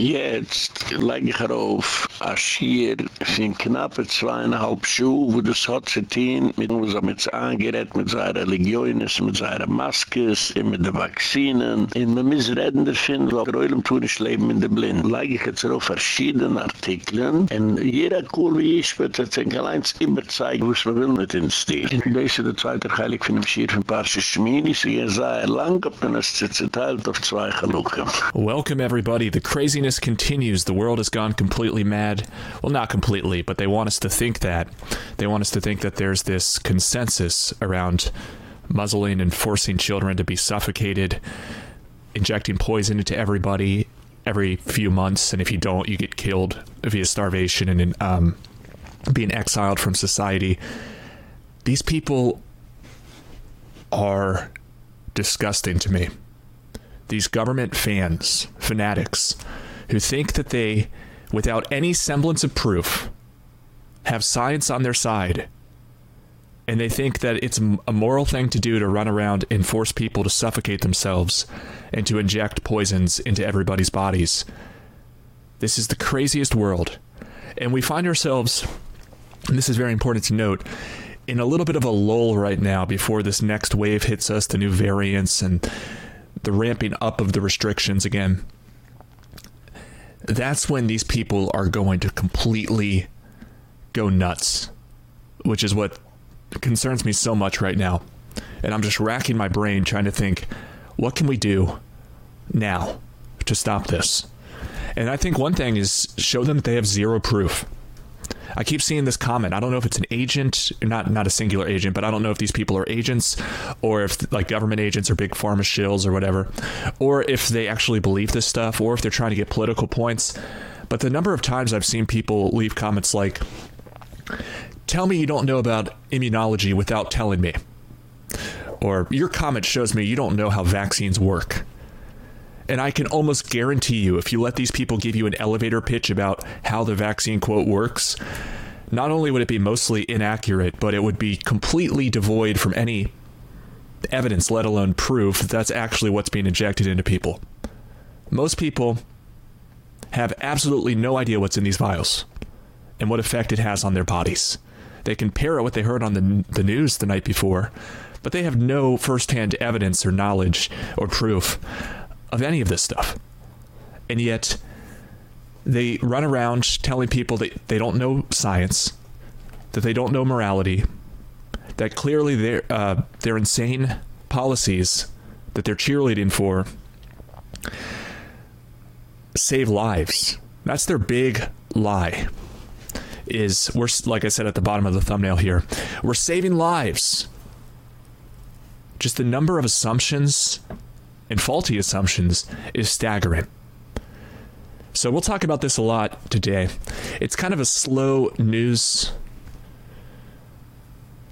Jetzt lege ich auf ein Schier für knappe zweieinhalb Schuhe, wo das hat sich hin, mit uns haben wir angerät mit seiner Religion, mit seiner Maskes, mit den Vaccinen. Und wir müssen reden davon, weil wir wollen tun, ich lebe in der Blind. Lege ich jetzt auf verschiedene Artikeln. Und jeder cool wie ich wird jetzt ein kleines immer zeigen, was man will mit dem Stil. Und das ist der zweite Heilig von dem Schier von Parche Schmini. Sie gehen sehr lang, ob man es zerteilt auf zwei Chalukken. Welcome everybody. The craziness continues. The world has gone completely mad. Well, not completely, but they want us to think that. They want us to think that there's this consensus around muzzling and forcing children to be suffocated, injecting poison into everybody every few months, and if you don't, you get killed via starvation and um, being exiled from society. These people are disgusting to me. These government fans, fanatics, who think that they, without any semblance of proof, have science on their side, and they think that it's a moral thing to do to run around and force people to suffocate themselves and to inject poisons into everybody's bodies. This is the craziest world. And we find ourselves, and this is very important to note, in a little bit of a lull right now before this next wave hits us, the new variants and the ramping up of the restrictions again that's when these people are going to completely go nuts, which is what concerns me so much right now. And I'm just racking my brain trying to think what can we do now to stop this? And I think one thing is show them that they have zero proof. I keep seeing this comment. I don't know if it's an agent, not not a singular agent, but I don't know if these people are agents or if like government agents or big pharma shills or whatever, or if they actually believe this stuff or if they're trying to get political points. But the number of times I've seen people leave comments like tell me you don't know about immunology without telling me. Or your comment shows me you don't know how vaccines work. And I can almost guarantee you, if you let these people give you an elevator pitch about how the vaccine quote works, not only would it be mostly inaccurate, but it would be completely devoid from any evidence, let alone proof that that's actually what's being injected into people. Most people have absolutely no idea what's in these vials and what effect it has on their bodies. They can parrot what they heard on the, the news the night before, but they have no firsthand evidence or knowledge or proof of any of this stuff. And yet they run around telling people that they don't know science, that they don't know morality, that clearly their uh, their insane policies that they're cheerleading for save lives. That's their big lie. Is we're like I said at the bottom of the thumbnail here, we're saving lives. Just the number of assumptions and faulty assumptions is staggering. So we'll talk about this a lot today. It's kind of a slow news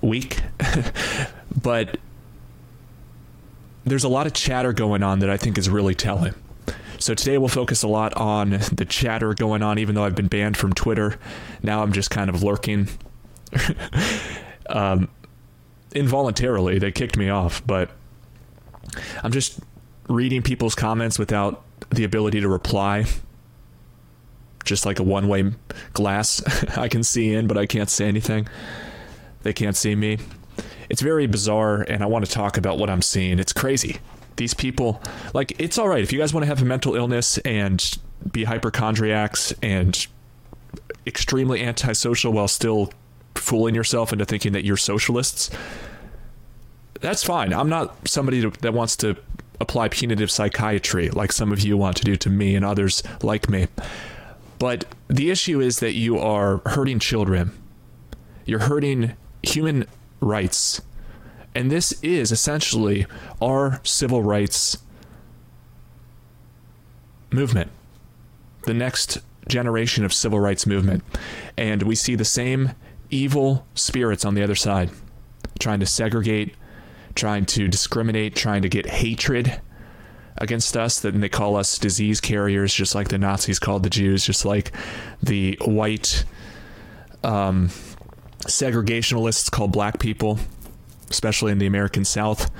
week, but there's a lot of chatter going on that I think is really telling. So today we'll focus a lot on the chatter going on even though I've been banned from Twitter. Now I'm just kind of lurking. um, involuntarily they kicked me off, but I'm just reading people's comments without the ability to reply. Just like a one way glass I can see in, but I can't say anything. They can't see me. It's very bizarre, and I want to talk about what I'm seeing. It's crazy. These people, like, it's all right. If you guys want to have a mental illness and be hypochondriacs and extremely antisocial while still fooling yourself into thinking that you're socialists, that's fine. I'm not somebody that wants to apply punitive psychiatry like some of you want to do to me and others like me. But the issue is that you are hurting children. You're hurting human rights. And this is essentially our civil rights movement. The next generation of civil rights movement. And we see the same evil spirits on the other side trying to segregate trying to discriminate, trying to get hatred against us. Then they call us disease carriers, just like the Nazis called the Jews, just like the white um, segregationalists called black people, especially in the American South.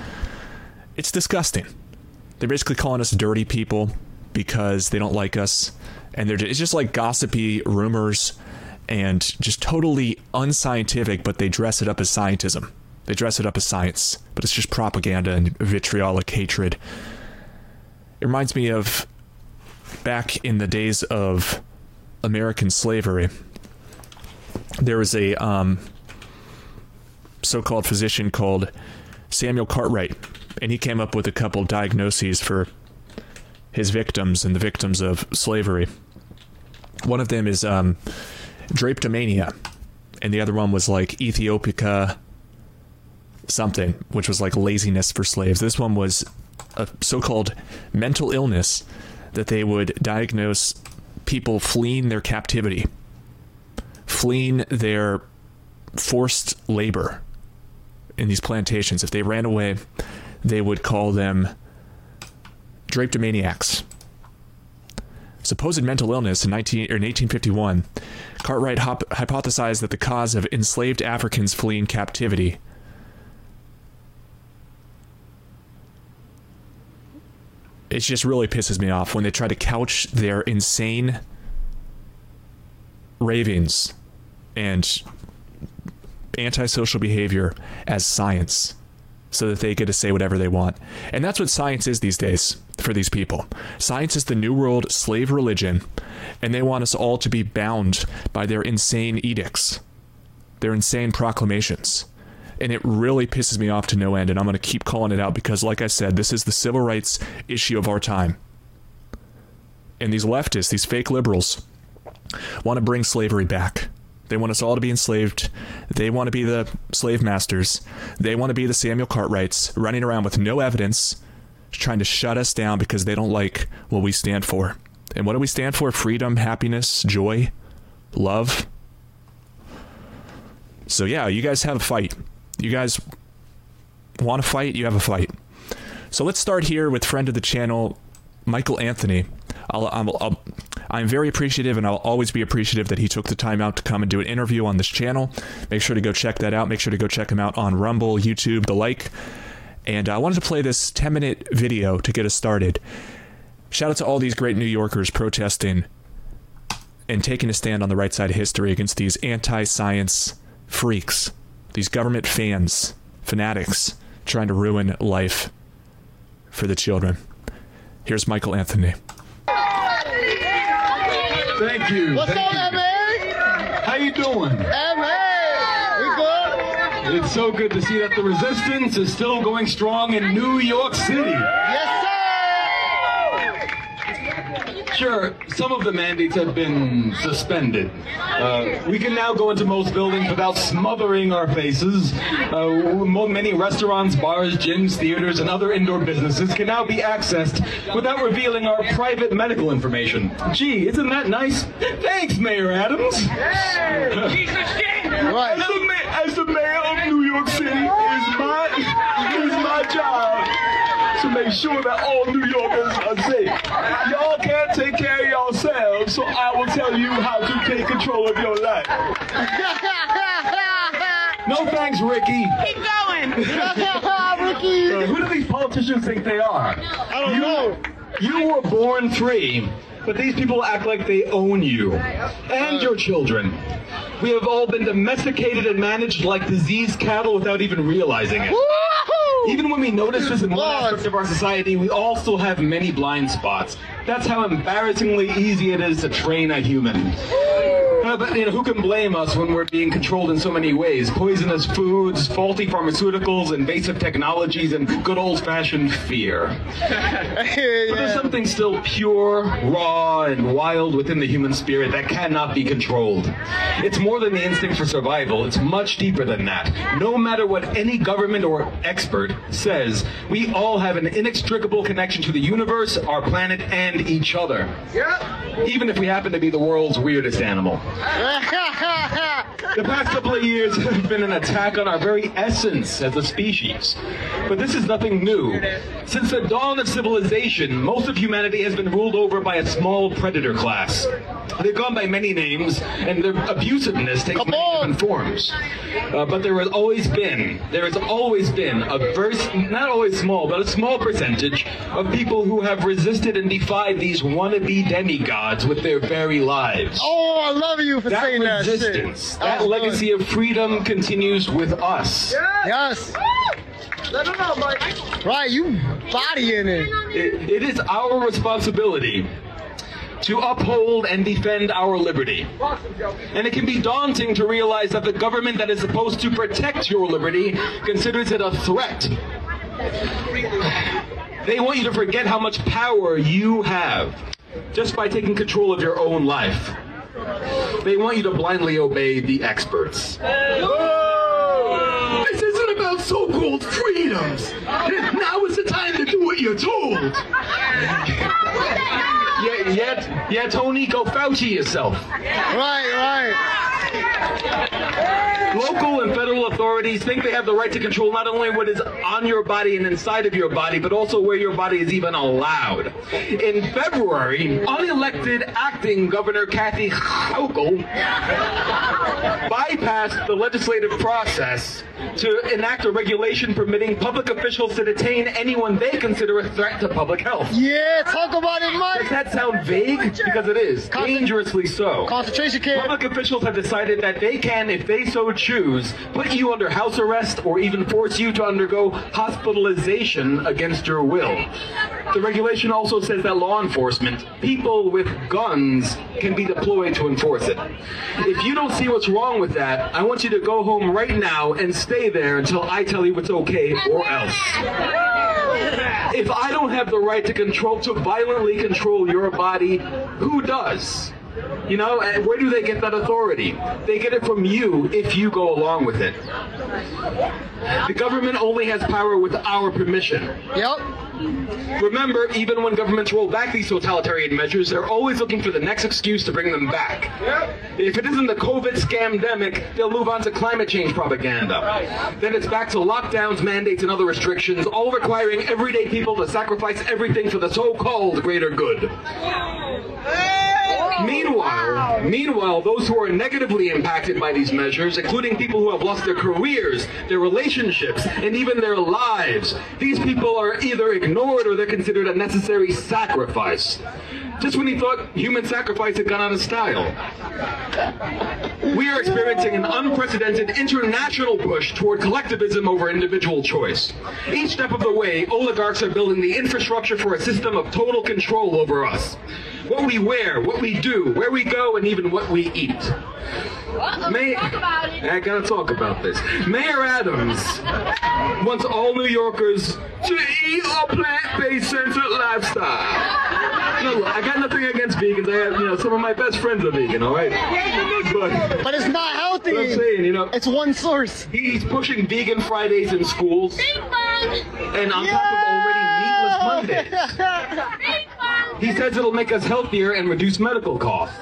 It's disgusting. They're basically calling us dirty people, because they don't like us, and they're it's just like gossipy rumors and just totally unscientific, but they dress it up as scientism. They dress it up as science, but it's just propaganda and vitriolic hatred. It reminds me of back in the days of American slavery. There was a um, so-called physician called Samuel Cartwright, and he came up with a couple diagnoses for his victims and the victims of slavery. One of them is um, drapetomania, and the other one was like Ethiopica something, which was like laziness for slaves. This one was a so-called mental illness that they would diagnose people fleeing their captivity, fleeing their forced labor in these plantations. If they ran away, they would call them drapetomaniacs. Supposed mental illness in, 19, or in 1851, Cartwright hypothesized that the cause of enslaved Africans fleeing captivity it just really pisses me off when they try to couch their insane ravings and antisocial behavior as science so that they get to say whatever they want. And that's what science is these days for these people. Science is the new world slave religion, and they want us all to be bound by their insane edicts, their insane proclamations. And it really pisses me off to no end, and I'm going to keep calling it out because, like I said, this is the civil rights issue of our time. And these leftists, these fake liberals, want to bring slavery back. They want us all to be enslaved. They want to be the slave masters. They want to be the Samuel Cartwrights running around with no evidence, trying to shut us down because they don't like what we stand for. And what do we stand for? Freedom, happiness, joy, love. So, yeah, you guys have a fight. You guys want to fight? You have a fight. So, let's start here with friend of the channel, Michael Anthony. I'll, I'm very appreciative, and I'll always be appreciative that he took the time out to come and do an interview on this channel. Make sure to go check that out. Make sure to go check him out on Rumble, YouTube, the like. And I wanted to play this 10 minute video to get us started. Shout out to all these great New Yorkers protesting and taking a stand on the right side of history against these anti science freaks, these government fans, fanatics trying to ruin life for the children. Here's Michael Anthony. Thank you. What's Thank up, you. man? How you doing? Hey, man. We good? It's so good to see that the resistance is still going strong in New York City. Yes, sir. Sure, some of the mandates have been suspended. Uh, we can now go into most buildings without smothering our faces. Uh, many restaurants, bars, gyms, theaters, and other indoor businesses can now be accessed without revealing our private medical information. Gee, isn't that nice? Thanks, Mayor Adams. Right. As the, ma- as the mayor of New York City, is my is my job to make sure that all New Yorkers are safe. Y'all can't take care of yourselves, so I will tell you how to take control of your life. No thanks, Ricky. Keep going. Ricky. Uh, who do these politicians think they are? I don't know. You were born free, but these people act like they own you and your children. We have all been domesticated and managed like diseased cattle without even realizing it. Even when we notice this in one aspect of our society, we all still have many blind spots. That's how embarrassingly easy it is to train a human. Uh, but you know, who can blame us when we're being controlled in so many ways? Poisonous foods, faulty pharmaceuticals, invasive technologies, and good old-fashioned fear. But there's something still pure, raw, and wild within the human spirit that cannot be controlled. It's more than the instinct for survival, it's much deeper than that. No matter what any government or expert says, we all have an inextricable connection to the universe, our planet, and each other. Even if we happen to be the world's weirdest animal. The past couple of years have been an attack on our very essence as a species. But this is nothing new. Since the dawn of civilization, most of humanity has been ruled over by a small predator class. They've gone by many names, and their abusiveness takes Come many on. different forms. Uh, but there has always been, there has always been a very, not always small, but a small percentage of people who have resisted and defied these wannabe demigods with their very lives Oh, I love you for that saying that shit. resistance, That was legacy of freedom continues with us. good. Yes. Let him know, Mike. Right, you bodying it. It, it is our responsibility to uphold and defend our liberty. And it can be daunting to realize that the government that is supposed to protect your liberty considers it a threat. They want you to forget how much power you have just by taking control of your own life. They want you to blindly obey the experts. This isn't about so-called freedoms. Now is the time to do what you're told. Yeah, yeah, yeah, Tony, go Fauci yourself. Right, right. Local and federal authorities think they have the right to control not only what is on your body and inside of your body, but also where your body is even allowed. In February, unelected acting Governor Kathy Hochul bypassed the legislative process to enact a regulation permitting public officials to detain anyone they consider a threat to public health. Yeah, talk about it, Mike. Does that sound vague? Because it is. Dangerously so. Concentration camp. Public officials have decided that they can, if they so choose, put you under house arrest or even force you to undergo hospitalization against your will. The regulation also says that law enforcement, people with guns, can be deployed to enforce it. If you don't see what's wrong with that, I want you to go home right now and stay there until I tell you it's okay or else. If I don't have the right to control, to violently control your body, who does? You know, and where do they get that authority? They get it from you if you go along with it. The government only has power with our permission. Yep. Remember, even when governments roll back these totalitarian measures, they're always looking for the next excuse to bring them back. Yep. If it isn't the COVID scamdemic, they'll move on to climate change propaganda. Then it's back to lockdowns, mandates, and other restrictions, all requiring everyday people to sacrifice everything for the so-called greater good. Meanwhile, meanwhile, those who are negatively impacted by these measures, including people who have lost their careers, their relationships, and even their lives, these people are either ignored or they're considered a necessary sacrifice. Just when he thought human sacrifice had gone out of style. We are experiencing an unprecedented international push toward collectivism over individual choice. Each step of the way, oligarchs are building the infrastructure for a system of total control over us. What we wear, what we do, where we go, and even what we eat. May- I gotta talk about this. Mayor Adams wants all New Yorkers to eat a plant-based centered lifestyle. No, look, I got nothing against vegans. I have, you know, some of my best friends are vegan, all right? But But it's not healthy. what I'm saying, you know, It's one source. he's pushing vegan Fridays in schools, and on top of already meatless Mondays. He says it'll make us healthier and reduce medical costs.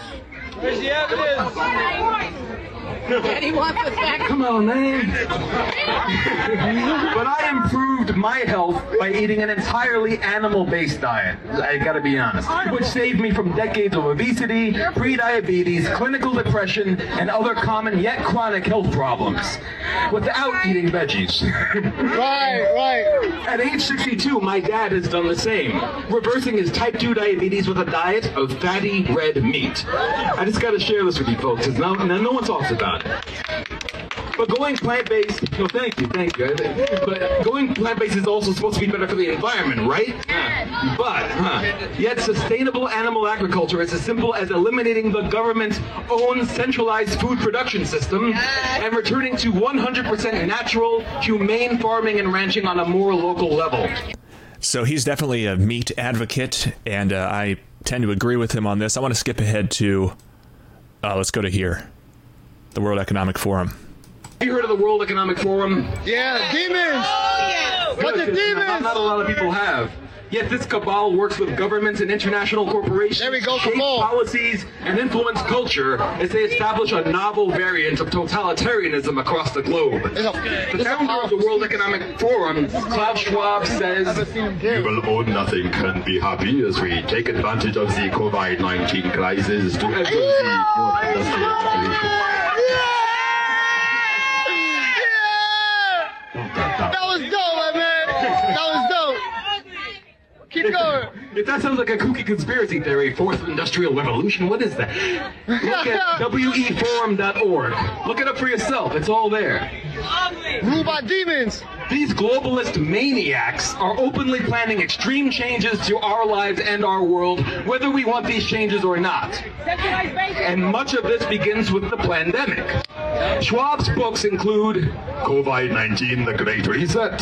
And he wants us back. Come on, man. but I improved my health by eating an entirely animal-based diet. I gotta be honest. Which saved me from decades of obesity, pre-diabetes, clinical depression, and other common yet chronic health problems. Without eating veggies. Right, right. At age 62, my dad has done the same, reversing his type 2 diabetes with a diet of fatty red meat. I just gotta share this with you folks, because no, no one talks about it. But going plant-based, no thank you, thank you. But going plant-based is also supposed to be better for the environment, right? Huh. But, huh, yet sustainable animal agriculture is as simple as eliminating the government's own centralized food production system and returning to 100% natural, humane farming and ranching on a more local level. So he's definitely a meat advocate, and uh, I tend to agree with him on this. I want to skip ahead to, uh, let's go to here, the World Economic Forum. Have you heard of the World Economic Forum? Yeah, demons. Oh, but the Good, 'cause Not, demons. not a lot of people have. Yet this cabal works with governments and international corporations There we go, shape Kamal. policies and influence culture as they establish a novel variant of totalitarianism across the globe. The founder of the World Economic Forum, Klaus Schwab, says, We will own nothing and be happy as we take advantage of the COVID-19 crisis to enter the fourth industrial revolution. That was dope, my man. That was dope. Keep going. If that sounds like a kooky conspiracy theory, fourth industrial revolution, what is that? Look at weforum.org. Look it up for yourself. It's all there. Ruled by demons. These globalist maniacs are openly planning extreme changes to our lives and our world, whether we want these changes or not. And much of this begins with the pandemic. Schwab's books include COVID-19, the Great Reset,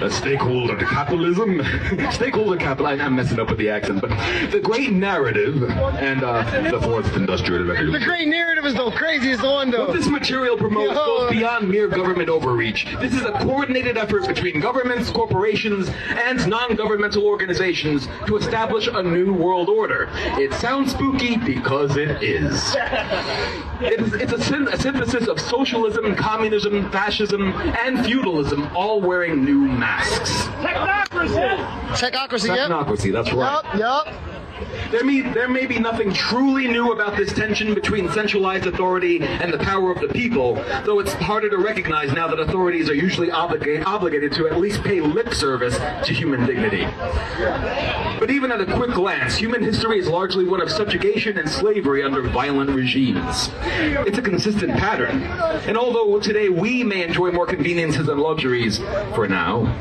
the stakeholder capitalism, Stakeholder Capital. I- I'm messing up with the accent, but The Great Narrative and uh, the fourth industrial Revolution. The great narrative is the craziest one, though. What this material promotes goes beyond mere government overreach. This is a coordinated effort between governments, corporations, and non-governmental organizations to establish a new world order. It sounds spooky because it is. It's, it's a, syn- a synthesis of socialism, communism, fascism, and feudalism, all wearing new masks. Technocracy, yep. Technocracy, that's right. Yup, yup. There may, there may be nothing truly new about this tension between centralized authority and the power of the people, though it's harder to recognize now that authorities are usually obliga- obligated to at least pay lip service to human dignity. But even at a quick glance, human history is largely one of subjugation and slavery under violent regimes. It's a consistent pattern. And although today we may enjoy more conveniences and luxuries, for now,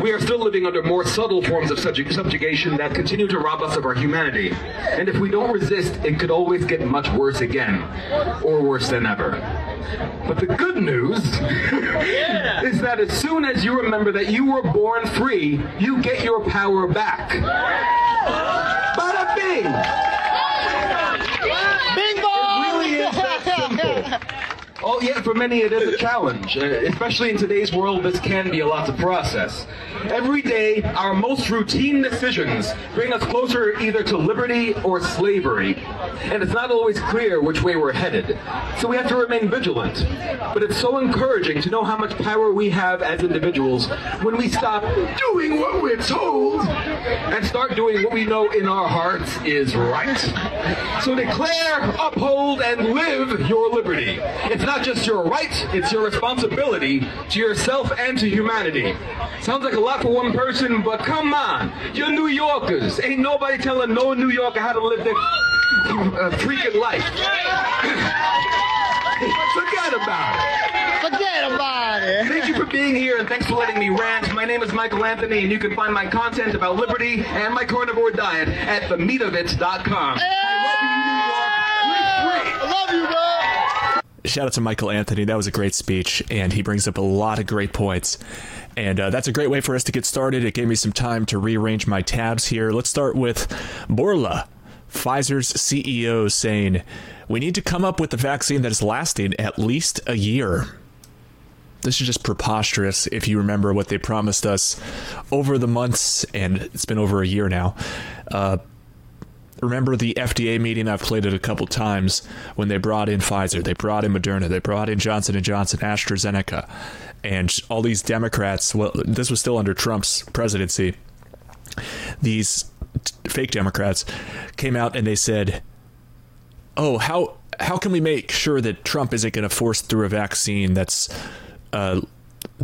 we are still living under more subtle forms of subjugation that continue to rob us of our humanity. And if we don't resist, it could always get much worse again, or worse than ever. But the good news is that as soon as you remember that you were born free, you get your power back. Bada bing! Bing It really is that simple. Oh, yeah, for many it is a challenge. Uh, especially in today's world, this can be a lot to process. Every day, our most routine decisions bring us closer either to liberty or slavery. And it's not always clear which way we're headed. So we have to remain vigilant. But it's so encouraging to know how much power we have as individuals when we stop doing what we're told and start doing what we know in our hearts is right. So declare, uphold, and live your liberty. It's not just your right, it's your responsibility to yourself and to humanity. Sounds like a lot for one person, but come on. You're New Yorkers. Ain't nobody telling no New Yorker how to live their uh, freaking life. Forget about it. Forget about it. Thank you for being here and thanks for letting me rant. My name is Michael Anthony and you can find my content about liberty and my carnivore diet at themeatofit.com. Hey! I love you, New York. Live free. I love you, bro. Shout out to Michael Anthony. That was a great speech, and he brings up a lot of great points. And uh, that's a great way for us to get started. It gave me some time to rearrange my tabs here. Let's start with Bourla, Pfizer's CEO, saying, We need to come up with a vaccine that is lasting at least a year. This is just preposterous if you remember what they promised us over the months, and it's been over a year now. Uh, remember the FDA meeting I've played it a couple times when they brought in Pfizer, they brought in Moderna, they brought in Johnson and Johnson, AstraZeneca, and all these Democrats. Well, this was still under Trump's presidency. These fake Democrats came out and they said, "Oh, how how can we make sure that Trump isn't going to force through a vaccine that's uh,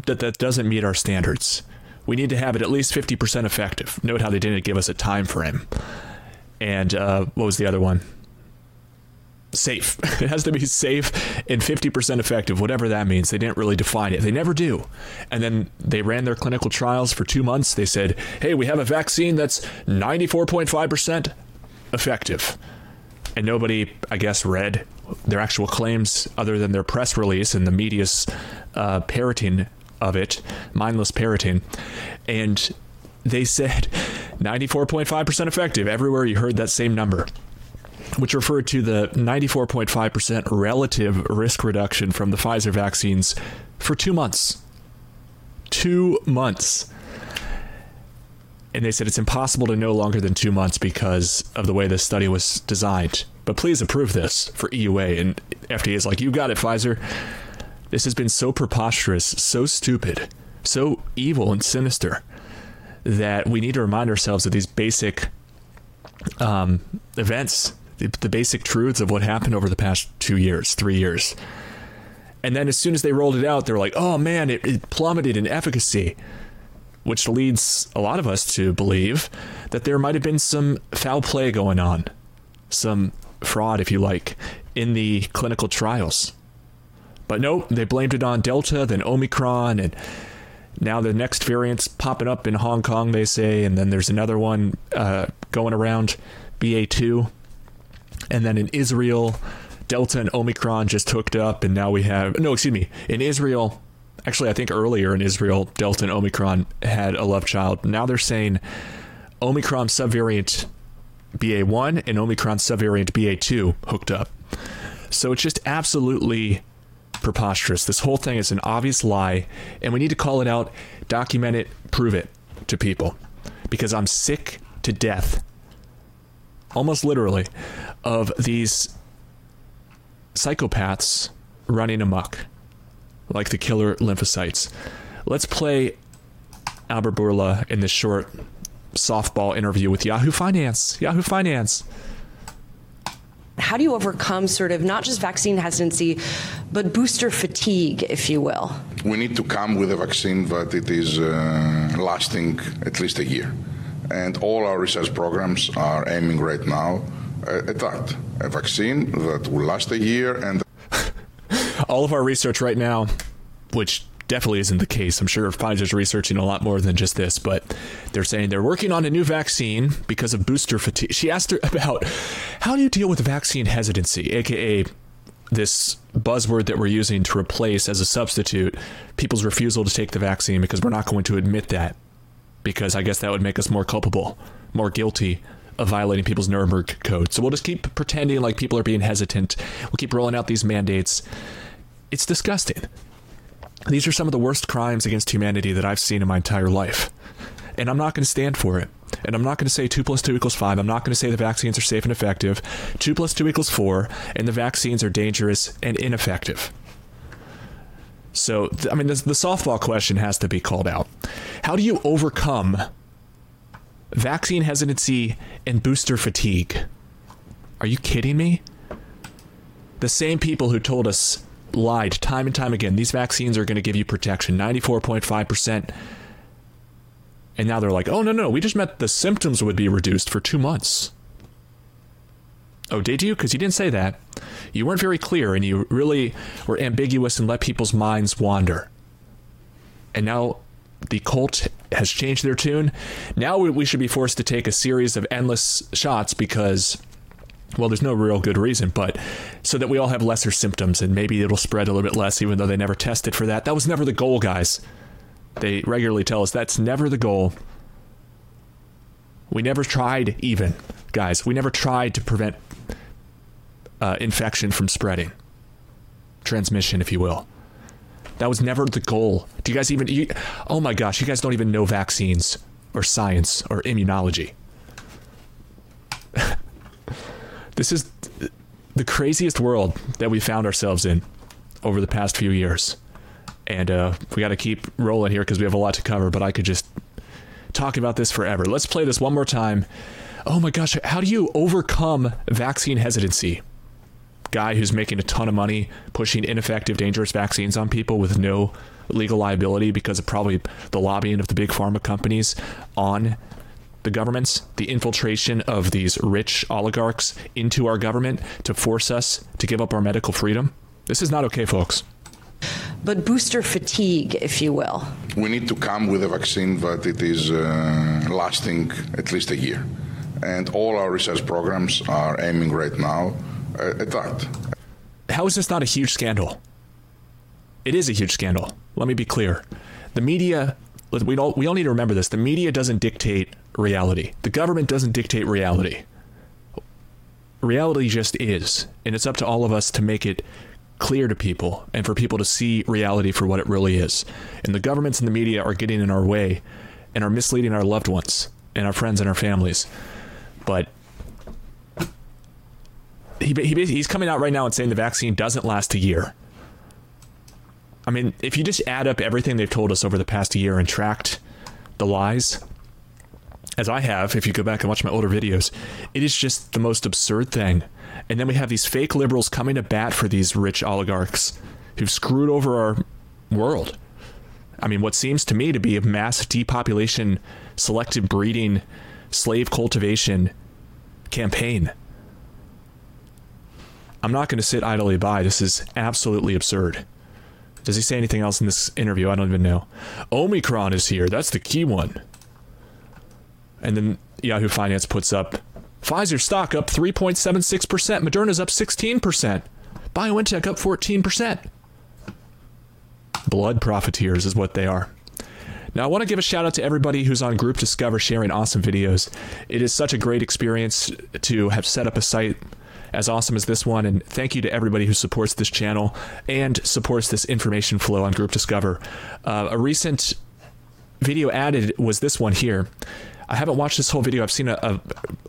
that that doesn't meet our standards? We need to have it at least fifty percent effective." Note how they didn't give us a time frame and uh, what was the other one? Safe. It has to be safe and 50% effective, whatever that means. They didn't really define it. They never do. And then they ran their clinical trials for two months. They said, hey, we have a vaccine that's 94.5% effective. And nobody, I guess, read their actual claims other than their press release and the media's uh, parroting of it, mindless parroting. And they said 94.5% effective. Everywhere you heard that same number, which referred to the 94.5% relative risk reduction from the Pfizer vaccines for two months. Two months. and they said it's impossible to know longer than two months because of the way this study was designed. But please approve this for EUA. And FDA is like, you got it, Pfizer. This has been so preposterous, so stupid, so evil and sinister that we need to remind ourselves of these basic um, events, the, the basic truths of what happened over the past two years, three years. And then as soon as they rolled it out, they're like, oh man, it, it plummeted in efficacy which leads a lot of us to believe that there might have been some foul play going on, some fraud, if you like, in the clinical trials. But no, they blamed it on Delta, then Omicron, and now the next variant's popping up in Hong Kong, they say, and then there's another one uh, going around, BA2. And then in Israel, Delta and Omicron just hooked up, and now we have, no, excuse me, in Israel, actually, I think earlier in Israel, Delta and Omicron had a love child. Now they're saying Omicron subvariant BA1 and Omicron subvariant BA2 hooked up. So it's just absolutely preposterous. This whole thing is an obvious lie, and we need to call it out, document it, prove it to people. Because I'm sick to death, almost literally, of these psychopaths running amok like the killer lymphocytes. Let's play Albert Bourla in this short softball interview with Yahoo Finance. Yahoo Finance. How do you overcome sort of not just vaccine hesitancy, but booster fatigue, if you will? We need to come with a vaccine that it is uh, lasting at least a year. And all our research programs are aiming right now at that a vaccine that will last a year and all of our research right now, which definitely isn't the case. I'm sure Pfizer's researching a lot more than just this, but they're saying they're working on a new vaccine because of booster fatigue. She asked her about how do you deal with vaccine hesitancy, aka this buzzword that we're using to replace as a substitute people's refusal to take the vaccine because we're not going to admit that because I guess that would make us more culpable, more guilty of violating people's Nuremberg code. So we'll just keep pretending like people are being hesitant. We'll keep rolling out these mandates it's disgusting. These are some of the worst crimes against humanity that I've seen in my entire life. And I'm not going to stand for it. And I'm not going to say 2 plus 2 equals 5. I'm not going to say the vaccines are safe and effective. 2 plus 2 equals 4. And the vaccines are dangerous and ineffective. So, I mean, the, the softball question has to be called out. How do you overcome vaccine hesitancy and booster fatigue? Are you kidding me? The same people who told us lied time and time again. These vaccines are going to give you protection, 94.5%. And now they're like, oh, no, no, we just meant the symptoms would be reduced for two months. Oh, did you? Because you didn't say that. You weren't very clear and you really were ambiguous and let people's minds wander. And now the cult has changed their tune. Now we should be forced to take a series of endless shots because well, there's no real good reason, but so that we all have lesser symptoms and maybe it'll spread a little bit less, even though they never tested for that. That was never the goal, guys. They regularly tell us that's never the goal. We never tried, even, guys, we never tried to prevent uh, infection from spreading, transmission, if you will. That was never the goal. Do you guys even, you, oh my gosh, you guys don't even know vaccines or science or immunology. This is the craziest world that we found ourselves in over the past few years. And uh, we got to keep rolling here because we have a lot to cover, but I could just talk about this forever. Let's play this one more time. Oh my gosh, how do you overcome vaccine hesitancy? Guy who's making a ton of money pushing ineffective, dangerous vaccines on people with no legal liability because of probably the lobbying of the big pharma companies on the governments, the infiltration of these rich oligarchs into our government to force us to give up our medical freedom. This is not okay, folks. But booster fatigue, if you will. We need to come with a vaccine that it is uh, lasting at least a year. And all our research programs are aiming right now at that. How is this not a huge scandal? It is a huge scandal. Let me be clear. The media we all we all need to remember this. The media doesn't dictate reality. The government doesn't dictate reality. Reality just is, and it's up to all of us to make it clear to people and for people to see reality for what it really is. And the governments and the media are getting in our way and are misleading our loved ones and our friends and our families. But he, he he's coming out right now and saying the vaccine doesn't last a year. I mean, if you just add up everything they've told us over the past year and tracked the lies, as I have, if you go back and watch my older videos, it is just the most absurd thing. And then we have these fake liberals coming to bat for these rich oligarchs who've screwed over our world. I mean, what seems to me to be a mass depopulation, selective breeding, slave cultivation campaign. I'm not going to sit idly by. This is absolutely absurd. Does he say anything else in this interview? I don't even know. Omicron is here. That's the key one. And then Yahoo Finance puts up Pfizer stock up 3.76%, Moderna's up 16%, BioNTech up 14%. Blood profiteers is what they are. Now, I want to give a shout out to everybody who's on Group Discover sharing awesome videos. It is such a great experience to have set up a site as awesome as this one. And thank you to everybody who supports this channel and supports this information flow on Group Discover. Uh, a recent video added was this one here. I haven't watched this whole video. I've seen a, a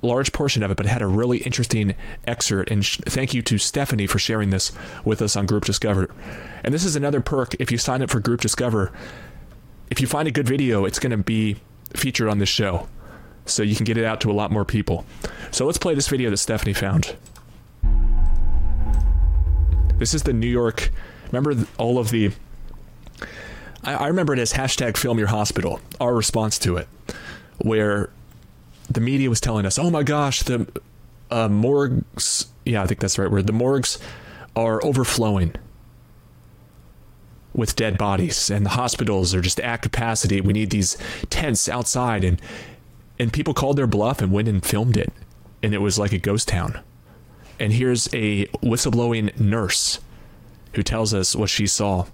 large portion of it, but it had a really interesting excerpt. And thank you to Stephanie for sharing this with us on Group Discover. And this is another perk if you sign up for Group Discover. If you find a good video, it's going to be featured on this show. So you can get it out to a lot more people. So let's play this video that Stephanie found. This is the New York. Remember all of the. I remember it as hashtag film your hospital, our response to it, where the media was telling us, oh my gosh, the uh, morgues. Yeah, I think that's the right word. The morgues are overflowing with dead bodies and the hospitals are just at capacity. We need these tents outside and and people called their bluff and went and filmed it and it was like a ghost town. And here's a whistleblowing nurse who tells us what she saw.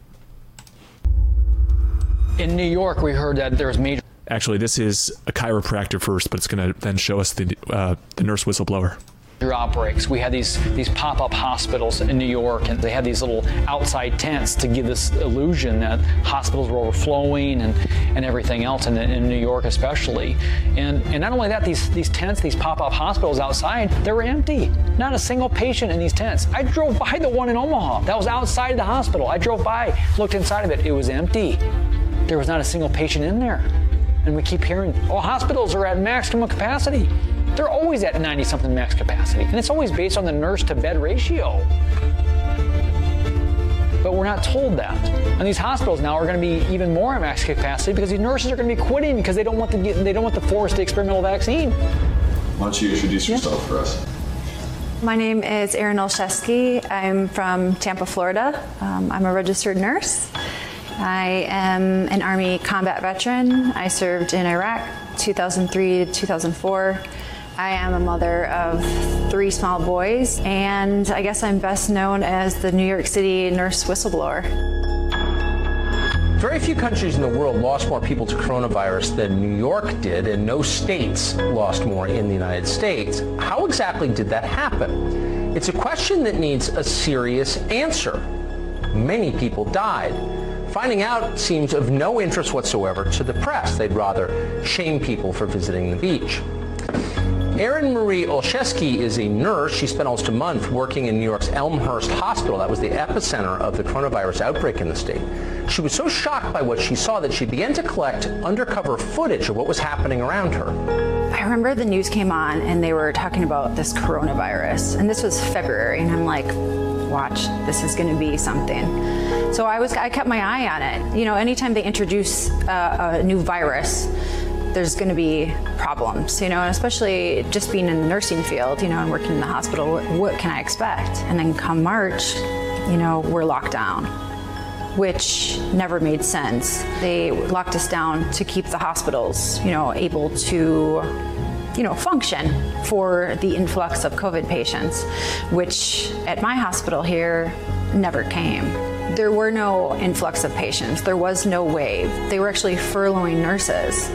In New York, we heard that there's major. Actually, this is a chiropractor first, but it's going to then show us the uh, the nurse whistleblower outbreaks. We had these these pop-up hospitals in New York, and they had these little outside tents to give this illusion that hospitals were overflowing and, and everything else, in, in New York especially. And and not only that, these these tents, these pop-up hospitals outside, they were empty. Not a single patient in these tents. I drove by the one in Omaha. That was outside the hospital. I drove by, looked inside of it. It was empty. There was not a single patient in there. And we keep hearing, oh, hospitals are at maximum capacity. They're always at 90 something max capacity, and it's always based on the nurse to bed ratio. But we're not told that. And these hospitals now are going to be even more at max capacity because these nurses are going to be quitting because they don't want to get, they don't want to force the experimental vaccine. Why don't you introduce yourself for us? My name is Erin Olszewski. I'm from Tampa, Florida. Um, I'm a registered nurse. I am an Army combat veteran. I served in Iraq 2003 to 2004. I am a mother of three small boys, and I guess I'm best known as the New York City nurse whistleblower. Very few countries in the world lost more people to coronavirus than New York did, and no states lost more in the United States. How exactly did that happen? It's a question that needs a serious answer. Many people died. Finding out seems of no interest whatsoever to the press. They'd rather shame people for visiting the beach. Erin Marie Olszewski is a nurse. She spent almost a month working in New York's Elmhurst Hospital. That was the epicenter of the coronavirus outbreak in the state. She was so shocked by what she saw that she began to collect undercover footage of what was happening around her. I remember the news came on and they were talking about this coronavirus. And this was February and I'm like, watch, this is going to be something. So I was I kept my eye on it. You know, anytime they introduce uh, a new virus, there's going to be problems, you know, and especially just being in the nursing field, you know, and working in the hospital, what, what can I expect? And then come March, you know, we're locked down, which never made sense. They locked us down to keep the hospitals, you know, able to you know, function for the influx of COVID patients, which at my hospital here never came. There were no influx of patients. There was no wave. They were actually furloughing nurses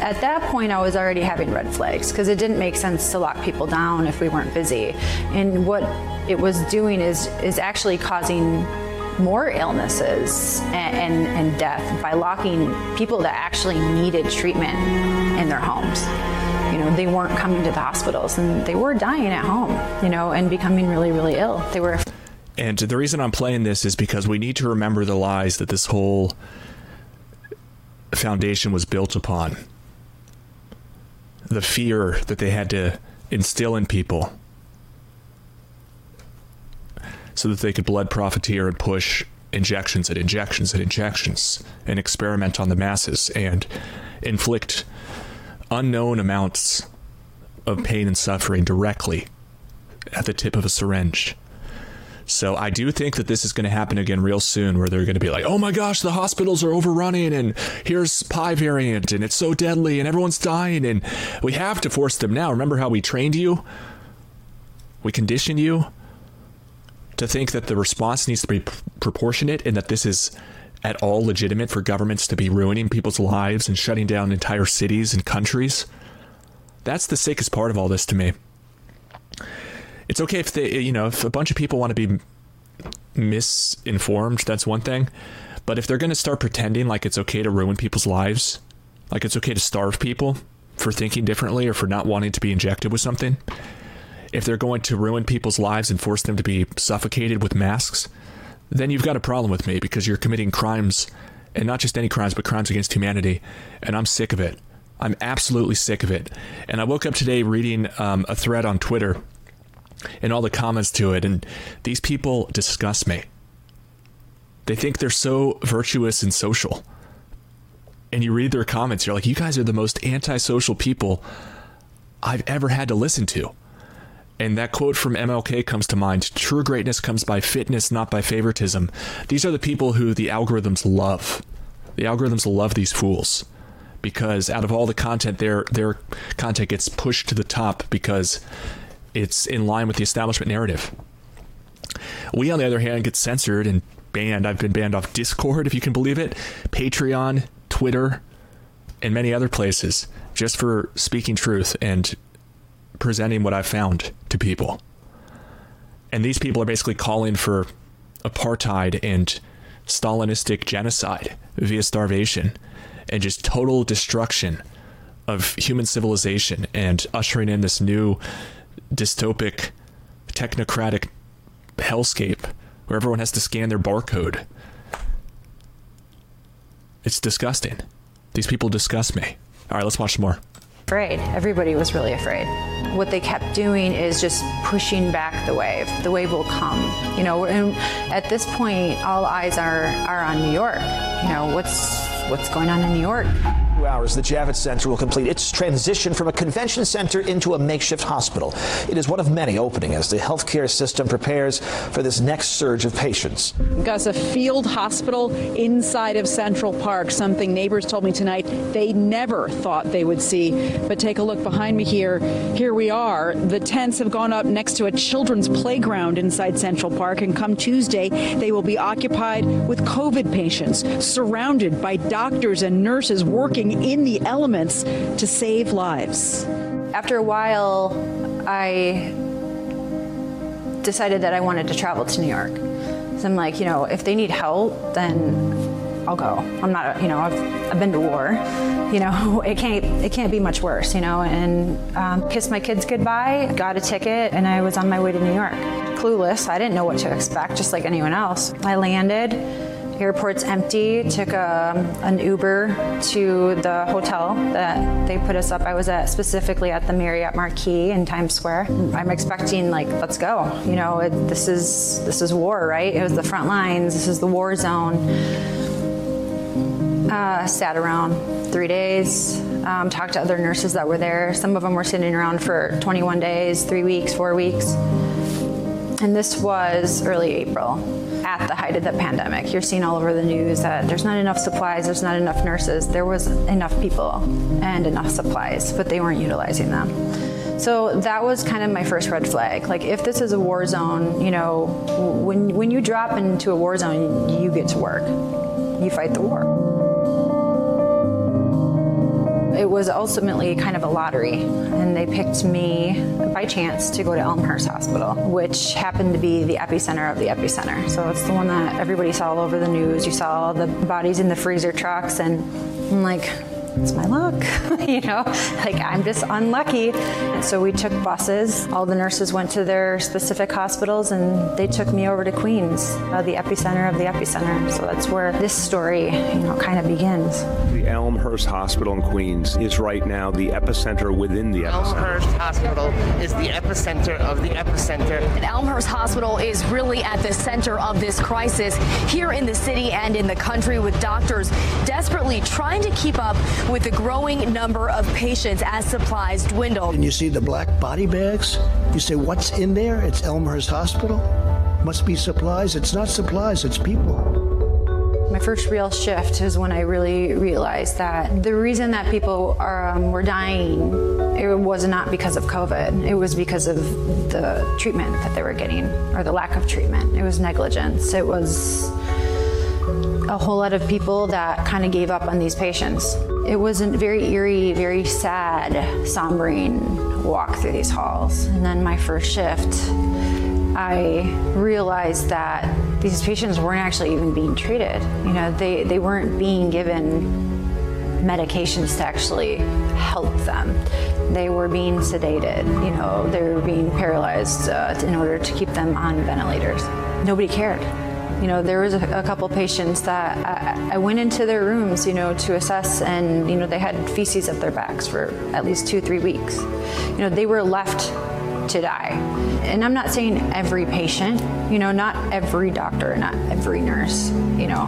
at that point I was already having red flags because it didn't make sense to lock people down if we weren't busy. And what it was doing is is actually causing more illnesses and, and, and death by locking people that actually needed treatment in their homes. They weren't coming to the hospitals and they were dying at home, you know, and becoming really really ill. They were And the reason I'm playing this is because we need to remember the lies that this whole foundation was built upon. The fear that they had to instill in people so that they could blood profiteer and push injections and injections and injections and experiment on the masses and inflict unknown amounts of pain and suffering directly at the tip of a syringe. So I do think that this is going to happen again real soon where they're going to be like, "Oh my gosh, the hospitals are overrunning and here's pi variant and it's so deadly and everyone's dying and we have to force them now. Remember how we trained you? We conditioned you to think that the response needs to be proportionate and that this is at all legitimate for governments to be ruining people's lives and shutting down entire cities and countries. That's the sickest part of all this to me. It's okay if they, you know, if a bunch of people want to be misinformed, that's one thing. But if they're going to start pretending like it's okay to ruin people's lives, like it's okay to starve people for thinking differently or for not wanting to be injected with something, if they're going to ruin people's lives and force them to be suffocated with masks, then you've got a problem with me because you're committing crimes and not just any crimes but crimes against humanity and I'm sick of it. I'm absolutely sick of it. And I woke up today reading um, a thread on Twitter and all the comments to it and these people disgust me. They think they're so virtuous and social. And you read their comments, you're like, you guys are the most antisocial people I've ever had to listen to. And that quote from MLK comes to mind True greatness comes by fitness, not by favoritism. These are the people who the algorithms love. The algorithms love these fools because out of all the content, their, their content gets pushed to the top because it's in line with the establishment narrative. We, on the other hand, get censored and banned. I've been banned off Discord, if you can believe it, Patreon, Twitter, and many other places just for speaking truth and presenting what I've found to people. And these people are basically calling for apartheid and Stalinistic genocide via starvation and just total destruction of human civilization and ushering in this new dystopic technocratic hellscape where everyone has to scan their barcode. It's disgusting. These people disgust me. All right, let's watch some more afraid. Everybody was really afraid. What they kept doing is just pushing back the wave. The wave will come. You know, at this point all eyes are are on New York. You know, what's what's going on in New York? Hours, the Javits Center will complete its transition from a convention center into a makeshift hospital. It is one of many opening as the healthcare system prepares for this next surge of patients. Gus, a field hospital inside of Central Park, something neighbors told me tonight they never thought they would see. But take a look behind me here. Here we are. The tents have gone up next to a children's playground inside Central Park, and come Tuesday, they will be occupied with COVID patients, surrounded by doctors and nurses working in the elements to save lives. After a while, I decided that I wanted to travel to New York. So I'm like, you know, if they need help, then I'll go. I'm not, you know, I've, I've been to war. You know, it can't it can't be much worse, you know, and um, kissed my kids goodbye, got a ticket, and I was on my way to New York. Clueless, I didn't know what to expect, just like anyone else. I landed airport's empty. Took a, um, an Uber to the hotel that they put us up. I was at specifically at the Marriott Marquis in Times Square. I'm expecting like let's go. You know, it, this is this is war, right? It was the front lines. This is the war zone. Uh, sat around three days. Um, talked to other nurses that were there. Some of them were sitting around for 21 days, three weeks, four weeks. And this was early April at the height of the pandemic. You're seeing all over the news that there's not enough supplies, there's not enough nurses. There was enough people and enough supplies, but they weren't utilizing them. So that was kind of my first red flag. Like if this is a war zone, you know, when when you drop into a war zone, you get to work. You fight the war it was ultimately kind of a lottery and they picked me by chance to go to Elmhurst Hospital which happened to be the epicenter of the epicenter. So it's the one that everybody saw all over the news. You saw all the bodies in the freezer trucks and I'm like it's my luck, you know, like I'm just unlucky. And so we took buses. All the nurses went to their specific hospitals and they took me over to Queens, uh, the epicenter of the epicenter. So that's where this story, you know, kind of begins. The Elmhurst Hospital in Queens is right now the epicenter within the epicenter. Elmhurst Hospital is the epicenter of the epicenter. And Elmhurst Hospital is really at the center of this crisis here in the city and in the country with doctors desperately trying to keep up with the growing number of patients as supplies dwindle. And you see the black body bags, you say what's in there? It's Elmhurst Hospital. Must be supplies. It's not supplies, it's people. My first real shift is when I really realized that the reason that people are um, were dying it was not because of COVID. It was because of the treatment that they were getting or the lack of treatment. It was negligence. It was a whole lot of people that kind of gave up on these patients. It was a very eerie, very sad, sombering walk through these halls. And then my first shift, I realized that these patients weren't actually even being treated. You know, they, they weren't being given medications to actually help them. They were being sedated, you know, they were being paralyzed uh, in order to keep them on ventilators. Nobody cared. You know, there was a, a couple patients that I, I, went into their rooms, you know, to assess and, you know, they had feces up their backs for at least two, three weeks. You know, they were left to die. And I'm not saying every patient, you know, not every doctor, not every nurse, you know,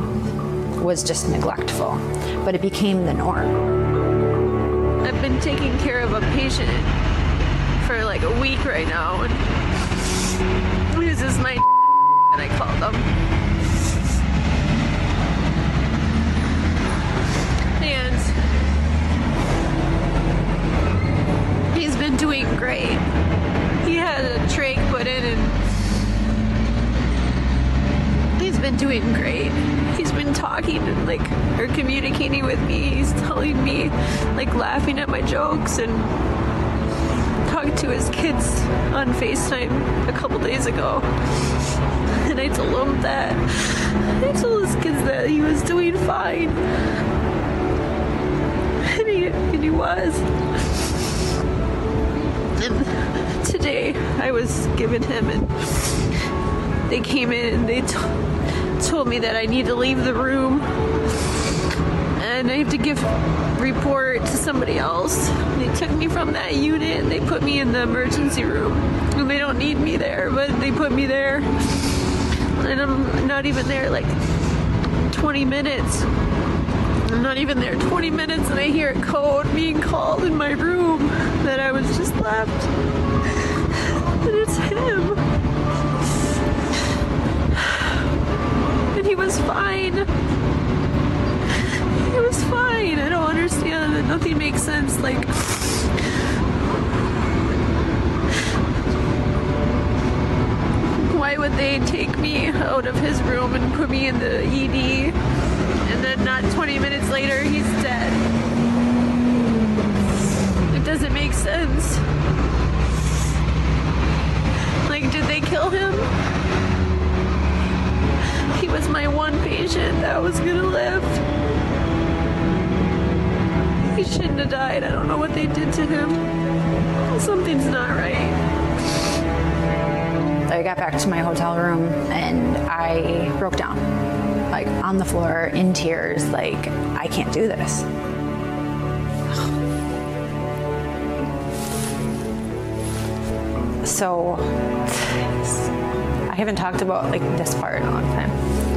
was just neglectful, but it became the norm. I've been taking care of a patient for like a week right now ago. And I told him that I told his kids that he was doing fine. And he, and he was. And today I was giving him and they came in and they told me that I need to leave the room and I have to give report to somebody else. They took me from that unit and they put me in the emergency room. And they don't need me there, but they put me there. And I'm not even there like 20 minutes. I'm not even there 20 minutes and I hear a code being called in my room that I was just left. And it's him. And he was fine. Was fine. I don't understand nothing makes sense. Like, why would they take me out of his room and put me in the ED? And then not 20 minutes later, he's dead. It doesn't make sense. Like, did they kill him? He was my one patient that was gonna live. He shouldn't have died. I don't know what they did to him. Something's not right. I got back to my hotel room and I broke down. Like on the floor in tears, like I can't do this. So I haven't talked about like this part in a long time.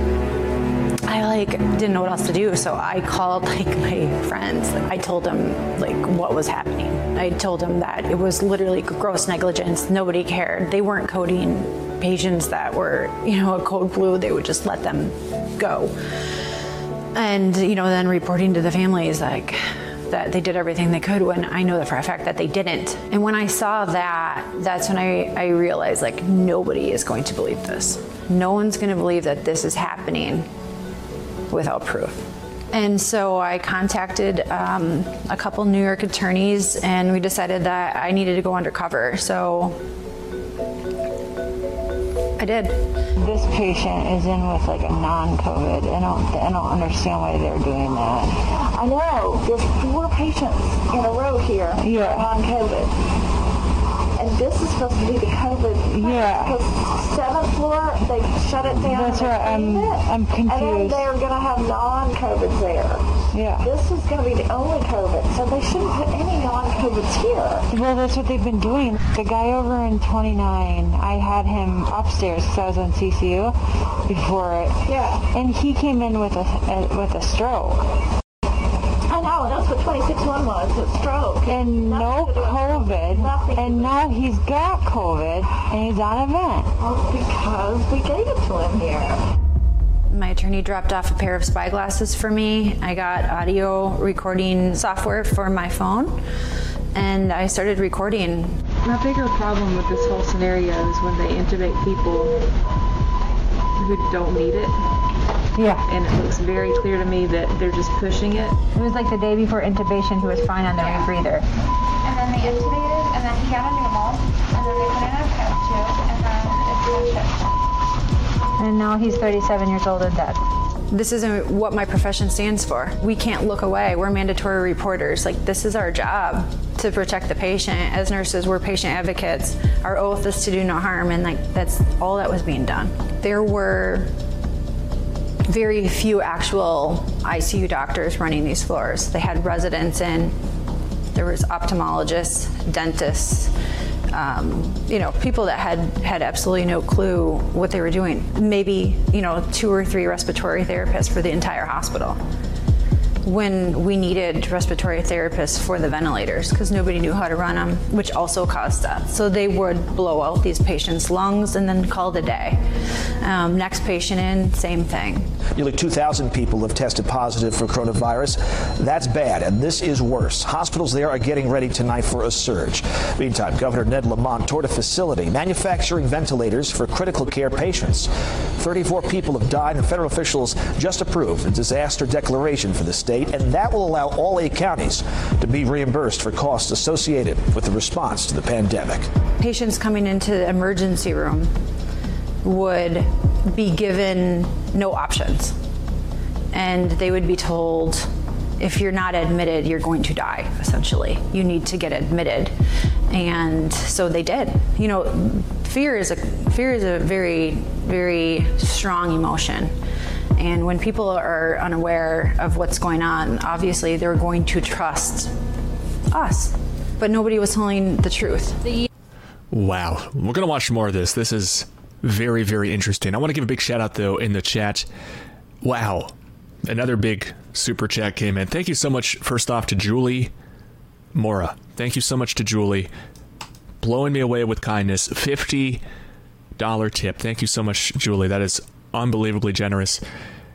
I like didn't know what else to do, so I called like my friends. I told them like what was happening. I told them that it was literally gross negligence. Nobody cared. They weren't coding patients that were, you know, a code blue. They would just let them go. And you know, then reporting to the families like that they did everything they could when I know that for a fact that they didn't. And when I saw that, that's when I, I realized like nobody is going to believe this. No one's going to believe that this is happening without proof. And so I contacted um, a couple New York attorneys and we decided that I needed to go undercover. So I did. This patient is in with like a non-COVID. I don't, I don't understand why they're doing that. I know. There's four patients in a row here Yeah. on COVID. And this is supposed to be the COVID. Yeah. Because seventh floor, they shut it down. That's right. I'm, it, I'm confused. And then they're going to have non-COVID there. Yeah. This is going to be the only COVID. So they shouldn't put any non-COVIDs here. Well, that's what they've been doing. The guy over in 29, I had him upstairs because I was on CCU before it. Yeah. And he came in with a, a with a stroke. I know, that's what 26-1 was, a stroke. And no COVID. And now he's got COVID and he's on a vent. Well, because we gave it to him here. My attorney dropped off a pair of spyglasses for me. I got audio recording software for my phone and I started recording. My bigger problem with this whole scenario is when they intubate people who don't need it. Yeah. And it looks very clear to me that they're just pushing it. It was like the day before intubation he was fine on the rebreather. And then they intubated, and then he got a pneumo, and then they put in a chest tube, and then it's been. And now he's 37 years old and dead. This isn't what my profession stands for. We can't look away. We're mandatory reporters. Like this is our job to protect the patient. As nurses, we're patient advocates. Our oath is to do no harm and like that's all that was being done. There were very few actual ICU doctors running these floors. They had residents in. There was ophthalmologists, dentists, um, you know, people that had had absolutely no clue what they were doing. Maybe, you know, two or three respiratory therapists for the entire hospital. When we needed respiratory therapists for the ventilators because nobody knew how to run them, which also caused death. So they would blow out these patients' lungs and then call a day. Um, next patient in, same thing. Nearly 2,000 people have tested positive for coronavirus. That's bad, and this is worse. Hospitals there are getting ready tonight for a surge. Meantime, Governor Ned Lamont toured a facility manufacturing ventilators for critical care patients. 34 people have died, and federal officials just approved a disaster declaration for the state, and that will allow all eight counties to be reimbursed for costs associated with the response to the pandemic. Patients coming into the emergency room would be given no options. And they would be told if you're not admitted, you're going to die, essentially. You need to get admitted. And so they did. You know, fear is a fear is a very very strong emotion. And when people are unaware of what's going on, obviously they're going to trust us. But nobody was telling the truth. Wow. We're going to watch more of this. This is very, very interesting. I want to give a big shout out, though, in the chat. Wow. Another big super chat came in. Thank you so much, first off, to Julie Mora. Thank you so much to Julie. Blowing me away with kindness. $50 tip. Thank you so much, Julie. That is unbelievably generous.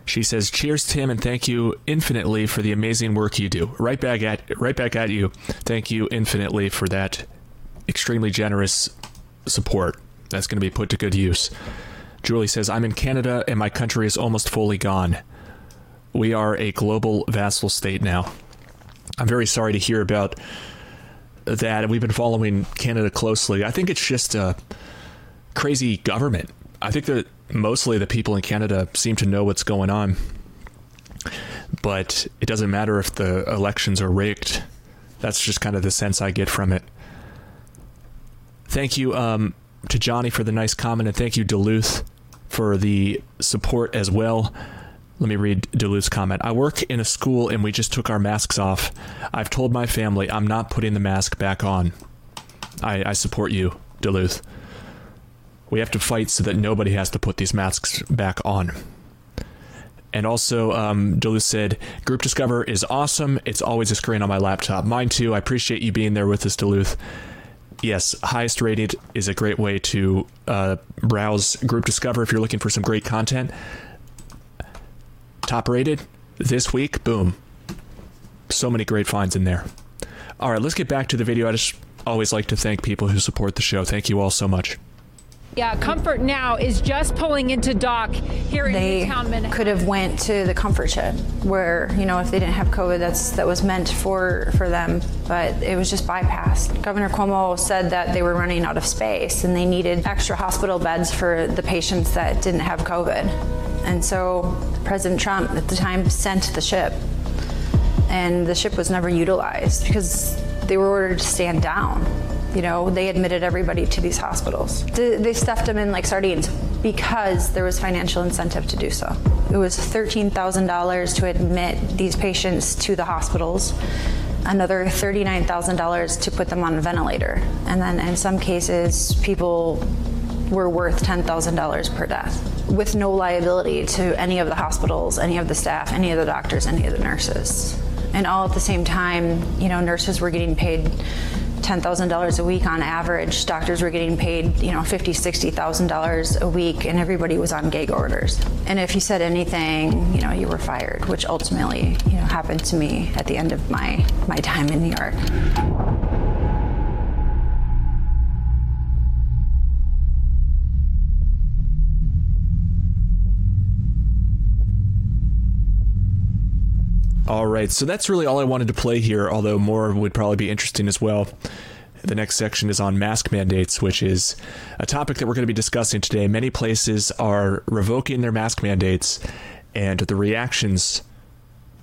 She says, "Cheers, Tim, and thank you infinitely for the amazing work you do." Right back at right back at you. Thank you infinitely for that extremely generous support. That's going to be put to good use. Julie says, "I'm in Canada and my country is almost fully gone. We are a global vassal state now." I'm very sorry to hear about that. We've been following Canada closely. I think it's just a crazy government. I think that mostly the people in Canada seem to know what's going on. But it doesn't matter if the elections are rigged. That's just kind of the sense I get from it. Thank you um, to Johnny for the nice comment, and thank you, Duluth, for the support as well. Let me read Duluth's comment. I work in a school and we just took our masks off. I've told my family I'm not putting the mask back on. I, I support you, Duluth. We have to fight so that nobody has to put these masks back on. And also, um, Duluth said, Group Discover is awesome. It's always a screen on my laptop. Mine too. I appreciate you being there with us, Duluth. Yes, highest rated is a great way to uh, browse Group Discover if you're looking for some great content. Top rated this week, boom. So many great finds in there. All right, let's get back to the video. I just always like to thank people who support the show. Thank you all so much. Yeah, Comfort Now is just pulling into dock here in they Newtown, Manhattan. could have went to the comfort ship where you know if they didn't have covid that's that was meant for for them but it was just bypassed governor cuomo said that they were running out of space and they needed extra hospital beds for the patients that didn't have covid and so president trump at the time sent the ship and the ship was never utilized because they were ordered to stand down. You know, they admitted everybody to these hospitals. They stuffed them in like sardines because there was financial incentive to do so. It was $13,000 to admit these patients to the hospitals another $39,000 to put them on a ventilator. And then in some cases, people were worth $10,000 per death with no liability to any of the hospitals, any of the staff, any of the doctors, any of the nurses. And all at the same time, you know, nurses were getting paid $10,000 a week on average. Doctors were getting paid, you know, $50, $60,000 a week and everybody was on gag orders. And if you said anything, you know, you were fired, which ultimately, you know, happened to me at the end of my my time in New York. All right, so that's really all I wanted to play here, although more would probably be interesting as well. The next section is on mask mandates, which is a topic that we're going to be discussing today. Many places are revoking their mask mandates, and the reactions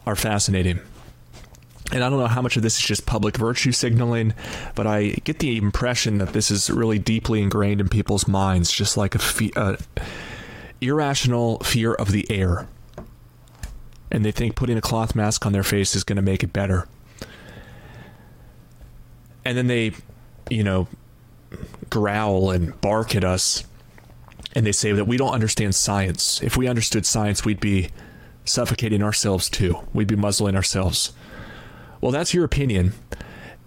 are fascinating. And I don't know how much of this is just public virtue signaling, but I get the impression that this is really deeply ingrained in people's minds, just like a fe- uh, irrational fear of the air and they think putting a cloth mask on their face is going to make it better. And then they, you know, growl and bark at us and they say that we don't understand science. If we understood science, we'd be suffocating ourselves too. We'd be muzzling ourselves. Well, that's your opinion.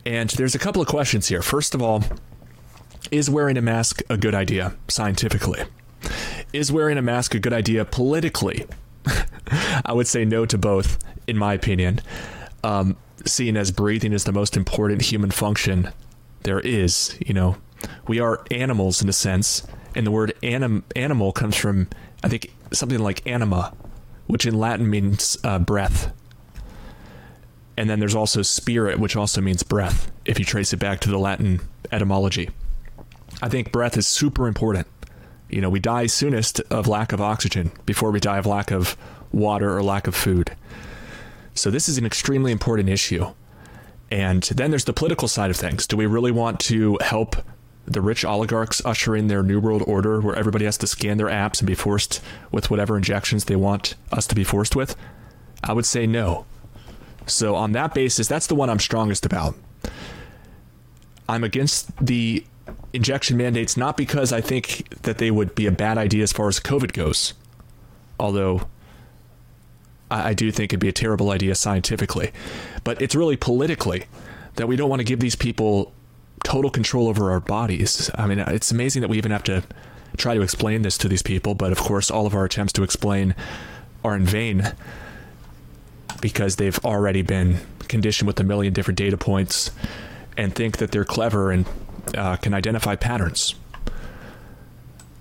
And there's a couple of questions here. First of all, is wearing a mask a good idea scientifically? Is wearing a mask a good idea politically? I would say no to both, in my opinion. Um, seeing as breathing is the most important human function there is, you know, we are animals in a sense, and the word anim- animal comes from, I think, something like anima, which in Latin means uh, breath. And then there's also spirit, which also means breath, if you trace it back to the Latin etymology. I think breath is super important. You know, we die soonest of lack of oxygen before we die of lack of water, or lack of food. So this is an extremely important issue. And then there's the political side of things. Do we really want to help the rich oligarchs usher in their new world order where everybody has to scan their apps and be forced with whatever injections they want us to be forced with? I would say no. So on that basis, that's the one I'm strongest about. I'm against the injection mandates not because I think that they would be a bad idea as far as COVID goes. Although I, I do think it'd be a terrible idea scientifically, but it's really politically that we don't want to give these people total control over our bodies. I mean, it's amazing that we even have to try to explain this to these people, but of course, all of our attempts to explain are in vain because they've already been conditioned with a million different data points and think that they're clever and uh, can identify patterns.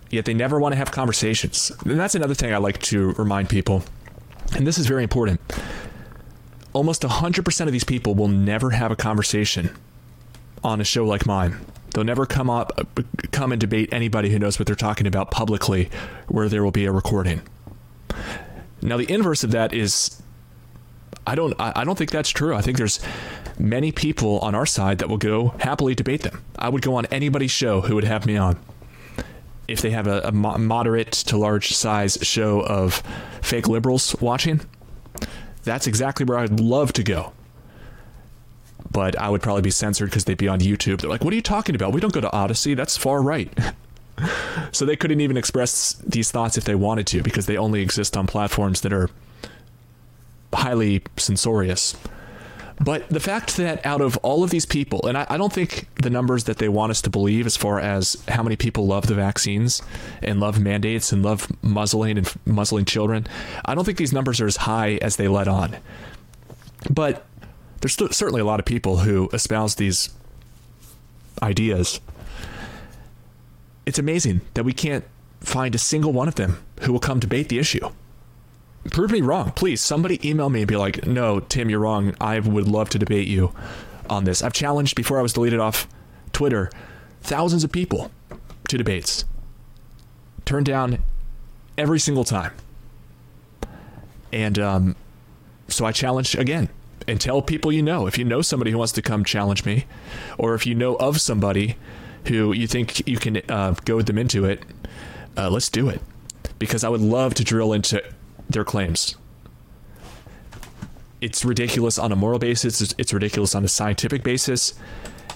Yet they never want to have conversations. And that's another thing I like to remind people and this is very important. Almost 100% of these people will never have a conversation on a show like mine. They'll never come up come and debate anybody who knows what they're talking about publicly where there will be a recording. Now the inverse of that is I don't I don't think that's true. I think there's many people on our side that will go happily debate them. I would go on anybody's show who would have me on if they have a, a moderate to large size show of fake liberals watching, that's exactly where I'd love to go. But I would probably be censored because they'd be on YouTube. They're like, "What are you talking about? We don't go to Odysee. That's far right." so they couldn't even express these thoughts if they wanted to because they only exist on platforms that are highly censorious. But the fact that out of all of these people, and I, I, don't think the numbers that they want us to believe, as far as how many people love the vaccines and love mandates and love muzzling and muzzling children, I don't think these numbers are as high as they let on. But there's certainly a lot of people who espouse these ideas. It's amazing that we can't find a single one of them who will come debate the issue prove me wrong. Please, somebody email me and be like, no, Tim, you're wrong. I would love to debate you on this. I've challenged before I was deleted off Twitter thousands of people to debates. Turned down every single time. And um, so I challenged again. and tell people you know. If you know somebody who wants to come challenge me, or if you know of somebody who you think you can uh, goad them into it, uh, let's do it. Because I would love to drill into their claims. It's ridiculous on a moral basis, it's, it's ridiculous on a scientific basis.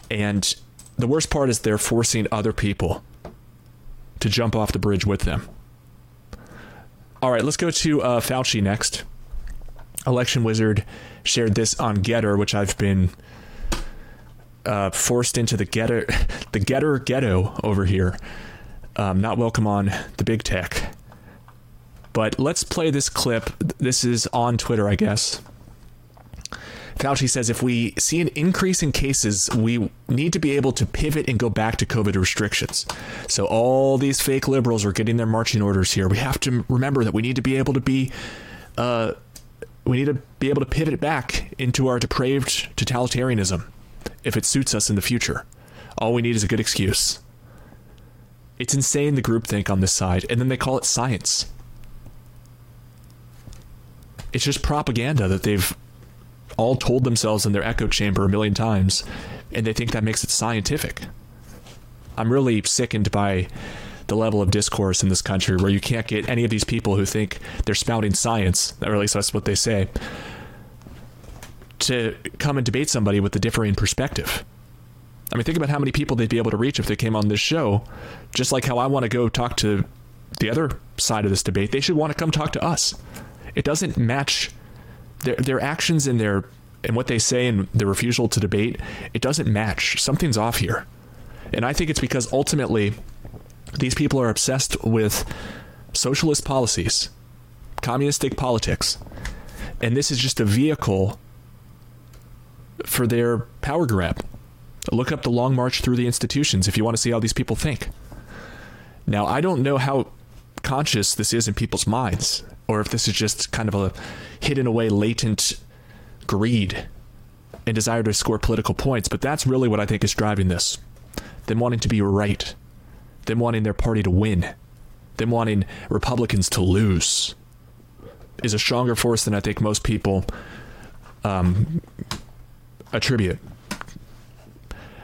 And the worst part is they're forcing other people to jump off the bridge with them. All right, let's go to uh, Fauci next. Election Wizard shared this on Gettr, which I've been uh, forced into the Gettr, the Gettr ghetto over here. Um, not welcome on the big tech. But let's play this clip. This is on Twitter, I guess. Fauci says if we see an increase in cases, we need to be able to pivot and go back to COVID restrictions. So all these fake liberals are getting their marching orders here. We have to remember that we need to be able to be uh, we need to be able to pivot back into our depraved totalitarianism if it suits us in the future. All we need is a good excuse. It's insane the groupthink on this side, and then they call it science. It's just propaganda that they've all told themselves in their echo chamber a million times, and they think that makes it scientific. I'm really sickened by the level of discourse in this country where you can't get any of these people who think they're spouting science, or at least that's what they say, to come and debate somebody with a differing perspective. I mean, think about how many people they'd be able to reach if they came on this show, just like how I want to go talk to the other side of this debate. They should want to come talk to us. It doesn't match their their actions and their and what they say and their refusal to debate. It doesn't match. Something's off here. And I think it's because ultimately these people are obsessed with socialist policies, communistic politics. And this is just a vehicle for their power grab. Look up the long march through the institutions if you want to see how these people think. Now, I don't know how conscious this is in people's minds, or if this is just kind of a hidden away latent greed and desire to score political points, but that's really what I think is driving this. Them wanting to be right, them wanting their party to win, them wanting Republicans to lose is a stronger force than I think most people um, attribute.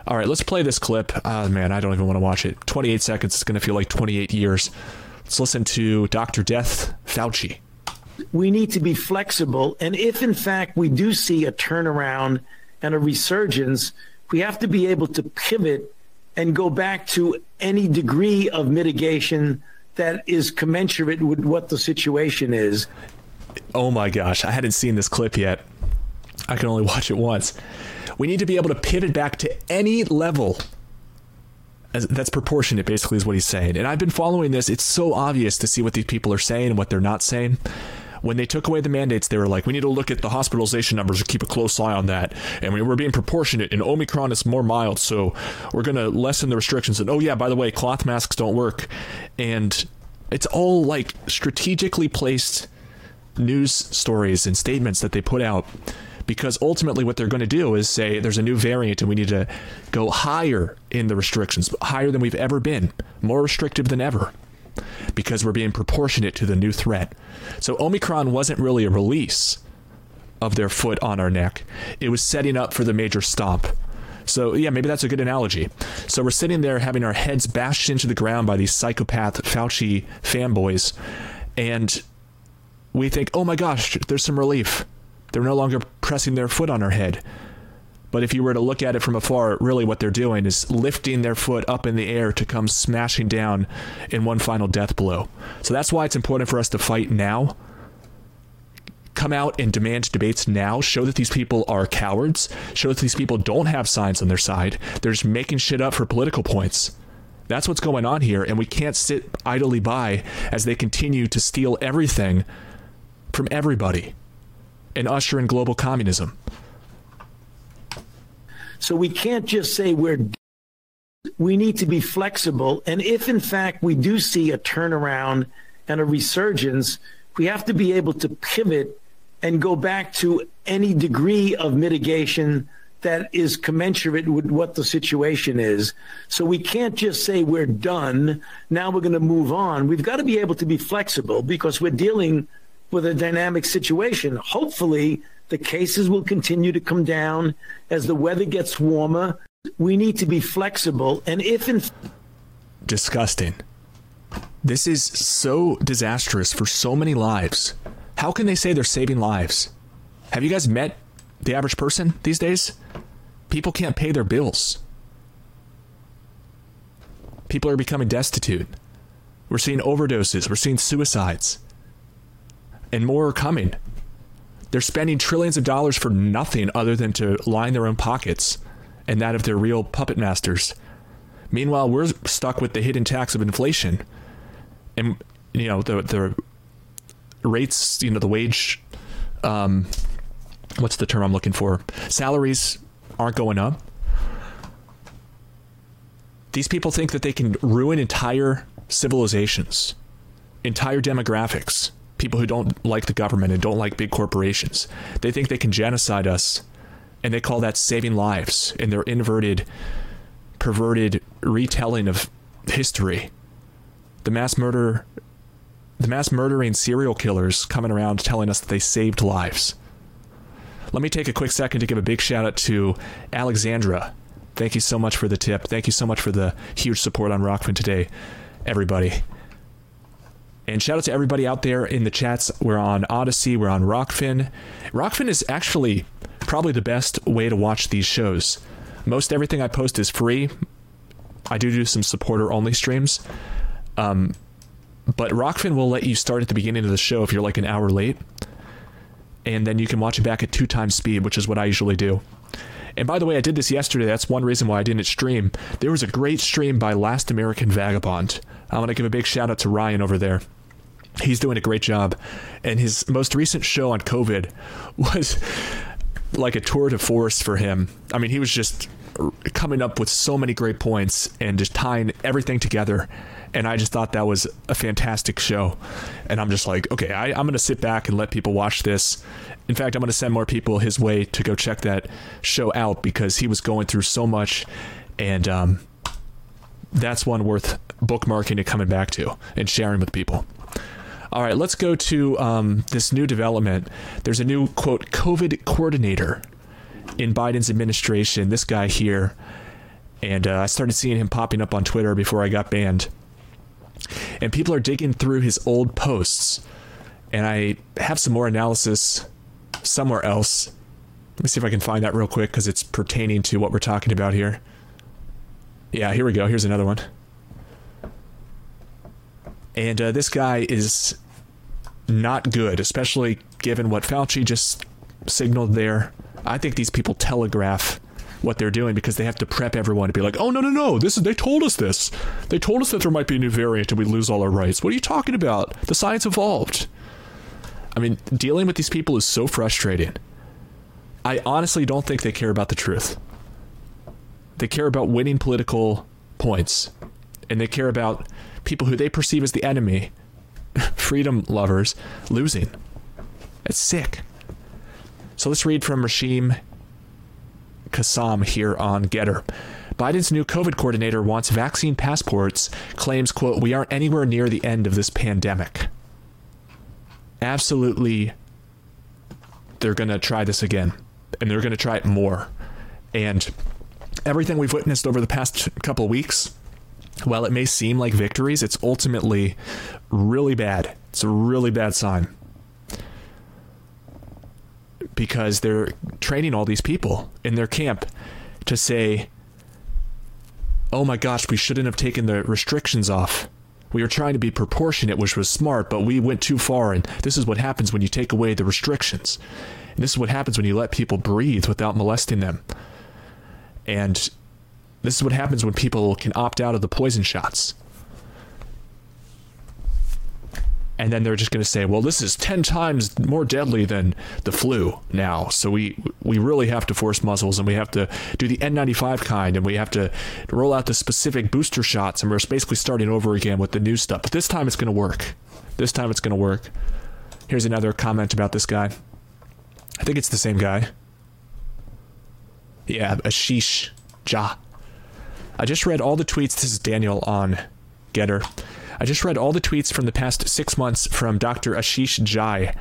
All right, let's play this clip. Oh, man, I don't even want to watch it. 28 seconds. It's going to feel like 28 years. Let's listen to Dr. Death Fauci. We need to be flexible. And if, in fact, we do see a turnaround and a resurgence, we have to be able to pivot and go back to any degree of mitigation that is commensurate with what the situation is. Oh my gosh, I hadn't seen this clip yet. I can only watch it once. We need to be able to pivot back to any level that's proportionate basically is what he's saying. And I've been following this. It's so obvious to see what these people are saying and what they're not saying. When they took away the mandates, they were like, we need to look at the hospitalization numbers and keep a close eye on that. And we were being proportionate, and Omicron is more mild, so we're going to lessen the restrictions. And oh, yeah, by the way, cloth masks don't work. And it's all like strategically placed news stories and statements that they put out because ultimately what they're going to do is say there's a new variant and we need to go higher in the restrictions, higher than we've ever been, more restrictive than ever because we're being proportionate to the new threat. So Omicron wasn't really a release of their foot on our neck. It was setting up for the major stomp. So, yeah, maybe that's a good analogy. So, we're sitting there having our heads bashed into the ground by these psychopath Fauci fanboys, and we think, oh my gosh, there's some relief. They're no longer pressing their foot on our head. But if you were to look at it from afar, really what they're doing is lifting their foot up in the air to come smashing down in one final death blow. So that's why it's important for us to fight now. Come out and demand debates now. Show that these people are cowards. Show that these people don't have science on their side. They're just making shit up for political points. That's what's going on here, and we can't sit idly by as they continue to steal everything from everybody and usher in global communism. So we can't just say we're we need to be flexible and if in fact we do see a turnaround and a resurgence, we have to be able to pivot and go back to any degree of mitigation that is commensurate with what the situation is. So we can't just say we're done, now we're going to move on. We've got to be able to be flexible because we're dealing with a dynamic situation. Hopefully, The cases will continue to come down as the weather gets warmer. We need to be flexible. And if in disgusting. This is so disastrous for so many lives. How can they say they're saving lives? Have you guys met the average person these days? People can't pay their bills. People are becoming destitute. We're seeing overdoses, we're seeing suicides. And more are coming. They're spending trillions of dollars for nothing other than to line their own pockets and that of their real puppet masters. Meanwhile, we're stuck with the hidden tax of inflation. And you know, the the rates, you know, the wage um what's the term I'm looking for? Salaries aren't going up. These people think that they can ruin entire civilizations, entire demographics, people who don't like the government and don't like big corporations. They think they can genocide us, and they call that saving lives in their inverted, perverted retelling of history. The mass murder, the mass murdering serial killers coming around telling us that they saved lives. Let me take a quick second to give a big shout out to Alexandra. Thank you so much for the tip. Thank you so much for the huge support on Rokfin today, everybody. And shout out to everybody out there in the chats. We're on Odysee, we're on Rokfin. Rokfin is actually probably the best way to watch these shows. Most everything I post is free. I do do some supporter only streams. Um, but Rokfin will let you start at the beginning of the show if you're like an hour late. And then you can watch it back at two times speed, which is what I usually do. And by the way, I did this yesterday. That's one reason why I didn't stream. There was a great stream by Last American Vagabond. I want to give a big shout out to Ryan over there. He's doing a great job. And his most recent show on COVID was like a tour de force for him. I mean, he was just coming up with so many great points and just tying everything together. And I just thought that was a fantastic show. And I'm just like, okay, I, I'm going to sit back and let people watch this. In fact, I'm going to send more people his way to go check that show out because he was going through so much. And um, that's one worth bookmarking and coming back to and sharing with people. All right, let's go to um, this new development. There's a new, quote, COVID coordinator in Biden's administration. This guy here. And uh, I started seeing him popping up on Twitter before I got banned. And people are digging through his old posts. And I have some more analysis somewhere else. Let me see if I can find that real quick because it's pertaining to what we're talking about here. Yeah, here we go. Here's another one. And uh, this guy is not good, especially given what Fauci just signaled there. I think these people telegraph what they're doing because they have to prep everyone to be like, "Oh no, no, no! This is they told us this. They told us that there might be a new variant and we lose all our rights. What are you talking about? The science evolved." I mean, dealing with these people is so frustrating. I honestly don't think they care about the truth. They care about winning political points, and they care about people who they perceive as the enemy, freedom lovers, losing. It's sick. So let's read from Raheem Kassam here on Gettr. Biden's new COVID coordinator wants vaccine passports, claims, quote, we aren't anywhere near the end of this pandemic. Absolutely, they're going to try this again, and they're going to try it more. And everything we've witnessed over the past couple weeks while it may seem like victories, it's ultimately really bad. It's a really bad sign. Because they're training all these people in their camp to say, oh my gosh, we shouldn't have taken the restrictions off. We were trying to be proportionate, which was smart, but we went too far. And this is what happens when you take away the restrictions. And this is what happens when you let people breathe without molesting them. And this is what happens when people can opt out of the poison shots. And then they're just going to say, "Well, this is 10 times more deadly than the flu now. So we we really have to force muzzles and we have to do the N95 kind and we have to roll out the specific booster shots and we're basically starting over again with the new stuff. But this time it's going to work. This time it's going to work." Here's another comment about this guy. I think it's the same guy. Yeah, Ashish Jha. I just read all the tweets. This is Daniel on Gettr. I just read all the tweets from the past six months from Dr. Ashish Jha,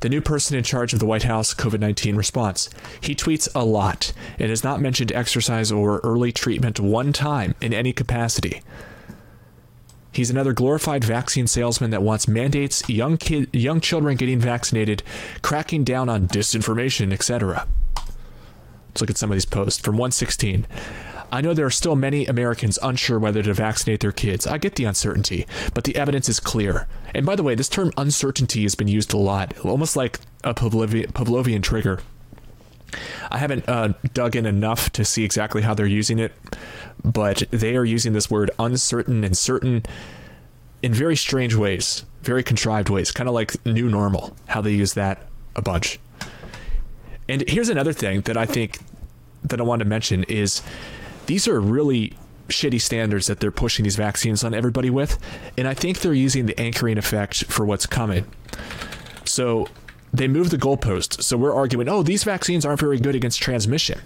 the new person in charge of the White House COVID 19 response. He tweets a lot and has not mentioned exercise or early treatment one time in any capacity. He's another glorified vaccine salesman that wants mandates, young kid, young children getting vaccinated, cracking down on disinformation, etc. Let's look at some of these posts from 116. I know there are still many Americans unsure whether to vaccinate their kids. I get the uncertainty, but the evidence is clear. And by the way, this term uncertainty has been used a lot, almost like a Pavlovian, trigger. I haven't uh, dug in enough to see exactly how they're using it, but they are using this word uncertain and certain in very strange ways, very contrived ways, kind of like new normal, how they use that a bunch. And here's another thing that I think that I want to mention is these are really shitty standards that they're pushing these vaccines on everybody with, and I think they're using the anchoring effect for what's coming. So they move the goalpost. So we're arguing, oh, these vaccines aren't very good against transmission.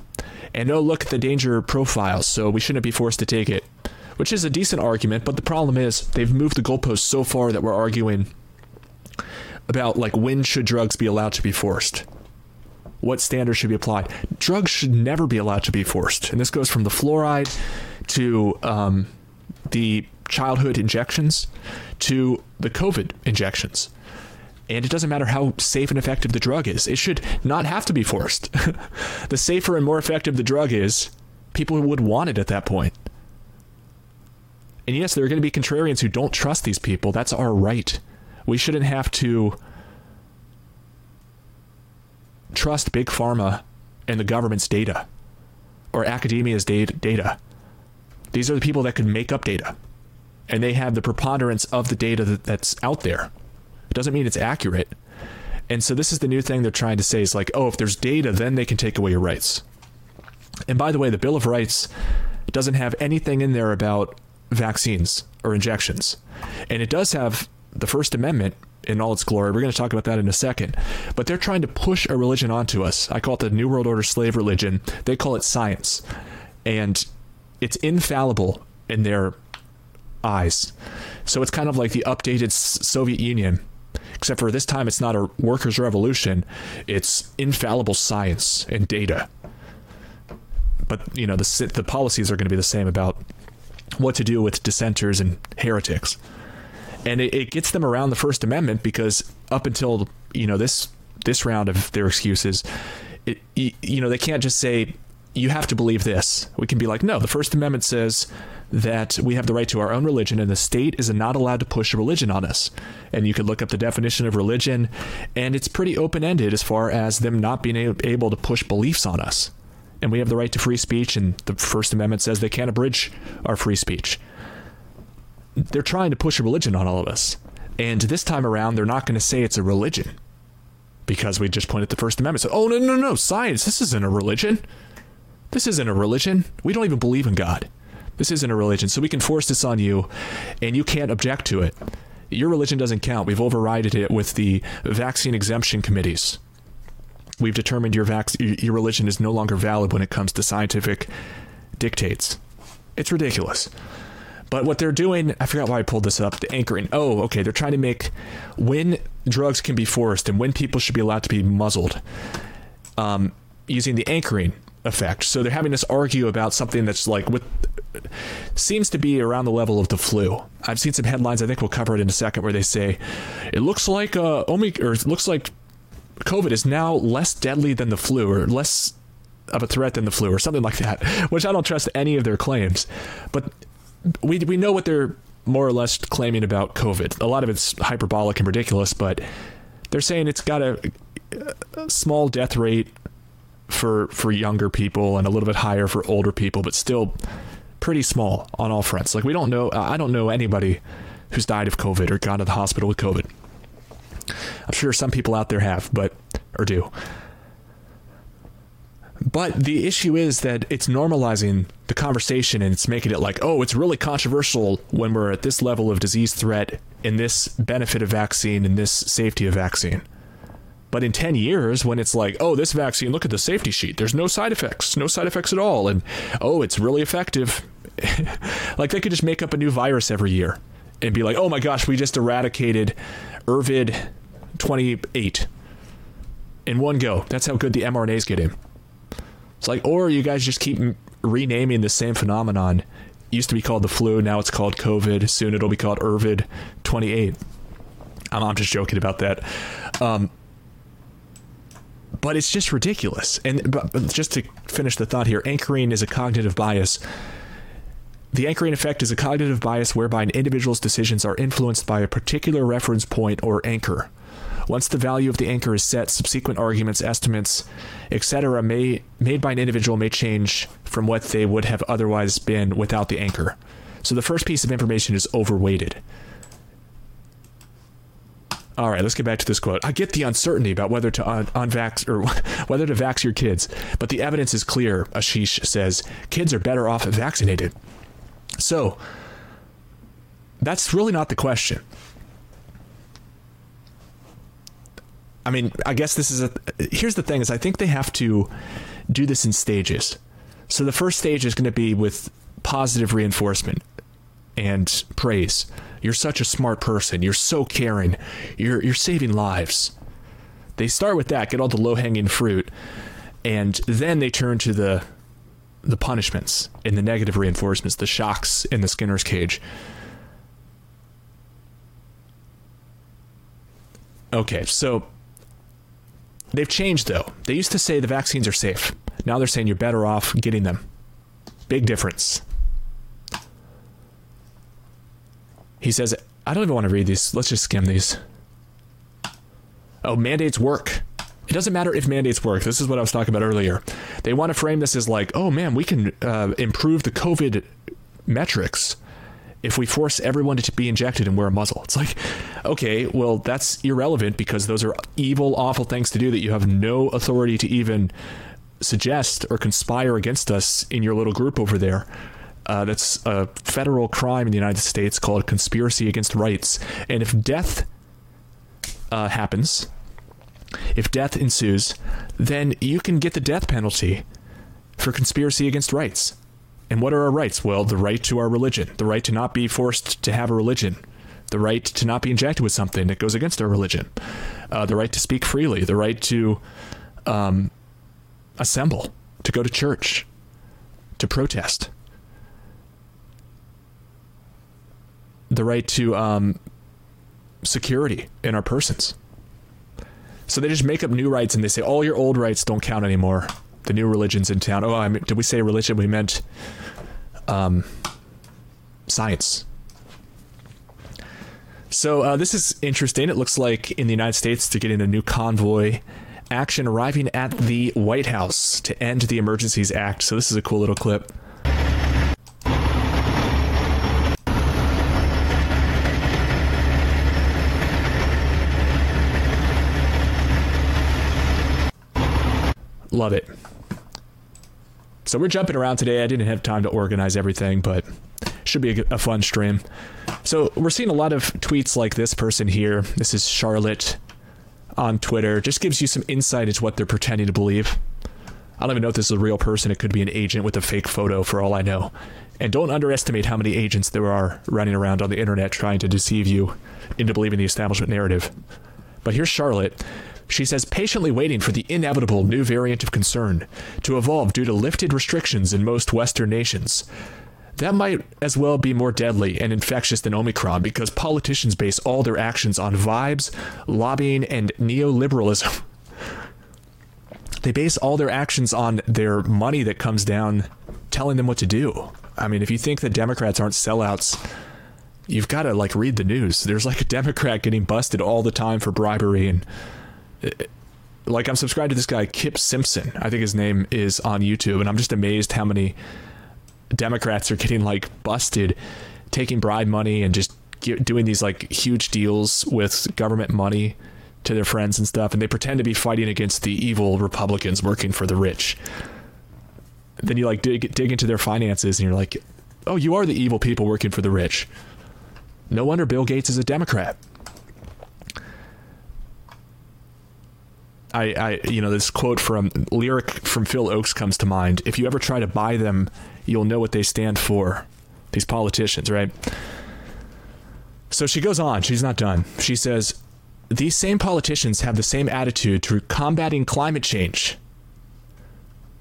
And oh, look at the danger profile, so we shouldn't be forced to take it. Which is a decent argument, but the problem is they've moved the goalpost so far that we're arguing about like when should drugs be allowed to be forced what standards should be applied. Drugs should never be allowed to be forced. And this goes from the fluoride to um, the childhood injections to the COVID injections. And it doesn't matter how safe and effective the drug is, it should not have to be forced. the safer and more effective the drug is, people would want it at that point. And yes, there are going to be contrarians who don't trust these people. That's our right. We shouldn't have to trust big pharma and the government's data or academia's data. These are the people that can make up data. And they have the preponderance of the data that, that's out there. It doesn't mean it's accurate. And so this is the new thing they're trying to say is like, oh, if there's data, then they can take away your rights. And by the way, the Bill of Rights doesn't have anything in there about vaccines or injections. And it does have the First Amendment in all its glory. We're going to talk about that in a second. But they're trying to push a religion onto us. I call it the New World Order slave religion. They call it science. And it's infallible in their eyes. So it's kind of like the updated Soviet Union. Except for this time, it's not a workers' revolution. It's infallible science and data. But you know the the policies are going to be the same about what to do with dissenters and heretics and it, it gets them around the First Amendment because up until you know this this round of their excuses, it, you know they can't just say you have to believe this. We can be like, no, the First Amendment says that we have the right to our own religion and the state is not allowed to push a religion on us. And you could look up the definition of religion and it's pretty open-ended as far as them not being able to push beliefs on us. And we have the right to free speech and the First Amendment says they can't abridge our free speech they're trying to push a religion on all of us. And this time around, they're not going to say it's a religion because we just pointed the First Amendment. So, oh, no, no, no, science, this isn't a religion. This isn't a religion. We don't even believe in God. This isn't a religion. So we can force this on you and you can't object to it. Your religion doesn't count. We've overrided it with the vaccine exemption committees. We've determined your your religion is no longer valid when it comes to scientific dictates. It's ridiculous. But what they're doing, I forgot why I pulled this up, the anchoring. Oh, okay, they're trying to make when drugs can be forced and when people should be allowed to be muzzled um, using the anchoring effect. So they're having us argue about something that's like with seems to be around the level of the flu. I've seen some headlines. I think we'll cover it in a second, where they say it looks like uh, Omicron, or it looks like COVID is now less deadly than the flu, or less of a threat than the flu, or something like that. Which I don't trust any of their claims, but we we know what they're more or less claiming about COVID. A lot of it's hyperbolic and ridiculous, but they're saying it's got a, a small death rate for for younger people and a little bit higher for older people, but still pretty small on all fronts. Like we don't know I don't know anybody who's died of COVID or gone to the hospital with COVID. I'm sure some people out there have, but or do. But the issue is that it's normalizing the conversation and it's making it like, oh, it's really controversial when we're at this level of disease threat and this benefit of vaccine and this safety of vaccine. But in 10 years, when it's like, oh, this vaccine, look at the safety sheet. There's no side effects, no side effects at all. And oh, it's really effective. like they could just make up a new virus every year and be like, oh my gosh, we just eradicated Ervid 28 in one go. That's how good the mRNAs get in. It's like, or you guys just keep renaming the same phenomenon. used to be called the flu, now it's called COVID. Soon it'll be called Irvid 28. I'm, I'm just joking about that. Um, but it's just ridiculous. And just to finish the thought here, anchoring is a cognitive bias. The anchoring effect is a cognitive bias whereby an individual's decisions are influenced by a particular reference point or anchor. Once the value of the anchor is set, subsequent arguments, estimates, etc., may made by an individual may change from what they would have otherwise been without the anchor. So the first piece of information is overweighted. All right, let's get back to this quote. I get the uncertainty about whether to un- unvax or whether to vax your kids, but the evidence is clear, Ashish says. Kids are better off vaccinated. So, that's really not the question. I mean, I guess this is a here's the thing is I think they have to do this in stages. So the first stage is going to be with positive reinforcement and praise. You're such a smart person. You're so caring. You're you're saving lives. They start with that, get all the low-hanging fruit, and then they turn to the the punishments and the negative reinforcements, the shocks in the Skinner's cage. Okay, so they've changed though. They used to say the vaccines are safe. Now they're saying you're better off getting them. Big difference. He says, I don't even want to read these. Let's just skim these. Oh, mandates work. It doesn't matter if mandates work. This is what I was talking about earlier. They want to frame this as like, oh man, we can uh, improve the COVID metrics if we force everyone to be injected and wear a muzzle. It's like, okay, well, that's irrelevant because those are evil, awful things to do that you have no authority to even suggest or conspire against us in your little group over there. Uh, that's a federal crime in the United States called conspiracy against rights. And if death uh, happens, if death ensues, then you can get the death penalty for conspiracy against rights. And what are our rights? Well, the right to our religion, the right to not be forced to have a religion, the right to not be injected with something that goes against our religion, uh, the right to speak freely, the right to um, assemble, to go to church, to protest, the right to um, security in our persons. So they just make up new rights and they say all your old rights don't count anymore. The new religions in town. Oh, I mean, did we say religion? We meant um, science. So uh, this is interesting. It looks like in the United States they're getting a new convoy action arriving at the White House to end the Emergencies Act. So this is a cool little clip. Love it. So we're jumping around today. I didn't have time to organize everything, but should be a, a, fun stream. So we're seeing a lot of tweets like this person here. This is Charlotte on Twitter. Just gives you some insight into what they're pretending to believe. I don't even know if this is a real person. It could be an agent with a fake photo for all I know. And don't underestimate how many agents there are running around on the internet trying to deceive you into believing the establishment narrative. But here's Charlotte she says patiently waiting for the inevitable new variant of concern to evolve due to lifted restrictions in most Western nations. That might as well be more deadly and infectious than Omicron because politicians base all their actions on vibes, lobbying, and neoliberalism. They base all their actions on their money that comes down telling them what to do. I mean, if you think that Democrats aren't sellouts, you've got to like read the news. There's like a Democrat getting busted all the time for bribery and like I'm subscribed to this guy Kip Simpson. I think his name is on YouTube, and I'm just amazed how many Democrats are getting like busted taking bribe money and just doing these like huge deals with government money to their friends and stuff, and they pretend to be fighting against the evil Republicans working for the rich. Then you like dig dig into their finances, and you're like, oh, you are the evil people working for the rich. No wonder Bill Gates is a Democrat. I, I, you know, this quote from lyric from Phil Ochs comes to mind. If you ever try to buy them, you'll know what they stand for. These politicians, right? So she goes on. She's not done. She says, these same politicians have the same attitude to combating climate change.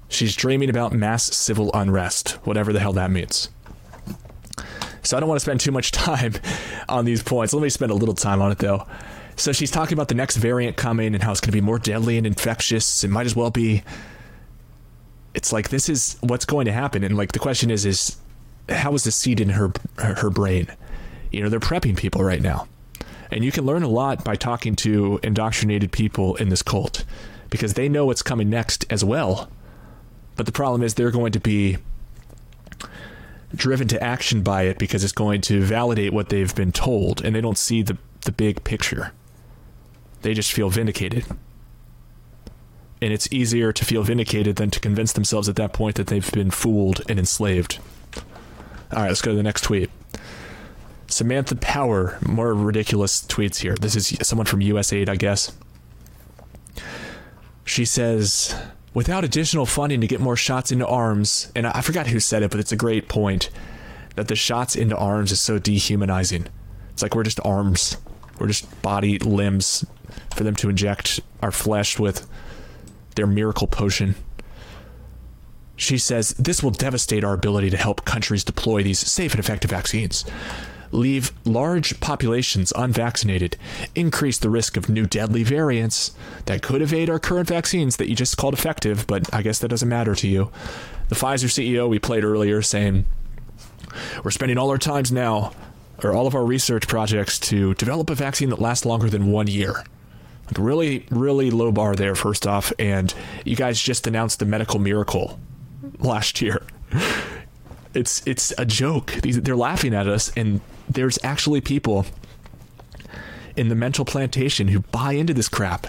She's dreaming about mass civil unrest, whatever the hell that means. So I don't want to spend too much time on these points. Let me spend a little time on it though. So she's talking about the next variant coming and how it's going to be more deadly and infectious. It might as well be. It's like this is what's going to happen, and like the question is, is how is this seed in her her brain? You know, they're prepping people right now, and you can learn a lot by talking to indoctrinated people in this cult because they know what's coming next as well. But the problem is they're going to be driven to action by it because it's going to validate what they've been told and they don't see the the big picture. They just feel vindicated. And it's easier to feel vindicated than to convince themselves at that point that they've been fooled and enslaved. All right, let's go to the next tweet. Samantha Power, more ridiculous tweets here. This is someone from USAID, I guess. She says, without additional funding to get more shots into arms, and I forgot who said it, but it's a great point that the shots into arms is so dehumanizing. It's like we're just arms, we're just body limbs for them to inject our flesh with their miracle potion. She says this will devastate our ability to help countries deploy these safe and effective vaccines. Leave large populations unvaccinated, increase the risk of new deadly variants that could evade our current vaccines that you just called effective, but I guess that doesn't matter to you. The Pfizer CEO we played earlier saying, We're spending all our times now, or all of our research projects, to develop a vaccine that lasts longer than one year. Really, really low bar there, first off. And you guys just announced the medical miracle last year. It's it's a joke. These, they're laughing at us, and there's actually people in the mental plantation who buy into this crap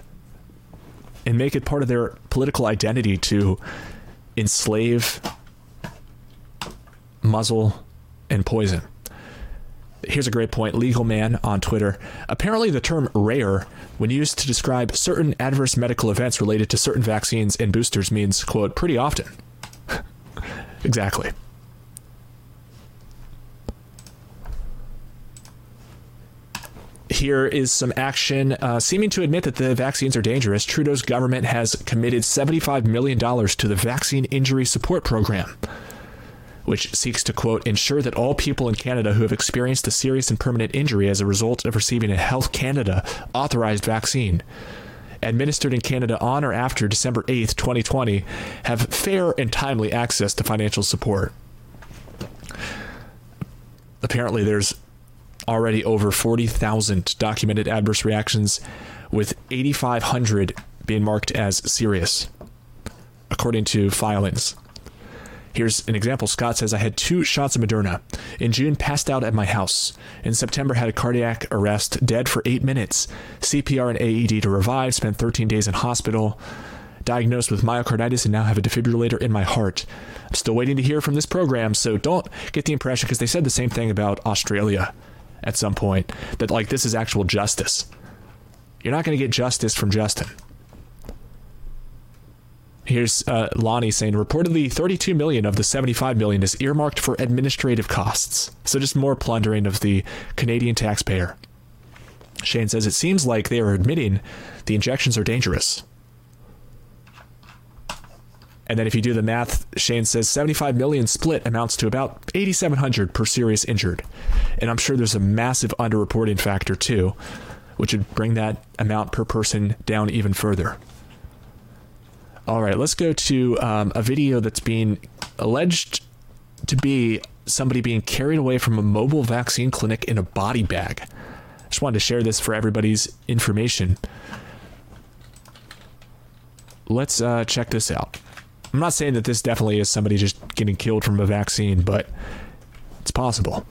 and make it part of their political identity to enslave, muzzle, and poison. Here's a great point. Legal Man on Twitter. Apparently, the term rare, when used to describe certain adverse medical events related to certain vaccines and boosters, means, quote, pretty often. exactly. Here is some action uh, seeming to admit that the vaccines are dangerous. Trudeau's government has committed $75 million to the Vaccine Injury Support Program, which seeks to, quote, ensure that all people in Canada who have experienced a serious and permanent injury as a result of receiving a Health Canada authorized vaccine administered in Canada on or after December 8th, 2020, have fair and timely access to financial support. Apparently, there's already over 40,000 documented adverse reactions, with 8,500 being marked as serious, according to filings. Here's an example. Scott says I had two shots of Moderna. In June, passed out at my house. In September, had a cardiac arrest, dead for eight minutes. CPR and AED to revive. Spent 13 days in hospital. Diagnosed with myocarditis and now have a defibrillator in my heart. I'm still waiting to hear from this program, so don't get the impression because they said the same thing about Australia at some point that like this is actual justice. You're not going to get justice from Justin. Here's uh, Lonnie saying reportedly 32 million of the 75 million is earmarked for administrative costs. So just more plundering of the Canadian taxpayer. Shane says it seems like they are admitting the injections are dangerous. And then if you do the math, Shane says 75 million split amounts to about 8700 per serious injured. And I'm sure there's a massive underreporting factor too, which would bring that amount per person down even further. All right, let's go to um, a video that's being alleged to be somebody being carried away from a mobile vaccine clinic in a body bag. Just wanted to share this for everybody's information. Let's uh, check this out. I'm not saying that this definitely is somebody just getting killed from a vaccine, but it's possible.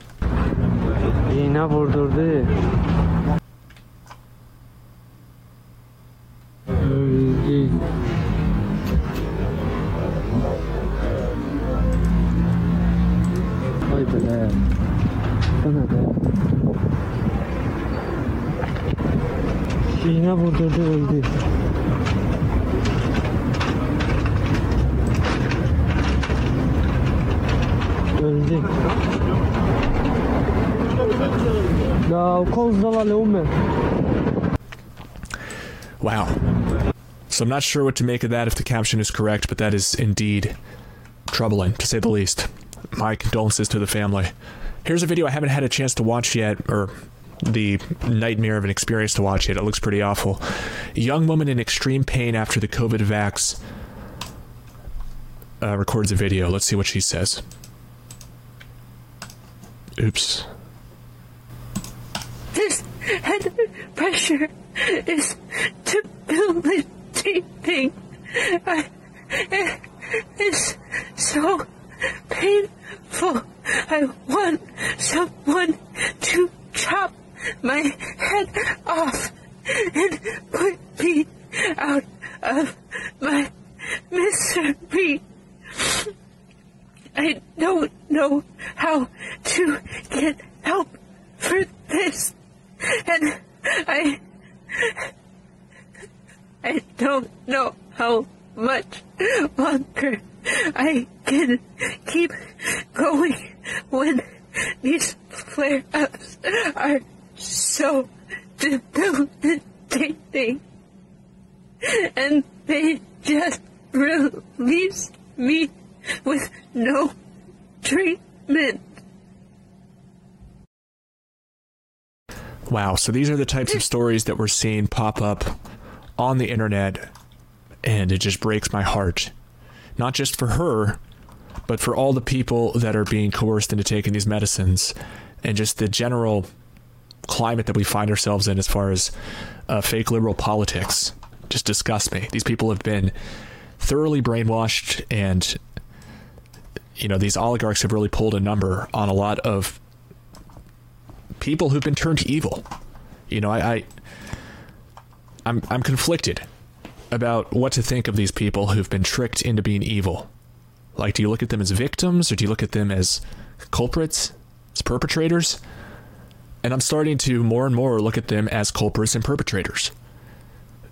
Wow. So I'm not sure what to make of that if the caption is correct, but that is indeed troubling, to say the least. My condolences to the family. Here's a video I haven't had a chance to watch yet, or the nightmare of an experience to watch yet. It looks pretty awful. Young woman in extreme pain after the COVID vax uh, records a video. Let's see what she says. Oops. This head pressure is debilitating. I, it, it's so painful. I want someone to chop my head off and put me out of my misery. I don't know how to get help for this. And I I don't know how much longer I can keep going when these flare ups are so debilitating. And they just release me with no treatment. Wow. So these are the types of stories that we're seeing pop up on the internet, and it just breaks my heart. Not just for her, but for all the people that are being coerced into taking these medicines, and just the general climate that we find ourselves in as far as uh, fake liberal politics. Just disgusts me. These people have been thoroughly brainwashed, and you know these oligarchs have really pulled a number on a lot of people who've been turned evil. You know, I, I I'm I'm conflicted about what to think of these people who've been tricked into being evil. Like, do you look at them as victims or do you look at them as culprits, as perpetrators? And I'm starting to more and more look at them as culprits and perpetrators.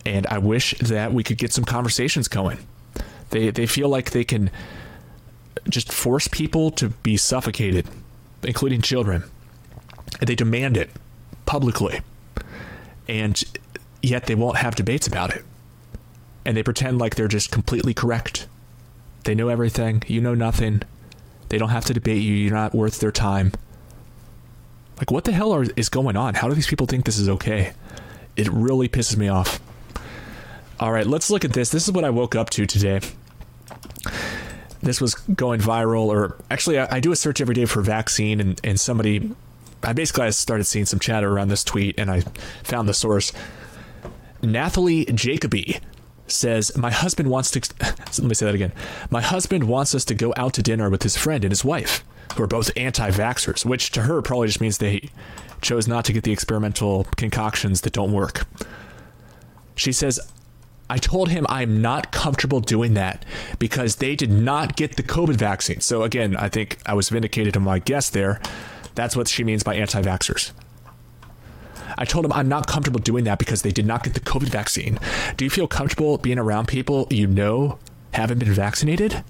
And I wish that we could get some conversations going. They they feel like they can just force people to be suffocated, including children. And They demand it publicly. And yet they won't have debates about it. And they pretend like they're just completely correct. They know everything, you know nothing. They don't have to debate you, you're not worth their time. Like what the hell are, is going on? How do these people think this is okay? It really pisses me off. All right, let's look at this. This is what I woke up to today. This was going viral, or actually, I, I do a search every day for vaccine, and, and somebody, I basically I started seeing some chatter around this tweet, and I found the source. Nathalie Jacoby says, My husband wants to. Let me say that again. My husband wants us to go out to dinner with his friend and his wife, who are both anti vaxxers, which to her probably just means they chose not to get the experimental concoctions that don't work. She says, I told him I'm not comfortable doing that because they did not get the COVID vaccine. So, again, I think I was vindicated in my guess there. That's what she means by anti vaxxers. I told him I'm not comfortable doing that because they did not get the COVID vaccine. Do you feel comfortable being around people you know haven't been vaccinated?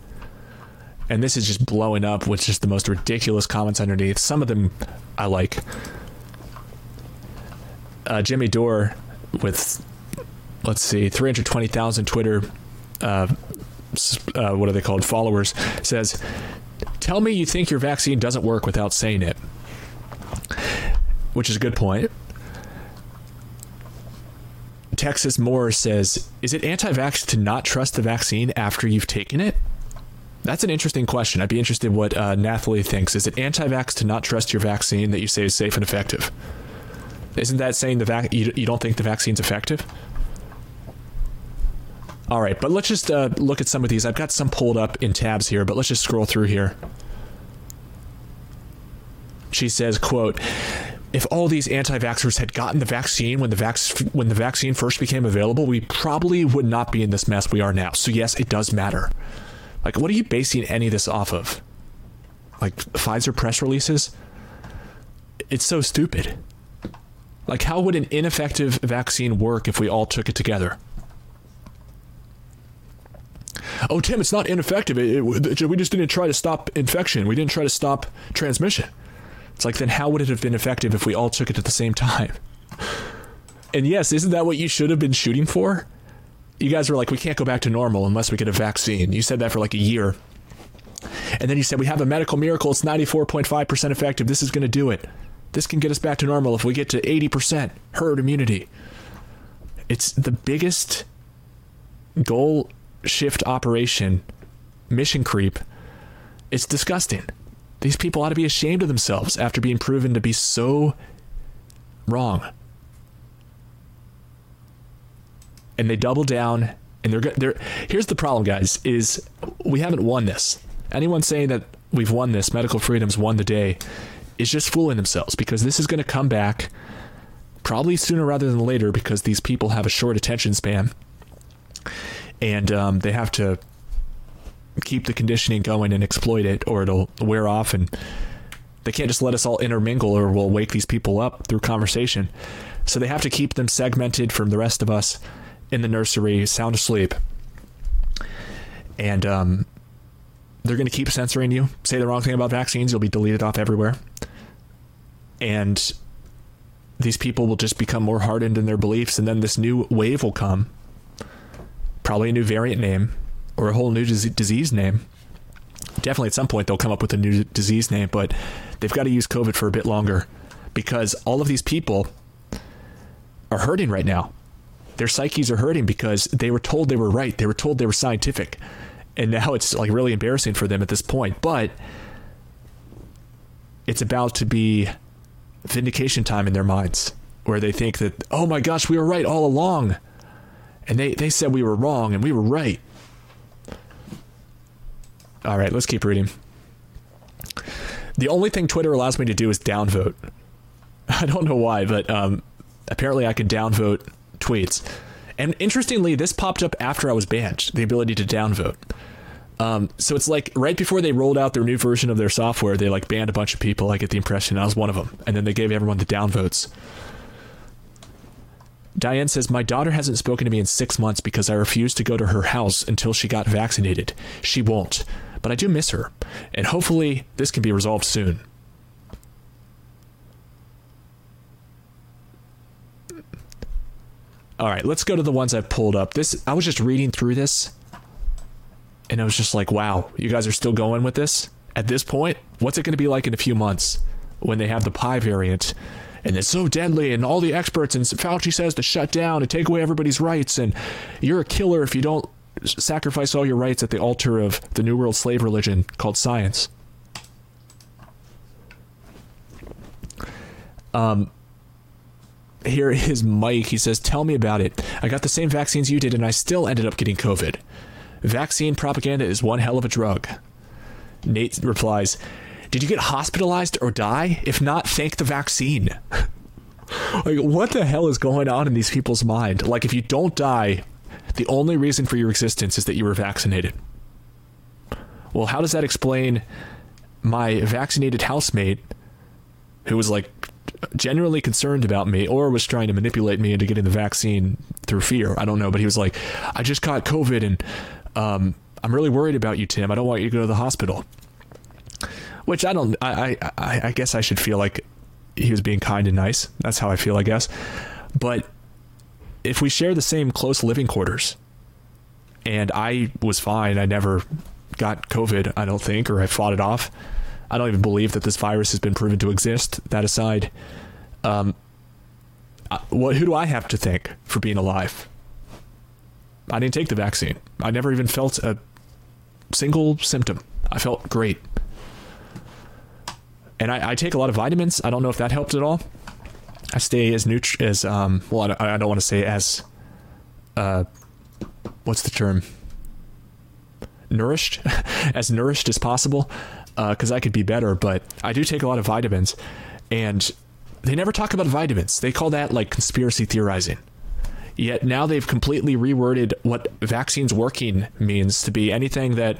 And this is just blowing up with just the most ridiculous comments underneath. Some of them I like. Uh, Jimmy Dore with, let's see, 320,000 Twitter, uh, uh, what are they called, followers, says, Tell me you think your vaccine doesn't work without saying it. Which is a good point. Texas Moore says, "Is it anti-vax to not trust the vaccine after you've taken it?" That's an interesting question. I'd be interested what uh, Nathalie thinks. Is it anti-vax to not trust your vaccine that you say is safe and effective? Isn't that saying the vac- you, you don't think the vaccine's effective? All right, but let's just uh, look at some of these. I've got some pulled up in tabs here, but let's just scroll through here. She says, "quote." If all these anti-vaxxers had gotten the vaccine when the when the vaccine first became available, we probably would not be in this mess we are now. So yes, it does matter. Like what are you basing any of this off of? Like Pfizer press releases? It's so stupid. Like how would an ineffective vaccine work if we all took it together? Oh, Tim, it's not ineffective. It, it, we just didn't try to stop infection. We didn't try to stop transmission. It's like, then how would it have been effective if we all took it at the same time? And yes, isn't that what you should have been shooting for? You guys were like, we can't go back to normal unless we get a vaccine. You said that for like a year. And then you said, we have a medical miracle. It's 94.5% effective. This is going to do it. This can get us back to normal if we get to 80% herd immunity. It's the biggest goal shift operation, mission creep. It's disgusting. These people ought to be ashamed of themselves after being proven to be so wrong. And they double down and they're they're here's the problem guys is we haven't won this. Anyone saying that we've won this, medical freedom's won the day is just fooling themselves because this is going to come back probably sooner rather than later because these people have a short attention span and um, they have to keep the conditioning going and exploit it or it'll wear off and they can't just let us all intermingle or we'll wake these people up through conversation. So they have to keep them segmented from the rest of us in the nursery sound asleep. And um, they're going to keep censoring you. Say the wrong thing about vaccines you'll be deleted off everywhere. And these people will just become more hardened in their beliefs and then this new wave will come. Probably a new variant name or a whole new disease name. Definitely at some point they'll come up with a new disease name but they've got to use covid for a bit longer because all of these people are hurting right now. Their psyches are hurting because they were told they were right. They were told they were scientific. And now it's like really embarrassing for them at this point. But it's about to be vindication time in their minds where they think that oh my gosh we were right all along. And they they said we were wrong and we were right all right let's keep reading the only thing twitter allows me to do is downvote i don't know why but um, apparently i can downvote tweets and interestingly this popped up after i was banned the ability to downvote um, so it's like right before they rolled out their new version of their software, they like banned a bunch of people. I get the impression I was one of them, and then they gave everyone the downvotes. Diane says, My daughter hasn't spoken to me in six months because I refused to go to her house until she got vaccinated. She won't, but I do miss her, and hopefully this can be resolved soon. All right, let's go to the ones I've pulled up. This I was just reading through this and I was just like, wow, you guys are still going with this? At this point, what's it going to be like in a few months when they have the Pi variant and it's so deadly and all the experts and Fauci says to shut down and take away everybody's rights and you're a killer if you don't sacrifice all your rights at the altar of the new world slave religion called science. Um here is Mike. He says, "Tell me about it. I got the same vaccines you did and I still ended up getting COVID." Vaccine propaganda is one hell of a drug. Nate replies, Did you get hospitalized or die? If not, thank the vaccine. like, what the hell is going on in these people's mind? Like, if you don't die, the only reason for your existence is that you were vaccinated. Well, how does that explain my vaccinated housemate who was like genuinely concerned about me or was trying to manipulate me into getting the vaccine through fear? I don't know, but he was like, I just caught COVID and um, I'm really worried about you, Tim. I don't want you to go to the hospital. Which I don't. I, I I guess I should feel like he was being kind and nice. That's how I feel, I guess. But if we share the same close living quarters, and I was fine, I never got COVID. I don't think, or I fought it off. I don't even believe that this virus has been proven to exist. That aside, um, what who do I have to thank for being alive? I didn't take the vaccine. I never even felt a single symptom. I felt great. And I, I take a lot of vitamins. I don't know if that helped at all. I stay as nutri as um well I don't, I don't want to say as uh what's the term? Nourished? As nourished as possible because uh, I could be better but I do take a lot of vitamins and they never talk about vitamins. They call that like conspiracy theorizing. Yet now they've completely reworded what vaccines working means to be anything that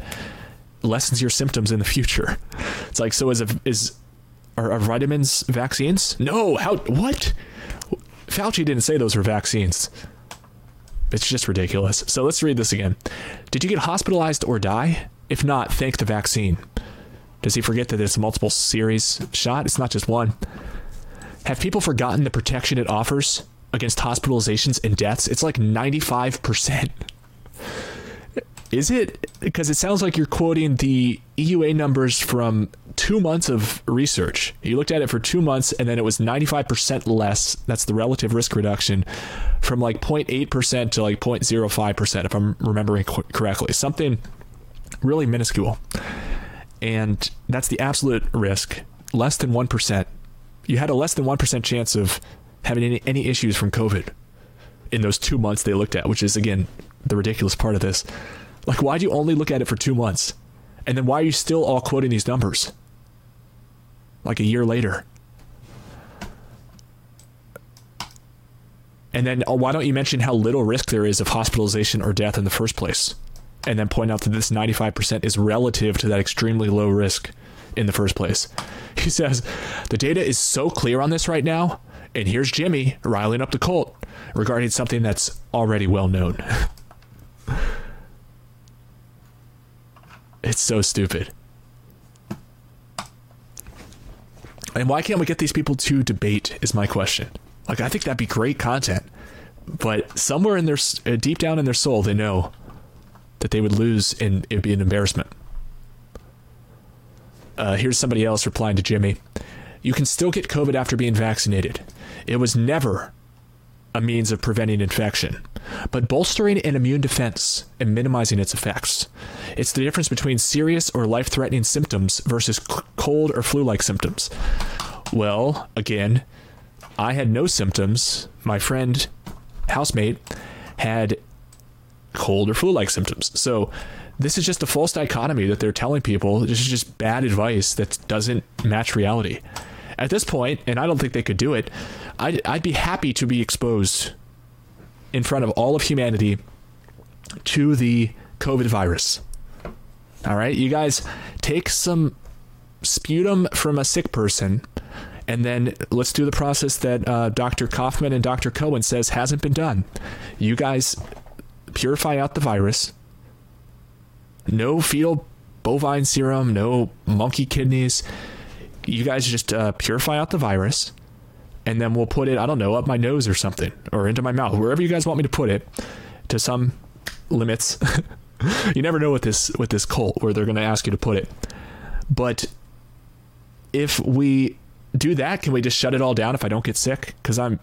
lessens your symptoms in the future. It's like so is a, is are, are vitamins vaccines? No, how what? Fauci didn't say those were vaccines. It's just ridiculous. So let's read this again. Did you get hospitalized or die? If not, thank the vaccine. Does he forget that it's a multiple series shot? It's not just one. Have people forgotten the protection it offers? against hospitalizations and deaths, it's like 95%. Is it? Because it sounds like you're quoting the EUA numbers from two months of research. You looked at it for two months and then it was 95% less. That's the relative risk reduction from like 0.8% to like 0.05%, if I'm remembering co- correctly. Something really minuscule. And that's the absolute risk, less than 1%. You had a less than 1% chance of having any, any issues from COVID in those two months they looked at, which is, again, the ridiculous part of this. Like, why do you only look at it for two months? And then why are you still all quoting these numbers? Like a year later. And then oh, why don't you mention how little risk there is of hospitalization or death in the first place? And then point out that this 95% is relative to that extremely low risk in the first place. He says, The data is so clear on this right now, and here's Jimmy riling up the cult regarding something that's already well known. it's so stupid. And why can't we get these people to debate? Is my question. Like, I think that'd be great content, but somewhere in their uh, deep down in their soul, they know that they would lose and it would be an embarrassment. Uh, here's somebody else replying to Jimmy. You can still get COVID after being vaccinated. It was never a means of preventing infection, but bolstering an immune defense and minimizing its effects. It's the difference between serious or life threatening symptoms versus cold or flu like symptoms. Well, again, I had no symptoms. My friend, housemate, had cold or flu like symptoms. So this is just a false dichotomy that they're telling people. This is just bad advice that doesn't match reality. At this point, and I don't think they could do it, I'd, I'd be happy to be exposed in front of all of humanity to the COVID virus. All right, you guys take some sputum from a sick person, and then let's do the process that uh, Dr. Kaufman and Dr. Cowan says hasn't been done. You guys purify out the virus, no fetal bovine serum, no monkey kidneys. You guys just uh, purify out the virus, and then we'll put it, I don't know, up my nose or something, or into my mouth, wherever you guys want me to put it, to some limits. you never know with this with this cult where they're going to ask you to put it. But if we do that, can we just shut it all down if I don't get sick? Because I'm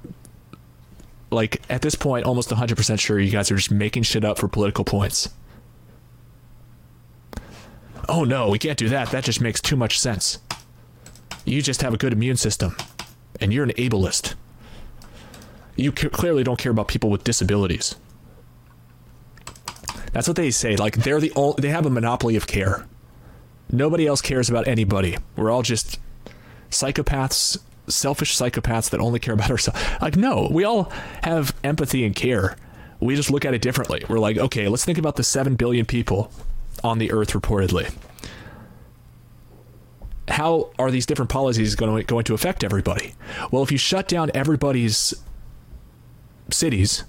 like at this point almost 100% sure you guys are just making shit up for political points oh no, we can't do that. That just makes too much sense. You just have a good immune system, and you're an ableist. You clearly don't care about people with disabilities. That's what they say. Like they're the only, they have a monopoly of care. Nobody else cares about anybody. We're all just psychopaths, selfish psychopaths that only care about ourselves. Like no, we all have empathy and care. We just look at it differently. We're like, okay, let's think about the 7 billion people on the earth reportedly. How are these different policies going to, going to affect everybody? Well, if you shut down everybody's cities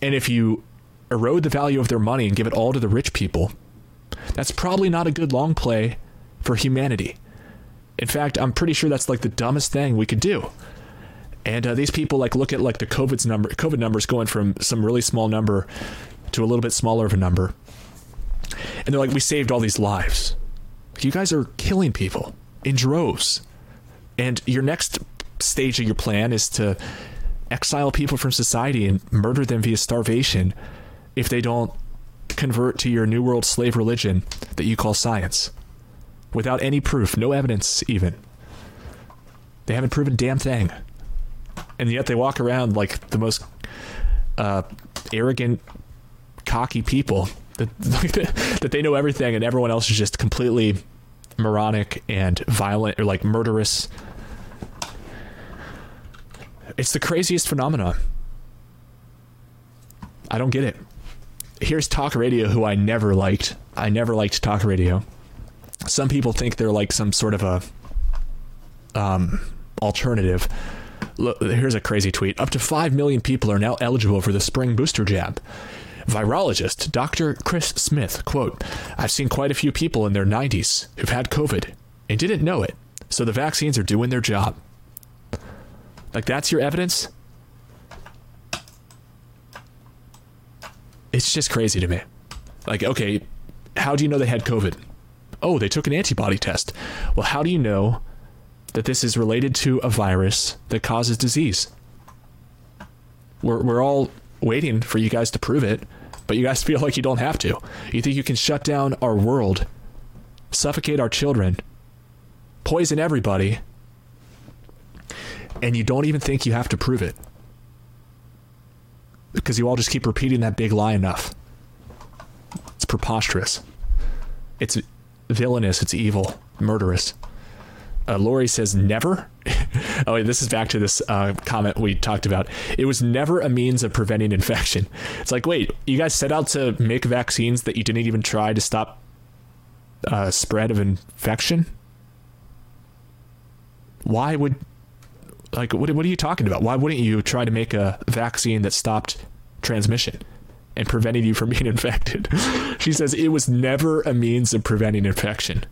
and if you erode the value of their money and give it all to the rich people, that's probably not a good long play for humanity. In fact, I'm pretty sure that's like the dumbest thing we could do. And uh, these people like look at like the COVID's number, COVID numbers going from some really small number to a little bit smaller of a number, and they're like, "We saved all these lives." You guys are killing people in droves, and your next stage of your plan is to exile people from society and murder them via starvation if they don't convert to your new world slave religion that you call science without any proof, no evidence even. They haven't proven damn thing. And yet they walk around like the most uh, arrogant, cocky people that, that they know everything and everyone else is just completely moronic and violent or like murderous. It's the craziest phenomenon. I don't get it. Here's talk radio, who I never liked. I never liked talk radio. Some people think they're like some sort of a um, alternative. Look, here's a crazy tweet. Up to 5 million people are now eligible for the spring booster jab. Virologist Dr. Chris Smith, quote, I've seen quite a few people in their 90s who've had COVID and didn't know it. So the vaccines are doing their job. Like that's your evidence? It's just crazy to me. Like, okay, how do you know they had COVID? Oh, they took an antibody test. Well, how do you know that this is related to a virus that causes disease? We're we're all waiting for you guys to prove it, but you guys feel like you don't have to. You think you can shut down our world, suffocate our children, poison everybody, and you don't even think you have to prove it. Because you all just keep repeating that big lie enough. It's preposterous. It's villainous. It's evil. Murderous. Uh, Lori says never. oh, wait, this is back to this uh, comment we talked about. It was never a means of preventing infection. It's like, wait, you guys set out to make vaccines that you didn't even try to stop uh, spread of infection? Why would, like, what, what are you talking about? Why wouldn't you try to make a vaccine that stopped transmission? and prevented you from being infected. she says it was never a means of preventing infection.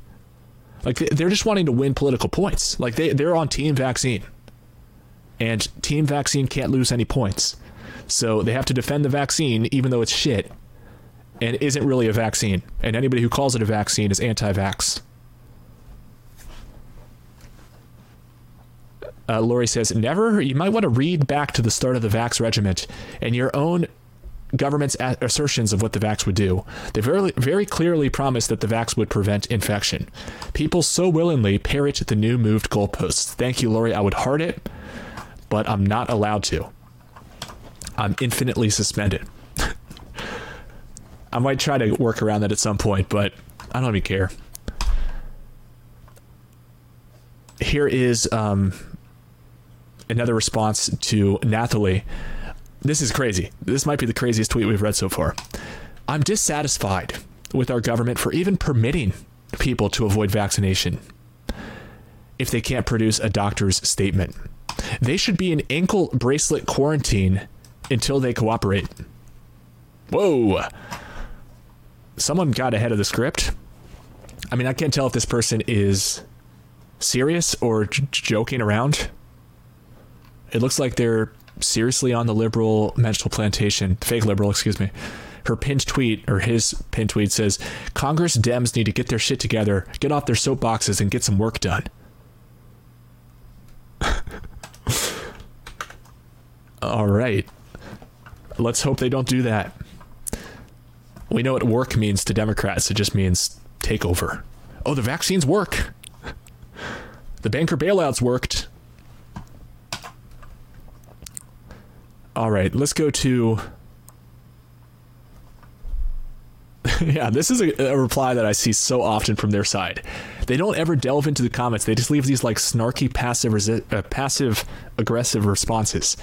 Like they're just wanting to win political points. Like they they're on team vaccine. And team vaccine can't lose any points. So they have to defend the vaccine even though it's shit and isn't really a vaccine. And anybody who calls it a vaccine is anti-vax. Uh, Lori says, never. You might want to read back to the start of the Vax regiment and your own government's assertions of what the vax would do. They very, very clearly promised that the vax would prevent infection. People so willingly parrot the new moved goalposts. Thank you, Lori. I would heart it, but I'm not allowed to. I'm infinitely suspended. I might try to work around that at some point, but I don't even care. Here is um, another response to Nathalie this is crazy. This might be the craziest tweet we've read so far. I'm dissatisfied with our government for even permitting people to avoid vaccination if they can't produce a doctor's statement. They should be in ankle bracelet quarantine until they cooperate. Whoa. Someone got ahead of the script. I mean, I can't tell if this person is serious or joking around. It looks like they're seriously on the liberal mental plantation, fake liberal, excuse me. Her pinned tweet or his pinned tweet says, "Congress Dems need to get their shit together, get off their soapboxes, and get some work done." All right. Let's hope they don't do that. We know what work means to Democrats. It just means takeover. Oh, the vaccines work. The banker bailouts worked. All right, let's go to. yeah, this is a, a, reply that I see so often from their side. They don't ever delve into the comments. They just leave these like snarky passive resi- uh, passive aggressive responses.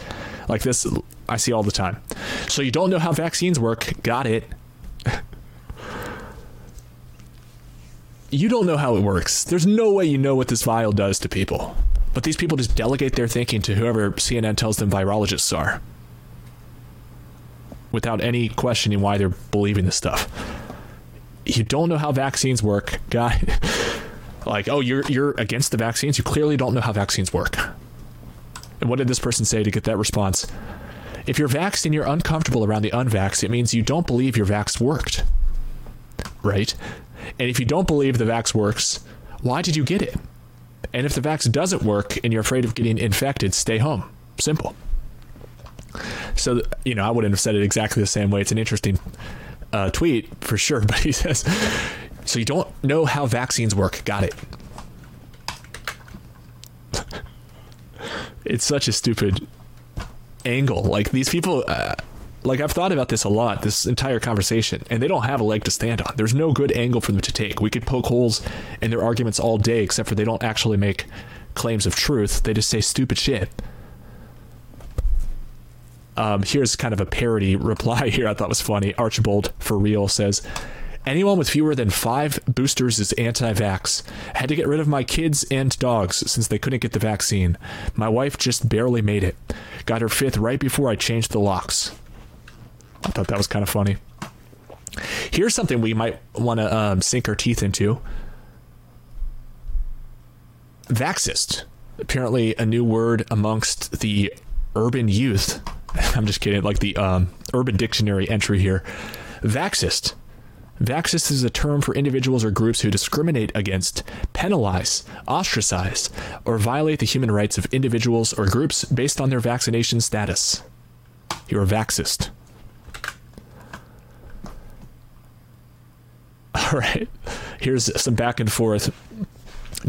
Like this I see all the time. So you don't know how vaccines work. Got it. you don't know how it works. There's no way you know what this vial does to people. But these people just delegate their thinking to whoever CNN tells them virologists are without any questioning why they're believing this stuff. You don't know how vaccines work, guy. like, oh, you're you're against the vaccines. You clearly don't know how vaccines work. And what did this person say to get that response? If you're vaxxed and you're uncomfortable around the unvaxxed, it means you don't believe your vax worked. Right? And if you don't believe the vax works, why did you get it? And if the vax doesn't work and you're afraid of getting infected, stay home. Simple. So, you know, I wouldn't have said it exactly the same way. It's an interesting uh, tweet for sure, but he says, so you don't know how vaccines work. Got it. it's such a stupid angle. Like these people, uh, like I've thought about this a lot, this entire conversation, and they don't have a leg to stand on. There's no good angle for them to take. We could poke holes in their arguments all day, except for they don't actually make claims of truth. They just say stupid shit. Um, here's kind of a parody reply here I thought was funny. Archibald for real says, Anyone with fewer than five boosters is anti vax. Had to get rid of my kids and dogs since they couldn't get the vaccine. My wife just barely made it. Got her fifth right before I changed the locks. I thought that was kind of funny. Here's something we might want to um, sink our teeth into Vaxist. Apparently, a new word amongst the urban youth I'm just kidding. Like the um, Urban Dictionary entry here, Vaxist. Vaxist is a term for individuals or groups who discriminate against, penalize, ostracize, or violate the human rights of individuals or groups based on their vaccination status. You're a Vaxist. All right. Here's some back and forth.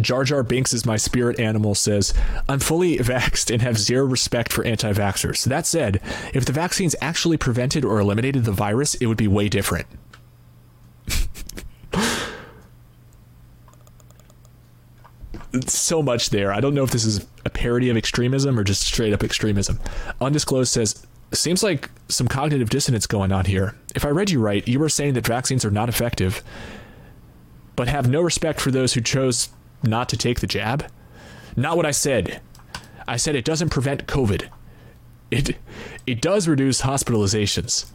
Jar Jar Binks is my spirit animal says, I'm fully vaxxed and have zero respect for anti vaxxers. That said, if the vaccines actually prevented or eliminated the virus, it would be way different. so much there. I don't know if this is a parody of extremism or just straight up extremism. Undisclosed says, seems like some cognitive dissonance going on here. If I read you right, you were saying that vaccines are not effective, but have no respect for those who chose not to take the jab? Not what I said. I said it doesn't prevent COVID. It it does reduce hospitalizations.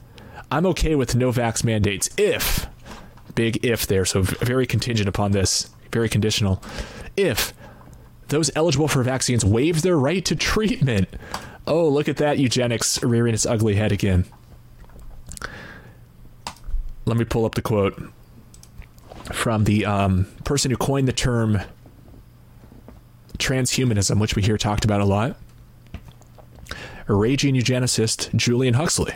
I'm okay with no vax mandates if big if there, so very contingent upon this, very conditional. If those eligible for vaccines waive their right to treatment. Oh, look at that eugenics rearing its ugly head again. Let me pull up the quote from the um, person who coined the term transhumanism, which we hear talked about a lot. A raging eugenicist, Julian Huxley,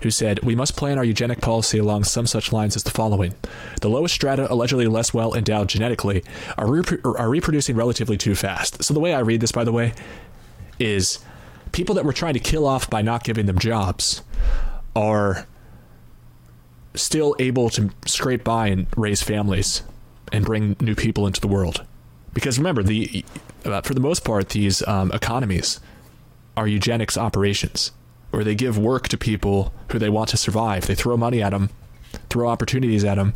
who said, We must plan our eugenic policy along some such lines as the following. The lowest strata, allegedly less well endowed genetically, are, are reproducing relatively too fast. So, the way I read this, by the way, is people that we're trying to kill off by not giving them jobs are still able to scrape by and raise families and bring new people into the world. Because remember, the uh, for the most part, these um, economies are eugenics operations, where they give work to people who they want to survive. They throw money at them, throw opportunities at them,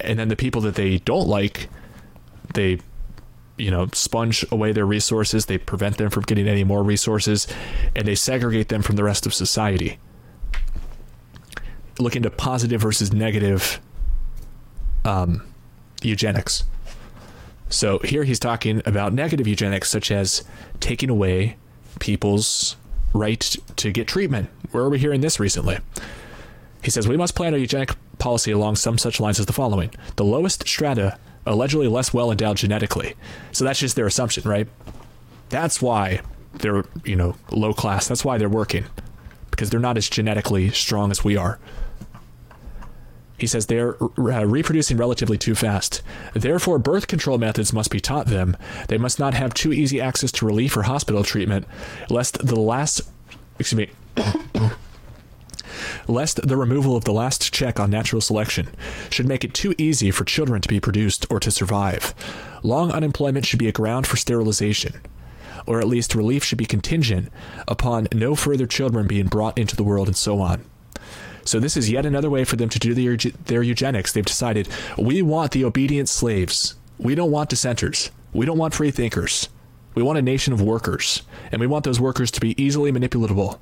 and then the people that they don't like, they you know sponge away their resources. They prevent them from getting any more resources, and they segregate them from the rest of society. Look into positive versus negative um, eugenics. So here he's talking about negative eugenics, such as taking away people's right to get treatment. Where are we hearing this recently? He says, We must plan our eugenic policy along some such lines as the following the lowest strata, allegedly less well endowed genetically. So that's just their assumption, right? That's why they're, you know, low class. That's why they're working, because they're not as genetically strong as we are. He says they're uh, reproducing relatively too fast. Therefore, birth control methods must be taught them. They must not have too easy access to relief or hospital treatment, lest the last, excuse me, lest the removal of the last check on natural selection should make it too easy for children to be produced or to survive. Long unemployment should be a ground for sterilization, or at least relief should be contingent upon no further children being brought into the world, and so on. So this is yet another way for them to do their, their eugenics. They've decided we want the obedient slaves. We don't want dissenters. We don't want free thinkers. We want a nation of workers, and we want those workers to be easily manipulatable,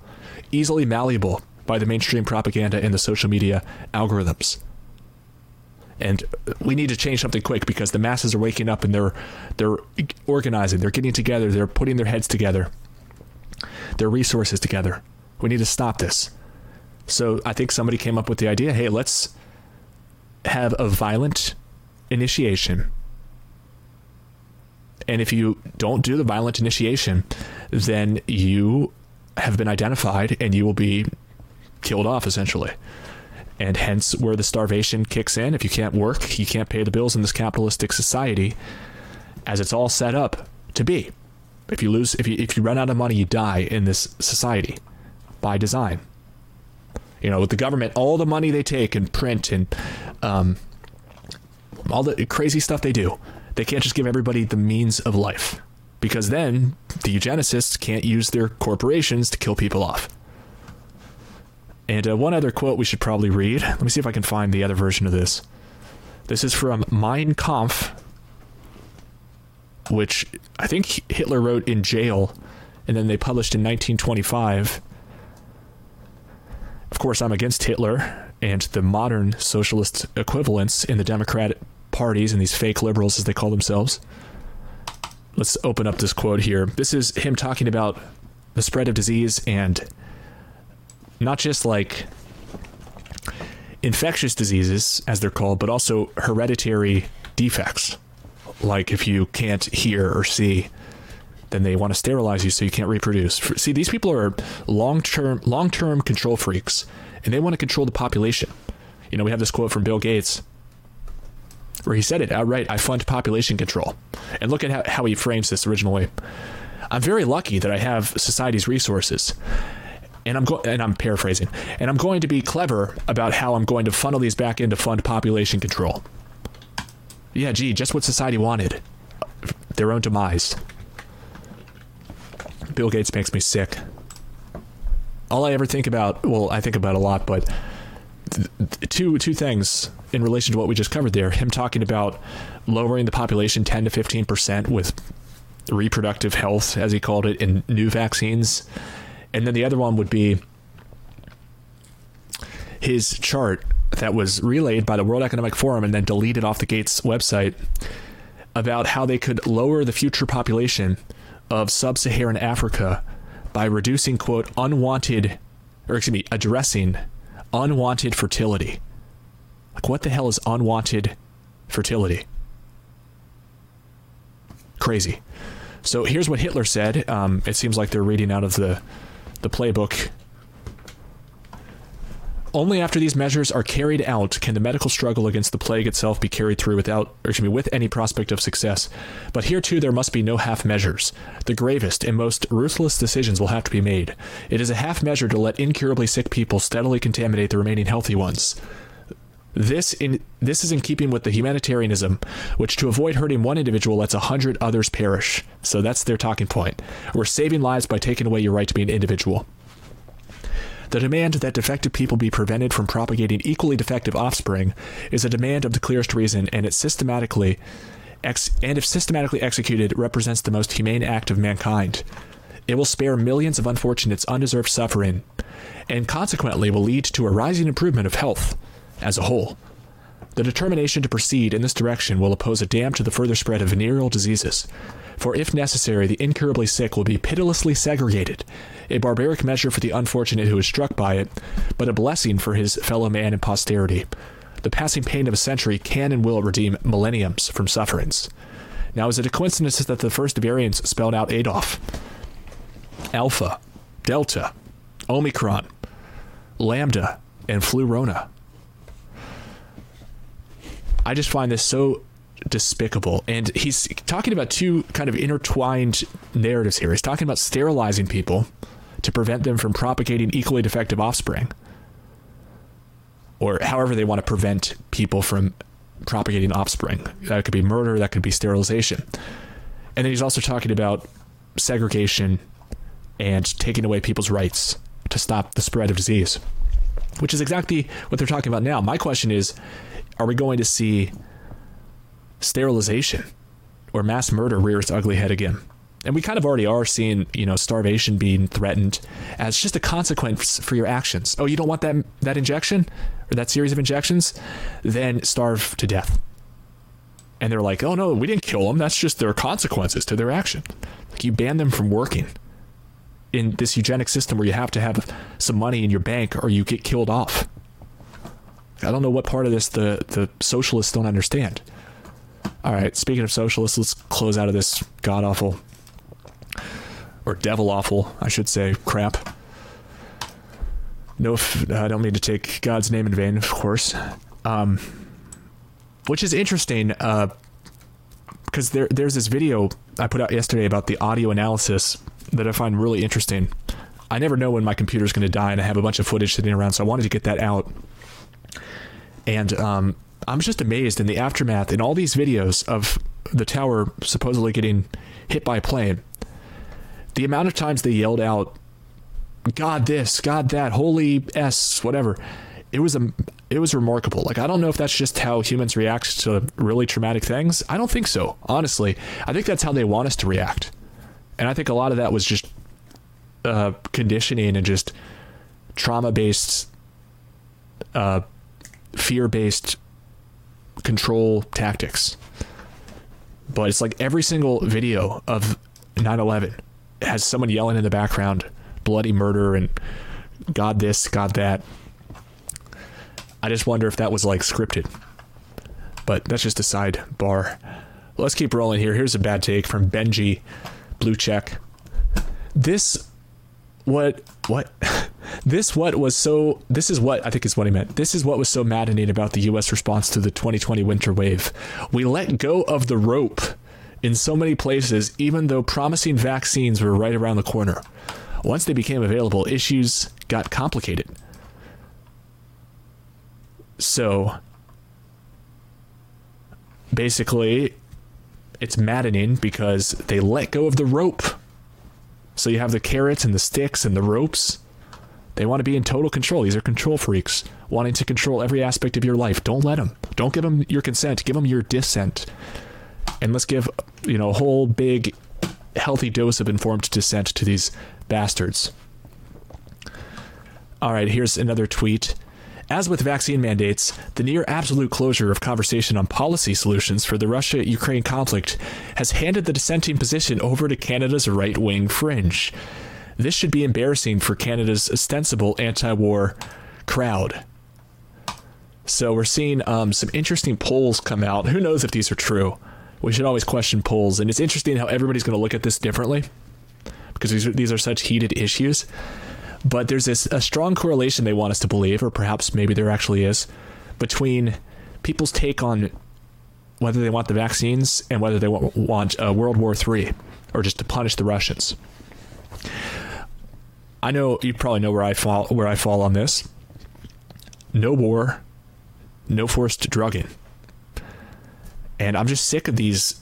easily malleable by the mainstream propaganda and the social media algorithms. And we need to change something quick because the masses are waking up and they're they're organizing, they're getting together, they're putting their heads together, their resources together. We need to stop this. So I think somebody came up with the idea hey, let's have a violent initiation. And if you don't do the violent initiation, then you have been identified and you will be killed off essentially. And hence where the starvation kicks in. If you can't work, you can't pay the bills in this capitalistic society as it's all set up to be. If you lose if you if you run out of money, you die in this society by design. You know, with the government, all the money they take and print and um, all the crazy stuff they do, they can't just give everybody the means of life because then the eugenicists can't use their corporations to kill people off. And uh, one other quote we should probably read. Let me see if I can find the other version of this. This is from Mein Kampf, which I think Hitler wrote in jail, and then they published in 1925. Of course, I'm against Hitler and the modern socialist equivalents in the Democratic parties and these fake liberals, as they call themselves. Let's open up this quote here. This is him talking about the spread of disease and not just like infectious diseases, as they're called, but also hereditary defects. Like if you can't hear or see, then they want to sterilize you so you can't reproduce. See, these people are long-term long-term control freaks, and they want to control the population. You know, we have this quote from Bill Gates where he said it outright I fund population control. And look at how, how he frames this originally. I'm very lucky that I have society's resources. And I'm and I'm paraphrasing. And I'm going to be clever about how I'm going to funnel these back into fund population control. Yeah, gee, just what society wanted. Their own demise. Bill Gates makes me sick. All I ever think about, well, I think about a lot, but two two things in relation to what we just covered there. Him talking about lowering the population 10 to 15% with reproductive health as he called it in new vaccines. And then the other one would be his chart that was relayed by the World Economic Forum and then deleted off the Gates website about how they could lower the future population of sub-Saharan Africa by reducing quote unwanted or excuse me, addressing unwanted fertility. Like what the hell is unwanted fertility? Crazy. So here's what Hitler said. Um, it seems like they're reading out of the the playbook. Only after these measures are carried out can the medical struggle against the plague itself be carried through without, excuse me, with any prospect of success. But here too there must be no half measures. The gravest and most ruthless decisions will have to be made. It is a half measure to let incurably sick people steadily contaminate the remaining healthy ones. This in this is in keeping with the humanitarianism, which to avoid hurting one individual lets a hundred others perish. So that's their talking point. We're saving lives by taking away your right to be an individual. The demand that defective people be prevented from propagating equally defective offspring is a demand of the clearest reason, and it systematically and if systematically executed represents the most humane act of mankind. It will spare millions of unfortunates undeserved suffering, and consequently will lead to a rising improvement of health as a whole. The determination to proceed in this direction will oppose a dam to the further spread of venereal diseases. For if necessary, the incurably sick will be pitilessly segregated, a barbaric measure for the unfortunate who is struck by it, but a blessing for his fellow man and posterity. The passing pain of a century can and will redeem millenniums from sufferings. Now, is it a coincidence that the first variants spelled out Adolf? Alpha, Delta, Omicron, Lambda, and Flurona. I just find this so despicable. And he's talking about two kind of intertwined narratives here. He's talking about sterilizing people to prevent them from propagating equally defective offspring, or however they want to prevent people from propagating offspring. That could be murder, that could be sterilization. And then he's also talking about segregation and taking away people's rights to stop the spread of disease, which is exactly what they're talking about now. My question is are we going to see sterilization or mass murder rear its ugly head again? And we kind of already are seeing, you know, starvation being threatened as just a consequence for your actions. Oh, you don't want that that injection or that series of injections? Then starve to death. And they're like, "Oh no, we didn't kill them. That's just their consequences to their action." Like you ban them from working in this eugenic system where you have to have some money in your bank or you get killed off. I don't know what part of this the the socialists don't understand. All right, speaking of socialists, let's close out of this god awful or devil awful, I should say, crap. No, I don't mean to take God's name in vain, of course. Um, which is interesting, uh, because there there's this video I put out yesterday about the audio analysis that I find really interesting. I never know when my computer's going to die, and I have a bunch of footage sitting around, so I wanted to get that out. And um, I'm just amazed in the aftermath in all these videos of the tower supposedly getting hit by a plane. The amount of times they yelled out, "God this, God that, holy s, whatever." It was a it was remarkable. Like I don't know if that's just how humans react to really traumatic things. I don't think so. Honestly, I think that's how they want us to react. And I think a lot of that was just uh, conditioning and just trauma based, uh, fear based control tactics. But it's like every single video of 9 11 has someone yelling in the background, bloody murder and God this, God that. I just wonder if that was like scripted. But that's just a sidebar. Let's keep rolling here. Here's a bad take from Benji Blue Check. This what what this what was so this is what I think is what he meant. This is what was so maddening about the US response to the 2020 winter wave. We let go of the rope in so many places even though promising vaccines were right around the corner. Once they became available, issues got complicated. So basically it's maddening because they let go of the rope. So you have the carrots and the sticks and the ropes. They want to be in total control. These are control freaks wanting to control every aspect of your life. Don't let them. Don't give them your consent. Give them your dissent. And let's give, you know, a whole big healthy dose of informed dissent to these bastards. All right, here's another tweet. As with vaccine mandates, the near absolute closure of conversation on policy solutions for the Russia Ukraine conflict has handed the dissenting position over to Canada's right wing fringe. This should be embarrassing for Canada's ostensible anti war crowd. So we're seeing um, some interesting polls come out. Who knows if these are true? We should always question polls. And it's interesting how everybody's going to look at this differently because these are, these are such heated issues. But there's this a strong correlation they want us to believe, or perhaps maybe there actually is, between people's take on whether they want the vaccines and whether they want, want uh, World War III or just to punish the Russians. I know you probably know where I fall where I fall on this. No war, no forced drugging. And I'm just sick of these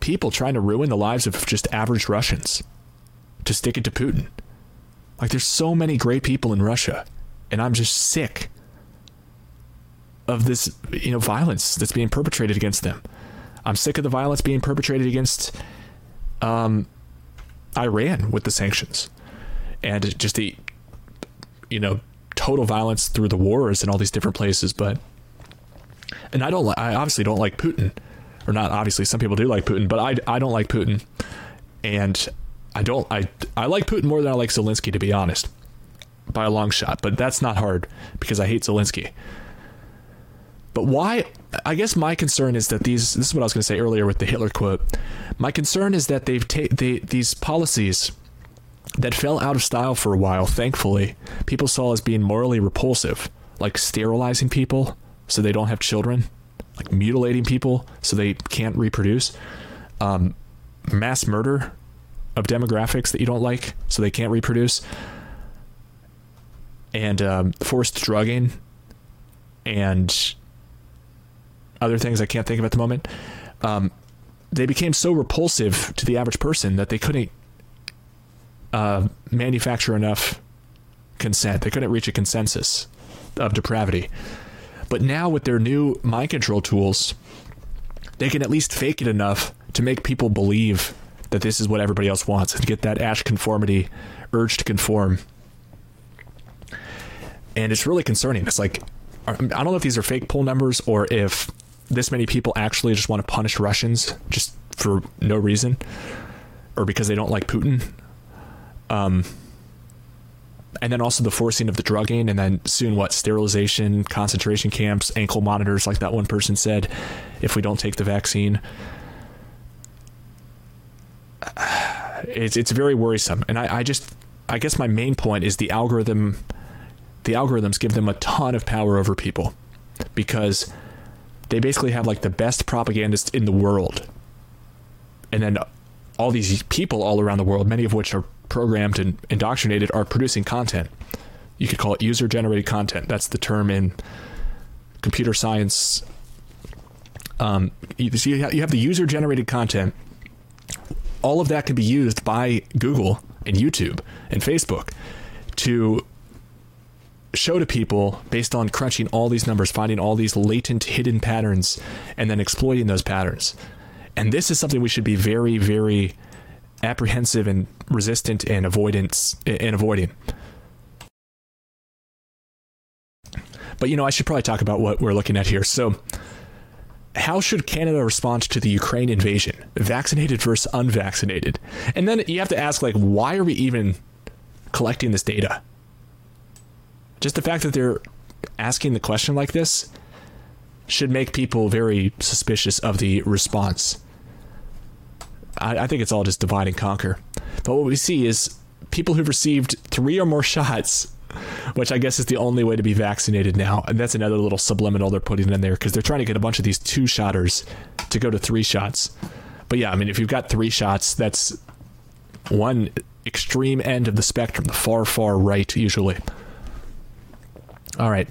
people trying to ruin the lives of just average Russians to stick it to Putin. Like there's so many great people in Russia, and I'm just sick of this, you know, violence that's being perpetrated against them. I'm sick of the violence being perpetrated against um, Iran with the sanctions, and just the, you know, total violence through the wars in all these different places. But, and I don't, I obviously don't like Putin, or not obviously. Some people do like Putin, but I, I don't like Putin, and I don't I I like Putin more than I like Zelensky to be honest. By a long shot, but that's not hard because I hate Zelensky. But why I guess my concern is that these this is what I was going to say earlier with the Hitler quote. My concern is that they've ta- they these policies that fell out of style for a while, thankfully, people saw as being morally repulsive, like sterilizing people so they don't have children, like mutilating people so they can't reproduce, um, mass murder of demographics that you don't like, so they can't reproduce, and um, forced drugging, and other things I can't think of at the moment. Um, they became so repulsive to the average person that they couldn't uh, manufacture enough consent. They couldn't reach a consensus of depravity. But now with their new mind control tools, they can at least fake it enough to make people believe that this is what everybody else wants and get that Asch conformity urge to conform. And it's really concerning. It's like, I don't know if these are fake poll numbers or if this many people actually just want to punish Russians just for no reason or because they don't like Putin. Um, and then also the forcing of the drugging, and then soon what sterilization, concentration camps, ankle monitors, like that one person said, if we don't take the vaccine it's it's very worrisome. And I, I just I guess my main point is the algorithm the algorithms give them a ton of power over people because they basically have like the best propagandists in the world. And then all these people all around the world, many of which are programmed and indoctrinated, are producing content. You could call it user generated content. That's the term in computer science. Um, you, you have the user generated content all of that can be used by Google and YouTube and Facebook to show to people based on crunching all these numbers, finding all these latent hidden patterns, and then exploiting those patterns. And this is something we should be very, very apprehensive and resistant and avoidance and avoiding. But you know, I should probably talk about what we're looking at here. So how should Canada respond to the Ukraine invasion? Vaccinated versus unvaccinated. And then you have to ask like why are we even collecting this data? Just the fact that they're asking the question like this should make people very suspicious of the response. I, I think it's all just divide and conquer. But what we see is people who've received three or more shots which I guess is the only way to be vaccinated now. And that's another little subliminal they're putting in there because they're trying to get a bunch of these two shotters to go to three shots. But yeah, I mean, if you've got three shots, that's one extreme end of the spectrum, the far, far right, usually. All right.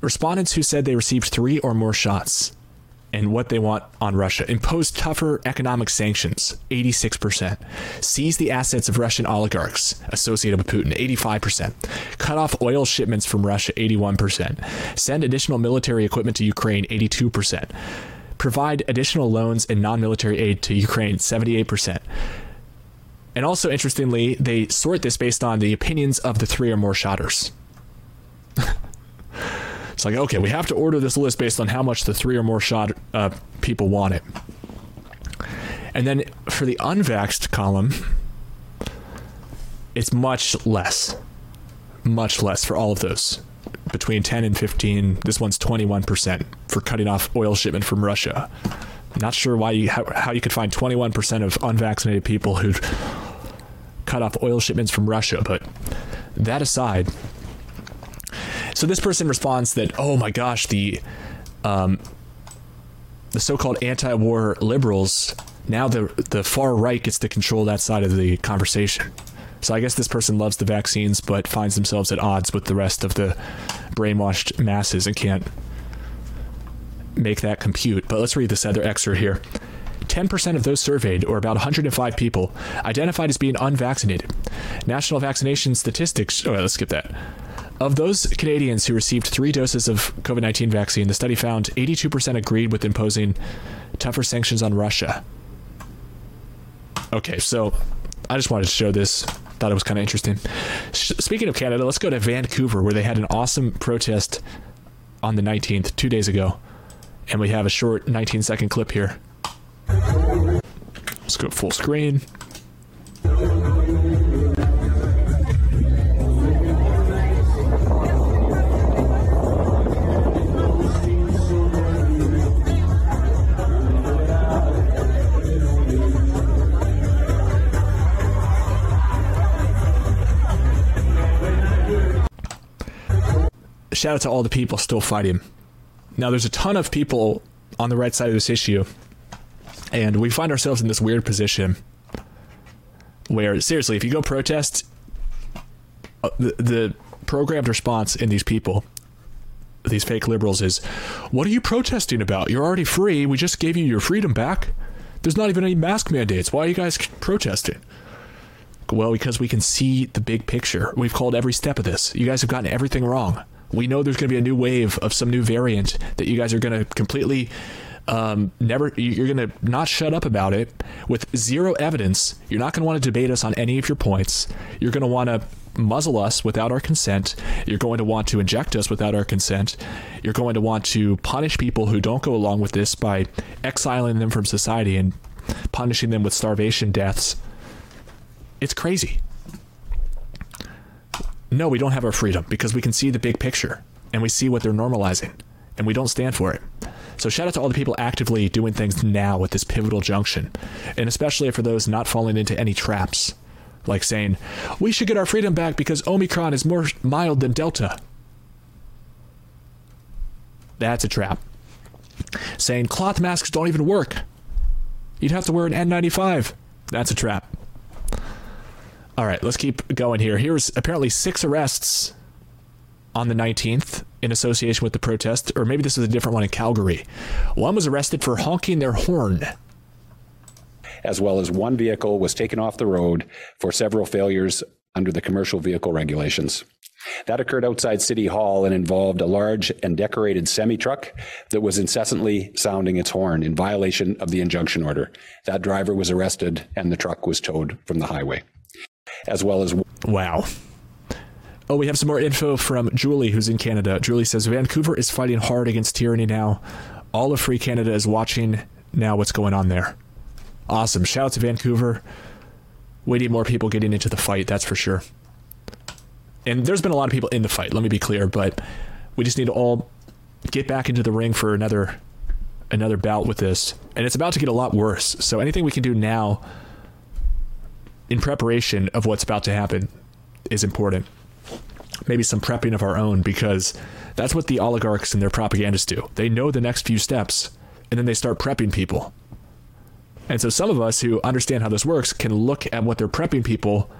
Respondents who said they received three or more shots and what they want on Russia. Impose tougher economic sanctions, 86%. Seize the assets of Russian oligarchs associated with Putin, 85%. Cut off oil shipments from Russia, 81%. Send additional military equipment to Ukraine, 82%. Provide additional loans and non military aid to Ukraine, 78%. And also, interestingly, they sort this based on the opinions of the three or more shotters. It's like, okay, we have to order this list based on how much the three or more shot uh, people want it. And then for the unvaxxed column, it's much less. Much less for all of those. Between 10 and 15. This one's 21% for cutting off oil shipment from Russia. Not sure why you how, how you could find 21% of unvaccinated people who'd cut off oil shipments from Russia, but that aside, so this person responds that, oh my gosh, the um, the so-called anti-war liberals now the the far right gets to control that side of the conversation. So I guess this person loves the vaccines but finds themselves at odds with the rest of the brainwashed masses and can't make that compute. But let's read this other excerpt here. 10% of those surveyed, or about 105 people, identified as being unvaccinated. National vaccination statistics. Oh, let's skip that. Of those Canadians who received three doses of COVID 19 vaccine, the study found 82% agreed with imposing tougher sanctions on Russia. Okay, so I just wanted to show this. Thought it was kind of interesting. Speaking of Canada, let's go to Vancouver, where they had an awesome protest on the 19th, two days ago. And we have a short 19 second clip here. Let's go full screen. Shout out to all the people still fighting. Now, there's a ton of people on the right side of this issue, and we find ourselves in this weird position where, seriously, if you go protest, uh, the, the programmed response in these people, these fake liberals, is, What are you protesting about? You're already free. We just gave you your freedom back. There's not even any mask mandates. Why are you guys protesting? Well, because we can see the big picture. We've called every step of this. You guys have gotten everything wrong we know there's going to be a new wave of some new variant that you guys are going to completely um, never you're going to not shut up about it. With zero evidence you're not going to want to debate us on any of your points. You're going to want to muzzle us without our consent. You're going to want to inject us without our consent. You're going to want to punish people who don't go along with this by exiling them from society and punishing them with starvation deaths. It's crazy no, we don't have our freedom because we can see the big picture and we see what they're normalizing and we don't stand for it. So shout out to all the people actively doing things now at this pivotal junction, and especially for those not falling into any traps, like saying, we should get our freedom back because Omicron is more mild than Delta. That's a trap. Saying cloth masks don't even work. You'd have to wear an N95. That's a trap. All right, let's keep going here. Here's apparently six arrests on the 19th in association with the protest, or maybe this is a different one in Calgary. One was arrested for honking their horn. As well as one vehicle was taken off the road for several failures under the commercial vehicle regulations. That occurred outside City Hall and involved a large and decorated semi truck that was incessantly sounding its horn in violation of the injunction order. That driver was arrested and the truck was towed from the highway as well as. Wow. Oh, we have some more info from Julie, who's in Canada. Julie says Vancouver is fighting hard against tyranny now. All of Free Canada is watching now what's going on there. Awesome. Shout out to Vancouver. We need more people getting into the fight, that's for sure. And there's been a lot of people in the fight, let me be clear, but we just need to all get back into the ring for another another bout with this. And it's about to get a lot worse. So anything we can do now in preparation of what's about to happen is important. Maybe some prepping of our own because that's what the oligarchs and their propagandists do. They know the next few steps and then they start prepping people. And so some of us who understand how this works can look at what they're prepping people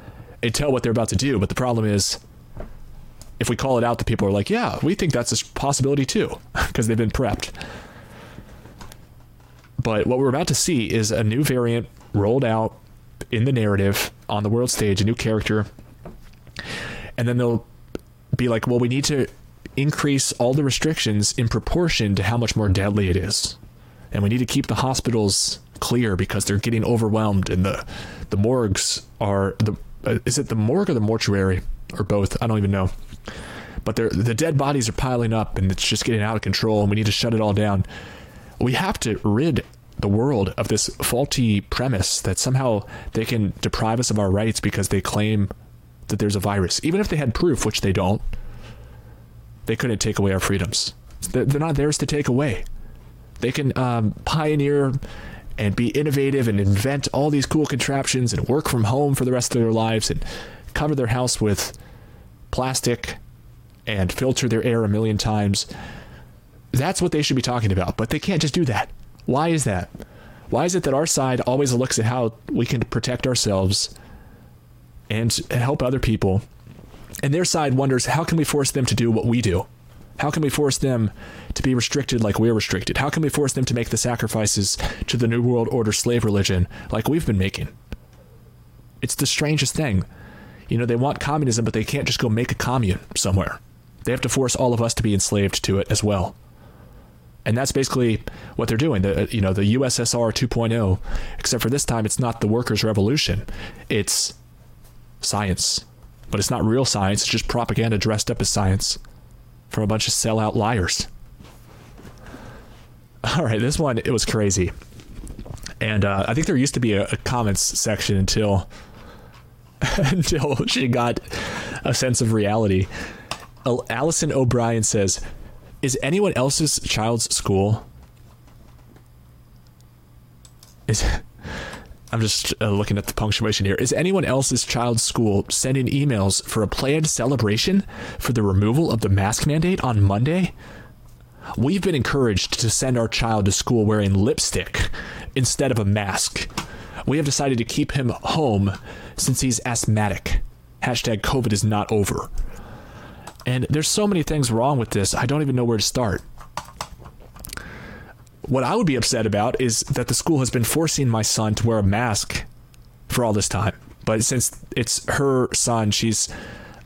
and tell what they're about to do. But the problem is, if we call it out, the people are like, yeah, we think that's a possibility too, because they've been prepped. But what we're about to see is a new variant rolled out in the narrative on the world stage, a new character. And then they'll be like, well, we need to increase all the restrictions in proportion to how much more deadly it is. And we need to keep the hospitals clear because they're getting overwhelmed and the the morgues are the uh, is it the morgue or the mortuary or both? I don't even know. But they're, the dead bodies are piling up and it's just getting out of control and we need to shut it all down. We have to rid the world of this faulty premise that somehow they can deprive us of our rights because they claim that there's a virus. Even if they had proof, which they don't, they couldn't take away our freedoms. They're not theirs to take away. They can um, pioneer and be innovative and invent all these cool contraptions and work from home for the rest of their lives and cover their house with plastic and filter their air a million times. That's what they should be talking about, but they can't just do that. Why is that? Why is it that our side always looks at how we can protect ourselves and help other people, and their side wonders how can we force them to do what we do? How can we force them to be restricted like we're restricted? How can we force them to make the sacrifices to the New World Order slave religion like we've been making? It's the strangest thing. You know, they want communism, but they can't just go make a commune somewhere. They have to force all of us to be enslaved to it as well. And that's basically what they're doing. The you know, the USSR 2.0, except for this time it's not the workers' revolution. It's science. But it's not real science, it's just propaganda dressed up as science from a bunch of sellout liars. All right, this one it was crazy, and uh, I think there used to be a, a comments section until until she got a sense of reality. Allison O'Brien says, "Is anyone else's child's school?" Is I'm just uh, looking at the punctuation here. Is anyone else's child's school sending emails for a planned celebration for the removal of the mask mandate on Monday? We've been encouraged to send our child to school wearing lipstick instead of a mask. We have decided to keep him home since he's asthmatic. Hashtag COVID is not over. And there's so many things wrong with this, I don't even know where to start. What I would be upset about is that the school has been forcing my son to wear a mask for all this time. But since it's her son, she's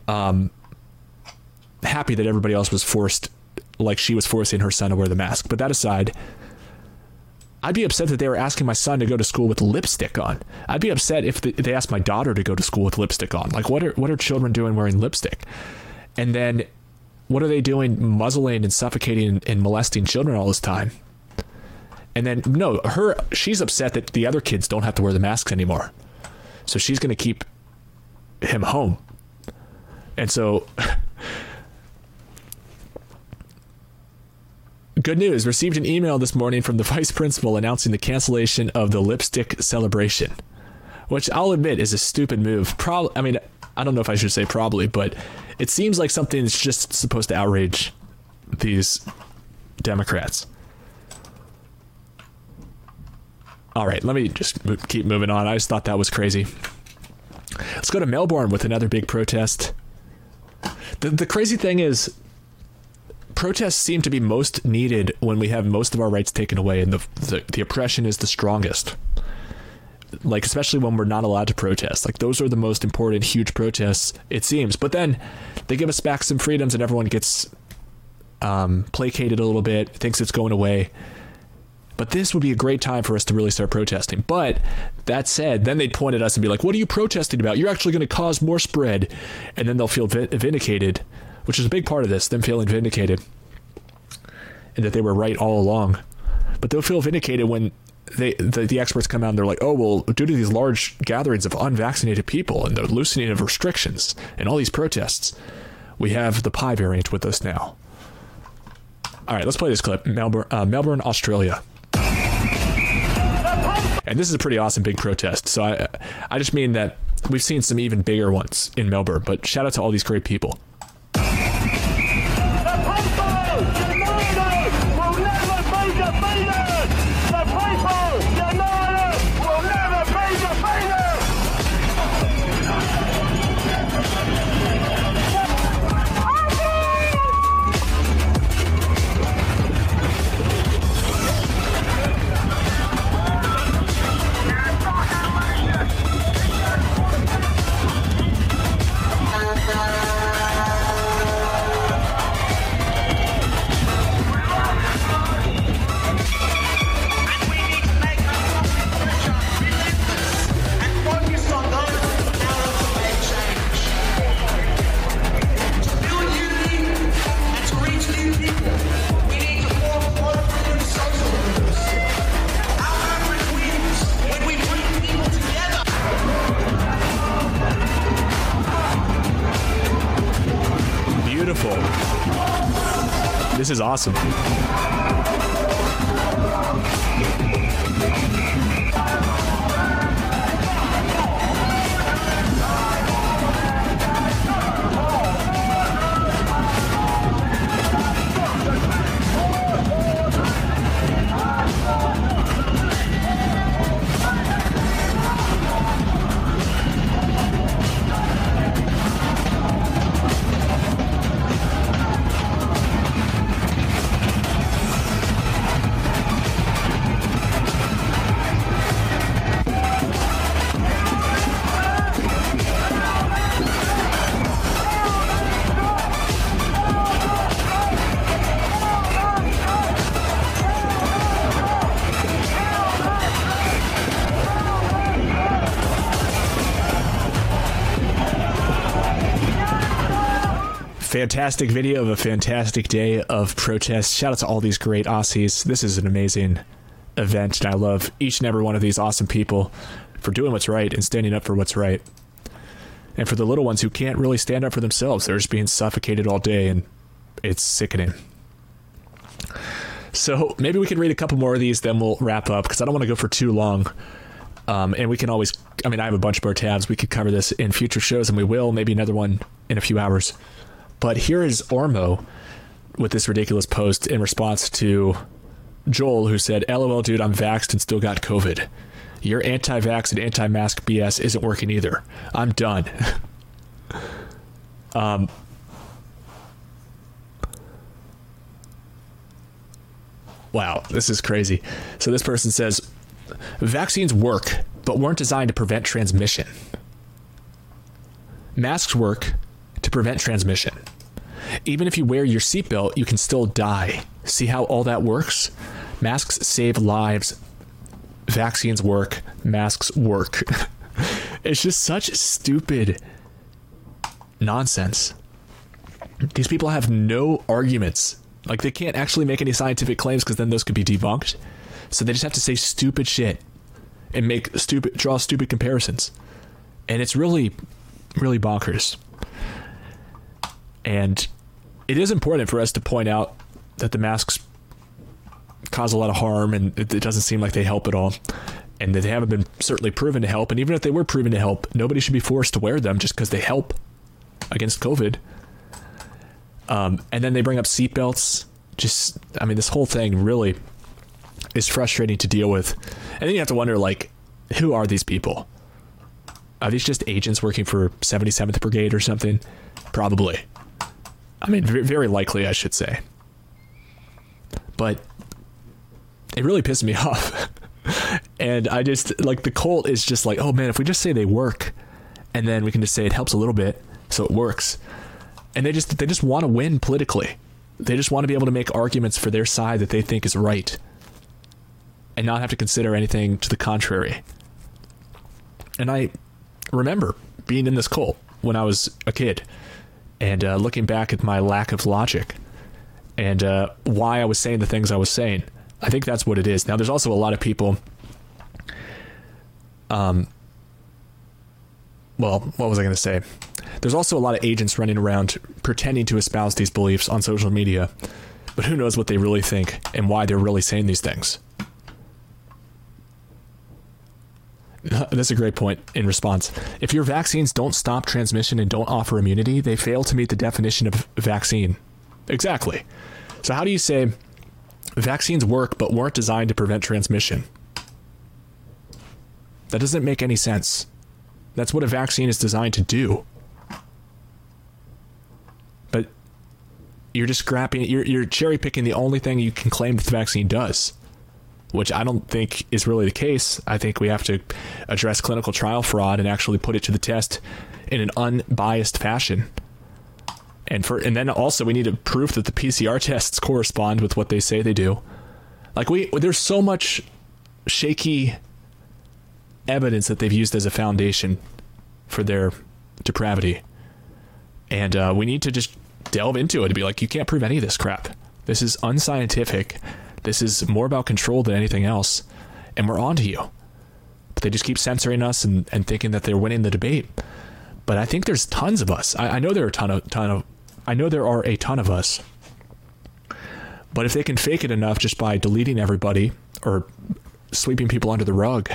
um, happy that everybody else was forced, like she was forcing her son to wear the mask. But that aside, I'd be upset that they were asking my son to go to school with lipstick on. I'd be upset if they asked my daughter to go to school with lipstick on. Like, what are what are children doing wearing lipstick? And then, what are they doing, muzzling and suffocating and molesting children all this time? And then no, her she's upset that the other kids don't have to wear the masks anymore. So she's going to keep him home. And so Good news, received an email this morning from the vice principal announcing the cancellation of the lipstick celebration, which I'll admit is a stupid move. Probably I mean, I don't know if I should say probably, but it seems like something that's just supposed to outrage these Democrats. All right, let me just keep moving on. I just thought that was crazy. Let's go to Melbourne with another big protest. The the crazy thing is protests seem to be most needed when we have most of our rights taken away and the the, the oppression is the strongest. Like especially when we're not allowed to protest. Like those are the most important huge protests it seems. But then they give us back some freedoms and everyone gets um, placated a little bit, thinks it's going away but this would be a great time for us to really start protesting. But that said, then they'd point at us and be like, What are you protesting about? You're actually going to cause more spread. And then they'll feel vindicated, which is a big part of this, them feeling vindicated and that they were right all along. but they'll feel vindicated when they the, the experts come out and they're like, oh well, due to these large gatherings of unvaccinated people and the loosening of restrictions and all these protests, we have the Pi variant with us now. All right, let's play this clip. Melbourne, uh, Melbourne, Australia. And this is a pretty awesome big protest. So I, I just mean that we've seen some even bigger ones in Melbourne. But shout out to all these great people. Awesome. Fantastic video of a fantastic day of protest. Shout out to all these great Aussies. This is an amazing event, and I love each and every one of these awesome people for doing what's right and standing up for what's right. And for the little ones who can't really stand up for themselves, they're just being suffocated all day, and it's sickening. So maybe we can read a couple more of these, then we'll wrap up because I don't want to go for too long. Um, and we can always, I mean, I have a bunch more tabs. We could cover this in future shows, and we will. Maybe another one in a few hours. But here is Ormo with this ridiculous post in response to Joel, who said, LOL, dude, I'm vaxxed and still got COVID. Your anti vax and anti mask BS isn't working either. I'm done. um, wow, this is crazy. So this person says, vaccines work, but weren't designed to prevent transmission. Masks work to prevent transmission. Even if you wear your seatbelt, you can still die. See how all that works? Masks save lives. Vaccines work. Masks work. it's just such stupid nonsense. These people have no arguments. Like they can't actually make any scientific claims because then those could be debunked. So they just have to say stupid shit and make stupid draw stupid comparisons. And it's really really bonkers. And it is important for us to point out that the masks cause a lot of harm and it, it doesn't seem like they help at all. And that they haven't been certainly proven to help. And even if they were proven to help, nobody should be forced to wear them just because they help against COVID. Um, and then they bring up seatbelts. Just, I mean, this whole thing really is frustrating to deal with. And then you have to wonder, like, who are these people? Are these just agents working for 77th Brigade or something? Probably. I mean, very likely, I should say. But it really pissed me off. and I just, like, the cult is just like, oh man, if we just say they work, and then we can just say it helps a little bit, so it works. And they just, they just want to win politically. They just want to be able to make arguments for their side that they think is right and not have to consider anything to the contrary. And I remember being in this cult when I was a kid and uh, looking back at my lack of logic and uh, why I was saying the things I was saying I think that's what it is. Now, there's also a lot of people. Um. Well, what was I going to say? There's also a lot of agents running around pretending to espouse these beliefs on social media, but who knows what they really think and why they're really saying these things. That's a great point in response. If your vaccines don't stop transmission and don't offer immunity, they fail to meet the definition of vaccine. Exactly. So, how do you say vaccines work but weren't designed to prevent transmission? That doesn't make any sense. That's what a vaccine is designed to do. But you're just scrapping, you're, you're cherry picking the only thing you can claim the vaccine does which I don't think is really the case. I think we have to address clinical trial fraud and actually put it to the test in an unbiased fashion. And for and then also we need to prove that the PCR tests correspond with what they say they do. Like we there's so much shaky evidence that they've used as a foundation for their depravity. And uh, we need to just delve into it and be like, you can't prove any of this crap. This is unscientific this is more about control than anything else, and we're on to you. But they just keep censoring us and, and thinking that they're winning the debate. But I think there's tons of us. I, I know there are a ton of ton of I know there are a ton of us. But if they can fake it enough just by deleting everybody or sweeping people under the rug,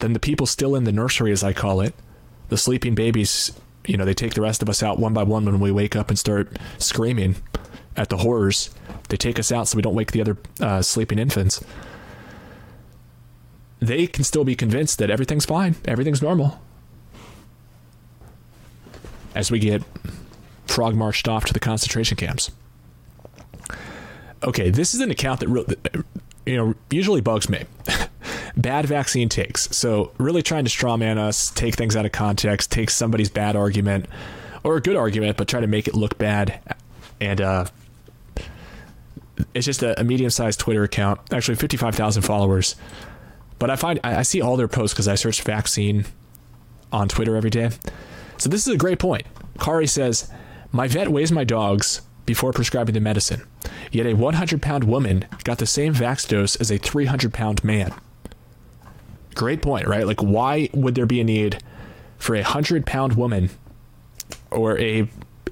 then the people still in the nursery, as I call it, the sleeping babies, you know, they take the rest of us out one by one when we wake up and start screaming at the horrors. They take us out so we don't wake the other uh, sleeping infants. They can still be convinced that everything's fine, everything's normal. As we get frog marched off to the concentration camps. Okay, this is an account that really, you know usually bugs me. bad vaccine takes. So really trying to strawman us, take things out of context, take somebody's bad argument or a good argument, but try to make it look bad and uh, it's just a, a medium-sized Twitter account. Actually, fifty-five thousand followers. But I find I, I see all their posts because I search vaccine on Twitter every day. So this is a great point. Kari says, "My vet weighs my dogs before prescribing the medicine. Yet a 100-pound woman got the same vax dose as a 300-pound man." Great point, right? Like, why would there be a need for a 100-pound woman or a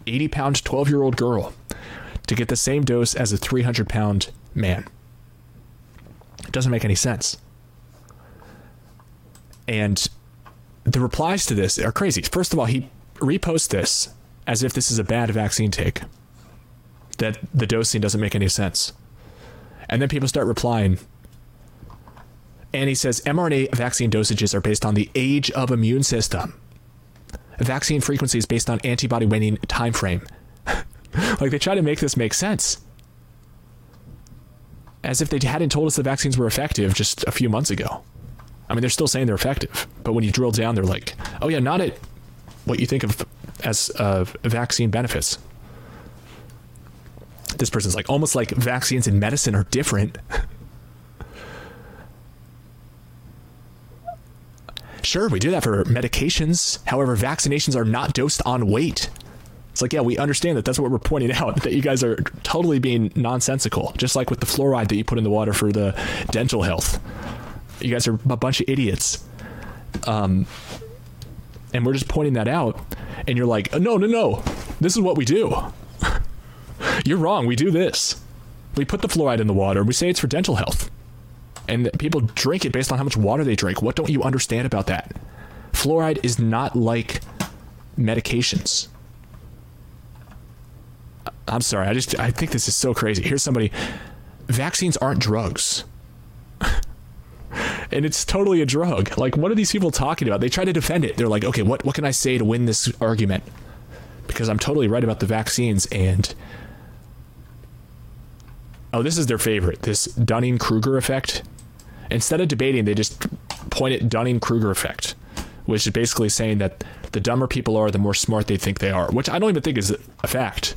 80-pound 12-year-old girl to get the same dose as a 300 pound man. It doesn't make any sense. And the replies to this are crazy. First of all, he reposts this as if this is a bad vaccine take, that the dosing doesn't make any sense. And then people start replying. And he says mRNA vaccine dosages are based on the age of immune system. Vaccine frequency is based on antibody waning time frame. Like they try to make this make sense. As if they hadn't told us the vaccines were effective just a few months ago. I mean, they're still saying they're effective, but when you drill down, they're like, "Oh yeah, not at what you think of as uh, vaccine benefits." This person's like, almost like vaccines and medicine are different. sure, we do that for medications. However, vaccinations are not dosed on weight. It's like, yeah, we understand that. That's what we're pointing out. That you guys are totally being nonsensical, just like with the fluoride that you put in the water for the dental health. You guys are a bunch of idiots. Um, and we're just pointing that out, and you're like, no, no, no, this is what we do. you're wrong. We do this. We put the fluoride in the water, we say it's for dental health. And people drink it based on how much water they drink. What don't you understand about that? Fluoride is not like medications. I'm sorry. I just I think this is so crazy. Here's somebody vaccines aren't drugs. and it's totally a drug. Like what are these people talking about? They try to defend it. They're like, "Okay, what what can I say to win this argument?" Because I'm totally right about the vaccines and Oh, this is their favorite. This Dunning-Kruger effect. Instead of debating, they just point at Dunning-Kruger effect, which is basically saying that the dumber people are, the more smart they think they are, which I don't even think is a fact.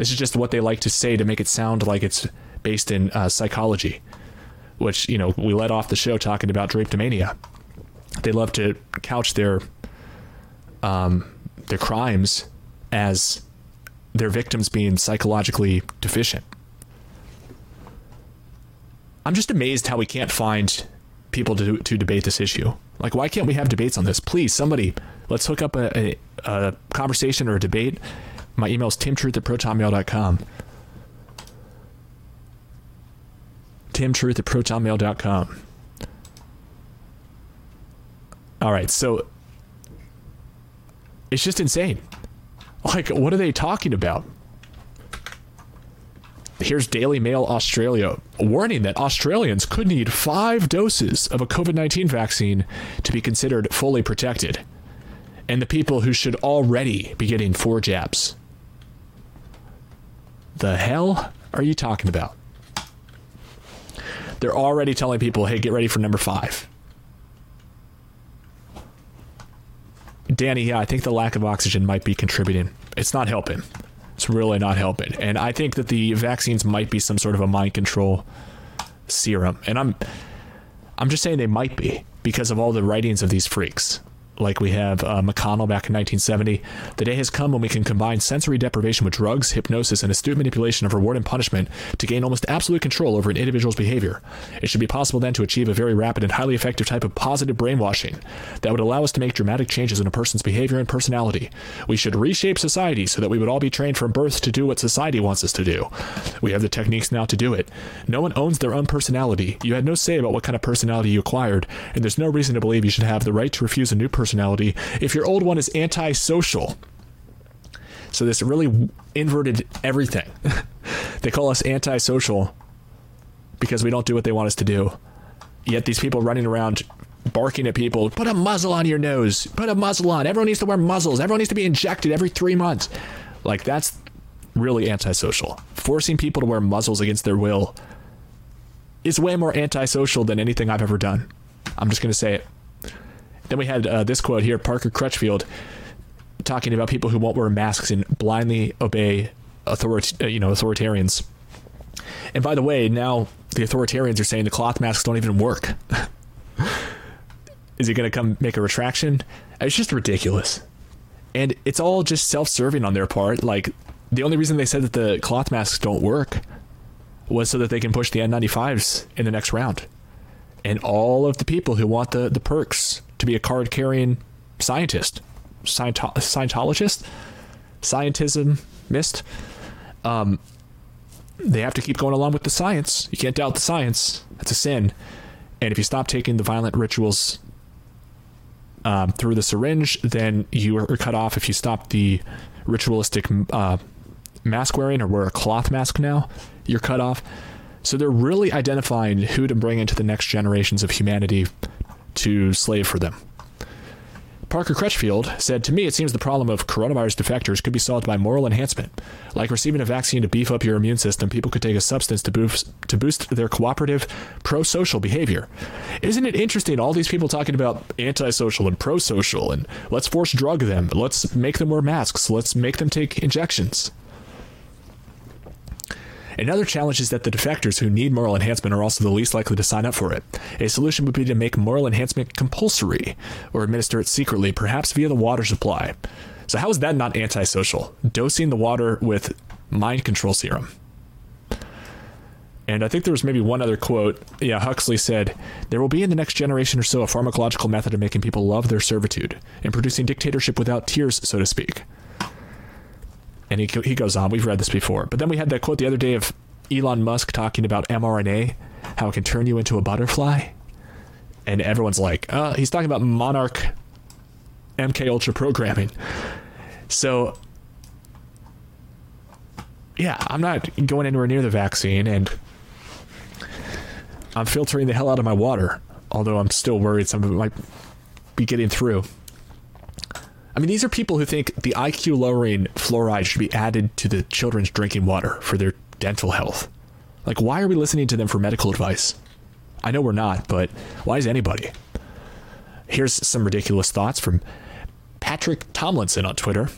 This is just what they like to say to make it sound like it's based in uh, psychology, which, you know, we led off the show talking about drapetomania. They love to couch their um, their crimes as their victims being psychologically deficient. I'm just amazed how we can't find people to to debate this issue. Like, why can't we have debates on this? Please, somebody, let's hook up a, a, a conversation or a debate. My email is timtruth at protonmail.com. timtruth at protonmail.com. All right, so it's just insane. Like, what are they talking about? Here's Daily Mail Australia warning that Australians could need five doses of a COVID 19 vaccine to be considered fully protected, and the people who should already be getting four jabs. The hell are you talking about? They're already telling people, hey, get ready for number five. Danny, yeah, I think the lack of oxygen might be contributing. It's not helping. It's really not helping. And I think that the vaccines might be some sort of a mind control serum. And I'm I'm just saying they might be because of all the writings of these freaks like we have uh, McConnell back in 1970. The day has come when we can combine sensory deprivation with drugs, hypnosis, and astute manipulation of reward and punishment to gain almost absolute control over an individual's behavior. It should be possible then to achieve a very rapid and highly effective type of positive brainwashing that would allow us to make dramatic changes in a person's behavior and personality. We should reshape society so that we would all be trained from birth to do what society wants us to do. We have the techniques now to do it. No one owns their own personality. You had no say about what kind of personality you acquired, and there's no reason to believe you should have the right to refuse a new person personality if your old one is antisocial. So this really inverted everything. they call us antisocial because we don't do what they want us to do. Yet these people running around barking at people, put a muzzle on your nose, put a muzzle on. Everyone needs to wear muzzles. Everyone needs to be injected every three months. Like that's really antisocial. Forcing people to wear muzzles against their will is way more antisocial than anything I've ever done. I'm just going to say it. Then we had uh, this quote here Parker Crutchfield talking about people who won't wear masks and blindly obey authority, uh, you know, authoritarians. And by the way, now the authoritarians are saying the cloth masks don't even work. Is he going to come make a retraction? It's just ridiculous. And it's all just self serving on their part. Like, the only reason they said that the cloth masks don't work was so that they can push the N95s in the next round. And all of the people who want the, the perks to be a card carrying scientist, Sciento- Scientologist, scientism mist. Um, they have to keep going along with the science. You can't doubt the science. That's a sin. And if you stop taking the violent rituals um, through the syringe, then you are cut off. If you stop the ritualistic uh, mask wearing or wear a cloth mask now, you're cut off. So they're really identifying who to bring into the next generations of humanity to slave for them. Parker Crutchfield said, To me, it seems the problem of coronavirus defectors could be solved by moral enhancement. Like receiving a vaccine to beef up your immune system, people could take a substance to boost, to boost their cooperative, pro social behavior. Isn't it interesting, all these people talking about antisocial and pro social, and let's force drug them, let's make them wear masks, let's make them take injections? Another challenge is that the defectors who need moral enhancement are also the least likely to sign up for it. A solution would be to make moral enhancement compulsory or administer it secretly, perhaps via the water supply. So, how is that not antisocial? Dosing the water with mind control serum. And I think there was maybe one other quote. Yeah, Huxley said, There will be in the next generation or so a pharmacological method of making people love their servitude and producing dictatorship without tears, so to speak. And he, he goes on, we've read this before. But then we had that quote the other day of Elon Musk talking about mRNA, how it can turn you into a butterfly. And everyone's like, uh, he's talking about Monarch MK Ultra programming. So, yeah, I'm not going anywhere near the vaccine, and I'm filtering the hell out of my water. Although I'm still worried some of it might be getting through. I mean, these are people who think the IQ lowering fluoride should be added to the children's drinking water for their dental health. Like, why are we listening to them for medical advice? I know we're not, but why is anybody? Here's some ridiculous thoughts from Patrick Tomlinson on Twitter.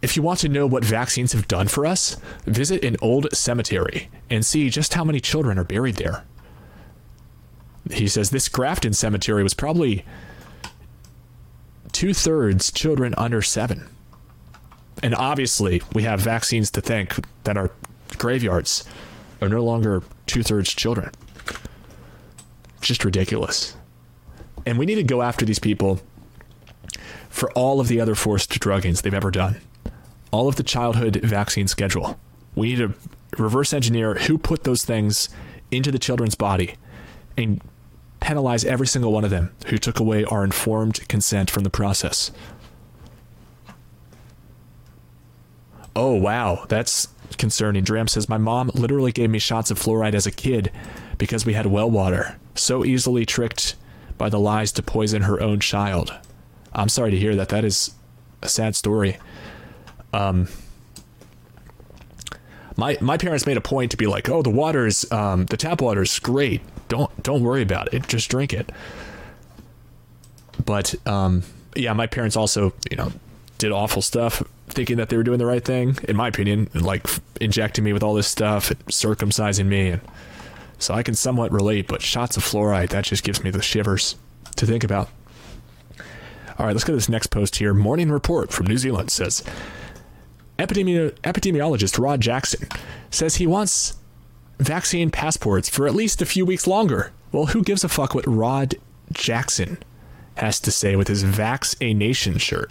If you want to know what vaccines have done for us, visit an old cemetery and see just how many children are buried there. He says this Grafton cemetery was probably two thirds children under seven. And obviously, we have vaccines to thank that our graveyards are no longer two thirds children. just ridiculous. And we need to go after these people for all of the other forced druggings they've ever done. All of the childhood vaccine schedule. We need to reverse engineer who put those things into the children's body and penalize every single one of them who took away our informed consent from the process. Oh, wow. That's concerning. Dram says, My mom literally gave me shots of fluoride as a kid because we had well water. So easily tricked by the lies to poison her own child. I'm sorry to hear that. That is a sad story. Um, my my parents made a point to be like, "Oh, the water's um, the tap water is great. Don't don't worry about it. Just drink it." But um, yeah, my parents also, you know, did awful stuff, thinking that they were doing the right thing. In my opinion, like injecting me with all this stuff, and circumcising me, and so I can somewhat relate. But shots of fluoride that just gives me the shivers to think about. All right, let's go to this next post here. Morning report from New Zealand says Epidemi- epidemiologist Rod Jackson says he wants vaccine passports for at least a few weeks longer. Well, who gives a fuck what Rod Jackson has to say with his Vax a Nation shirt?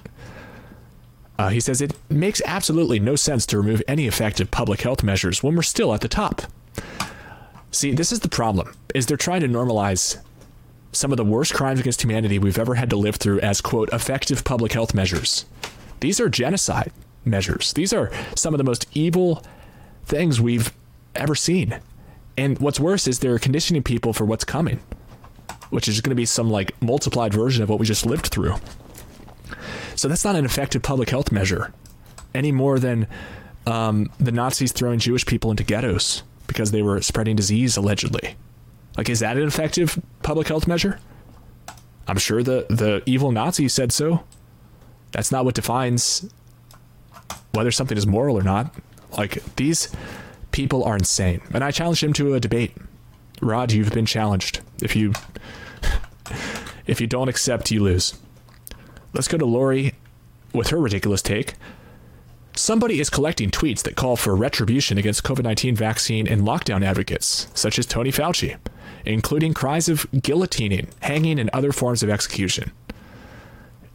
Uh, he says it makes absolutely no sense to remove any effective public health measures when we're still at the top. See, this is the problem: is they're trying to normalize some of the worst crimes against humanity we've ever had to live through as quote effective public health measures. These are genocide measures. These are some of the most evil things we've ever seen. And what's worse is they're conditioning people for what's coming, which is going to be some like multiplied version of what we just lived through. So that's not an effective public health measure any more than um, the Nazis throwing Jewish people into ghettos because they were spreading disease allegedly. Like, is that an effective public health measure? I'm sure the, the evil Nazis said so. That's not what defines whether something is moral or not. Like these people are insane. And I challenged him to a debate. Rod, you've been challenged. If you if you don't accept, you lose. Let's go to Lori with her ridiculous take. Somebody is collecting tweets that call for retribution against COVID 19 vaccine and lockdown advocates, such as Tony Fauci, including cries of guillotining, hanging, and other forms of execution.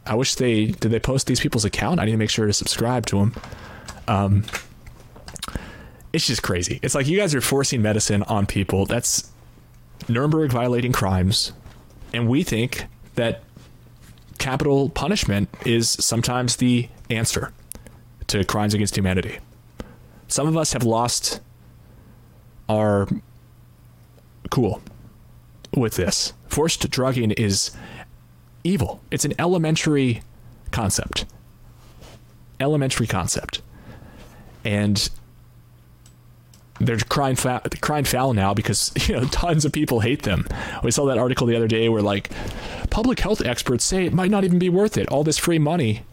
I wish they did they post these people's account. I need to make sure to subscribe to them. Um, it's just crazy. It's like you guys are forcing medicine on people. That's Nuremberg violating crimes, and we think that capital punishment is sometimes the answer to crimes against humanity. Some of us have lost our cool with this. Forced drugging is evil. It's an elementary concept. Elementary concept. And they're crying, fa- crying foul now because you know tons of people hate them. We saw that article the other day where like public health experts say it might not even be worth it. All this free money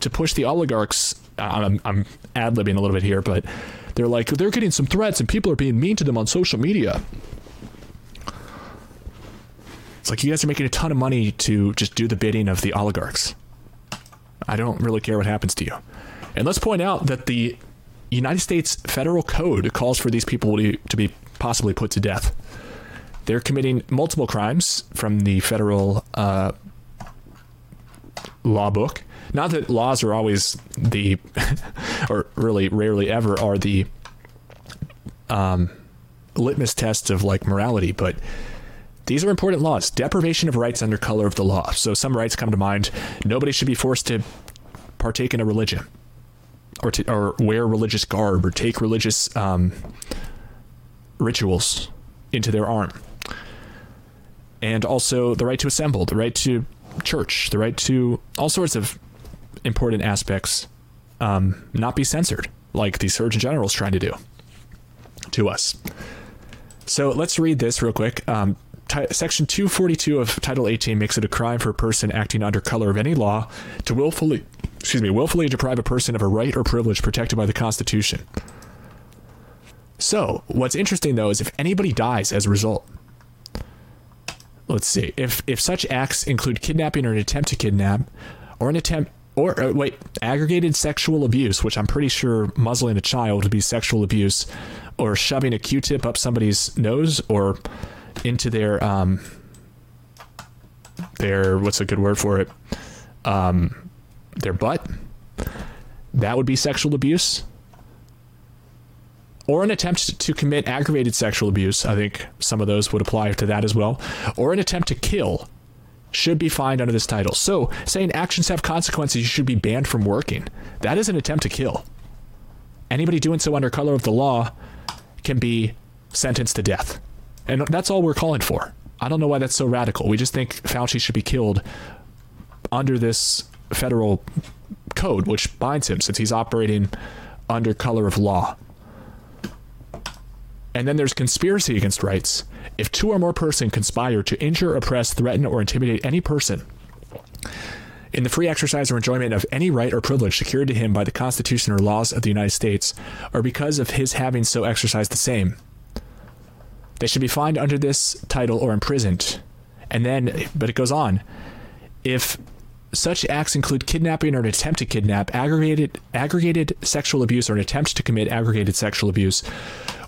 to push the oligarchs. I'm, I'm ad libbing a little bit here, but they're like they're getting some threats and people are being mean to them on social media. It's like you guys are making a ton of money to just do the bidding of the oligarchs. I don't really care what happens to you. And let's point out that the United States federal code calls for these people to, to be possibly put to death. They're committing multiple crimes from the federal uh, law book. Not that laws are always the, or really rarely ever are the um, litmus tests of like morality, but these are important laws. Deprivation of rights under color of the law. So some rights come to mind. Nobody should be forced to partake in a religion or to, or wear religious garb or take religious um, rituals into their arm. And also the right to assemble, the right to church, the right to all sorts of important aspects um, not be censored, like the Surgeon General is trying to do to us. So let's read this real quick. Um, Section 242 of Title 18 makes it a crime for a person acting under color of any law to willfully, excuse me, willfully deprive a person of a right or privilege protected by the Constitution. So, what's interesting though is if anybody dies as a result, let's see, if if such acts include kidnapping or an attempt to kidnap, or an attempt or uh, wait, aggregated sexual abuse, which I'm pretty sure muzzling a child would be sexual abuse, or shoving a Q-tip up somebody's nose, or into their um, their what's a good word for it? Um, their butt. That would be sexual abuse. Or an attempt to commit aggravated sexual abuse. I think some of those would apply to that as well. Or an attempt to kill should be fined under this title. So, saying actions have consequences, you should be banned from working. That is an attempt to kill. Anybody doing so under color of the law can be sentenced to death. And that's all we're calling for. I don't know why that's so radical. We just think Fauci should be killed under this federal code, which binds him since he's operating under color of law. And then there's conspiracy against rights. If two or more persons conspire to injure, oppress, threaten, or intimidate any person in the free exercise or enjoyment of any right or privilege secured to him by the Constitution or laws of the United States, or because of his having so exercised the same, they should be fined under this title or imprisoned. And then, but it goes on. If such acts include kidnapping or an attempt to kidnap, aggregated aggregated sexual abuse or an attempt to commit aggregated sexual abuse,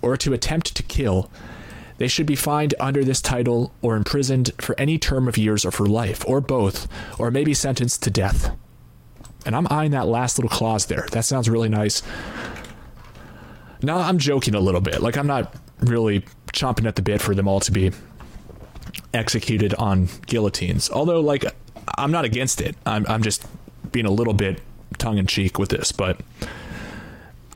or to attempt to kill, they should be fined under this title or imprisoned for any term of years or for life, or both, or maybe sentenced to death. And I'm eyeing that last little clause there. That sounds really nice. Now I'm joking a little bit. Like I'm not really chomping at the bit for them all to be executed on guillotines. Although like I'm not against it. I'm I'm just being a little bit tongue in cheek with this, but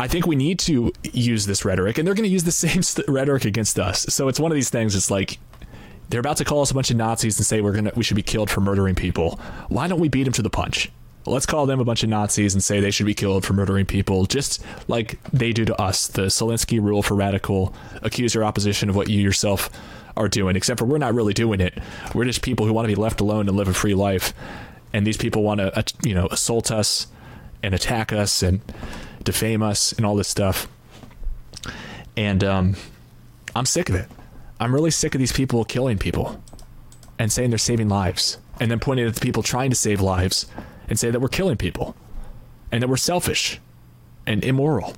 I think we need to use this rhetoric, and they're going to use the same rhetoric against us. So it's one of these things. It's like they're about to call us a bunch of Nazis and say we're gonna we should be killed for murdering people. Why don't we beat them to the punch? Let's call them a bunch of Nazis and say they should be killed for murdering people, just like they do to us. The Alinsky rule for radical: accuse your opposition of what you yourself are doing. Except for we're not really doing it. We're just people who want to be left alone and live a free life, and these people want to, you know, assault us and attack us and defame us and all this stuff. And um, I'm sick of it. I'm really sick of these people killing people and saying they're saving lives, and then pointing at the people trying to save lives and say that we're killing people and that we're selfish and immoral.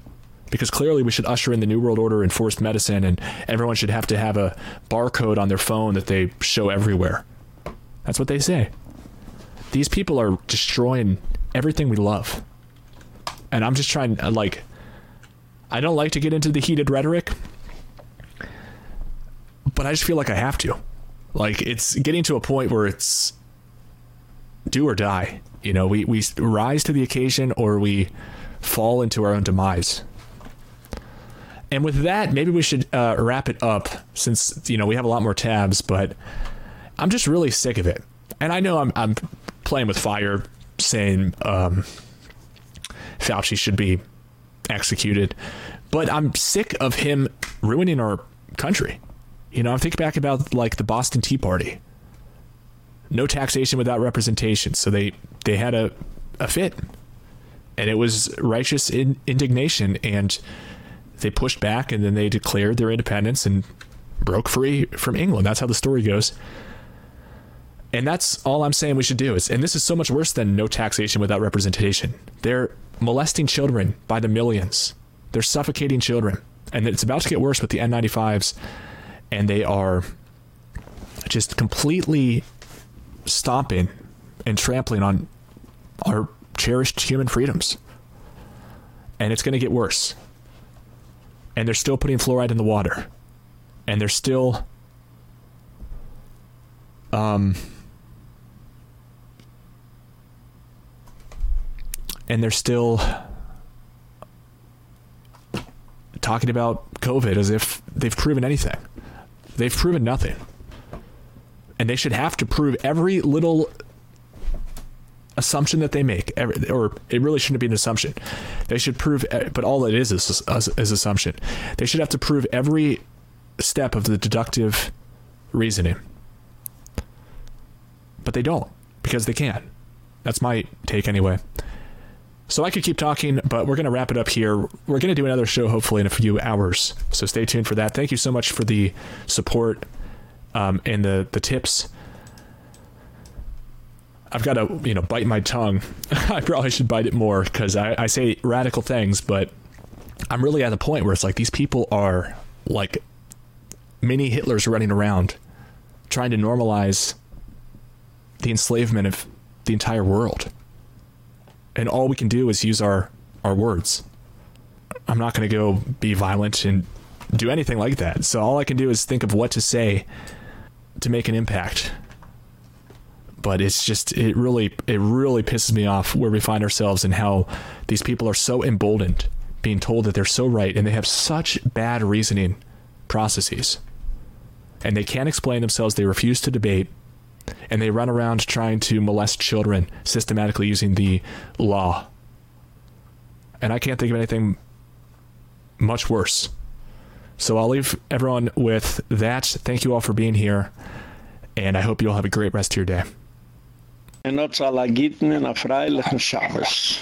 Because clearly we should usher in the New World Order and forced medicine, and everyone should have to have a barcode on their phone that they show everywhere. That's what they say. These people are destroying everything we love. And I'm just trying, uh, like, I don't like to get into the heated rhetoric, but I just feel like I have to. Like, it's getting to a point where it's do or die. You know, we, we rise to the occasion or we fall into our own demise. And with that, maybe we should uh, wrap it up since, you know, we have a lot more tabs, but I'm just really sick of it. And I know I'm, I'm playing with fire saying um, Fauci should be executed, but I'm sick of him ruining our country. You know, I think back about like the Boston Tea Party. No taxation without representation. So they they had a a fit. And it was righteous in, indignation and they pushed back and then they declared their independence and broke free from England. That's how the story goes. And that's all I'm saying we should do. Is, and this is so much worse than no taxation without representation. They're molesting children by the millions. They're suffocating children. And it's about to get worse with the N95s. And they are just completely stomping and trampling on our cherished human freedoms. And it's going to get worse. And they're still putting fluoride in the water. And they're still um and they're still talking about COVID as if they've proven anything. They've proven nothing. And they should have to prove every little assumption that they make, or it really shouldn't be an assumption. They should prove, but all it is is, is, is assumption. They should have to prove every step of the deductive reasoning. But they don't because they can't. That's my take anyway. So I could keep talking, but we're going to wrap it up here. We're going to do another show hopefully in a few hours. So stay tuned for that. Thank you so much for the support um, and the the tips. I've got to you know bite my tongue. I probably should bite it more because I, I say radical things, but I'm really at the point where it's like these people are like mini Hitlers running around trying to normalize the enslavement of the entire world. And all we can do is use our, our words. I'm not going to go be violent and do anything like that. So all I can do is think of what to say to make an impact. But it's just it really it really pisses me off where we find ourselves and how these people are so emboldened being told that they're so right and they have such bad reasoning processes. And they can't explain themselves, they refuse to debate, and they run around trying to molest children systematically using the law. And I can't think of anything much worse. So I'll leave everyone with that. Thank you all for being here, and I hope you all have a great rest of your day. en hat Salagiten er in a freilichen Schabes.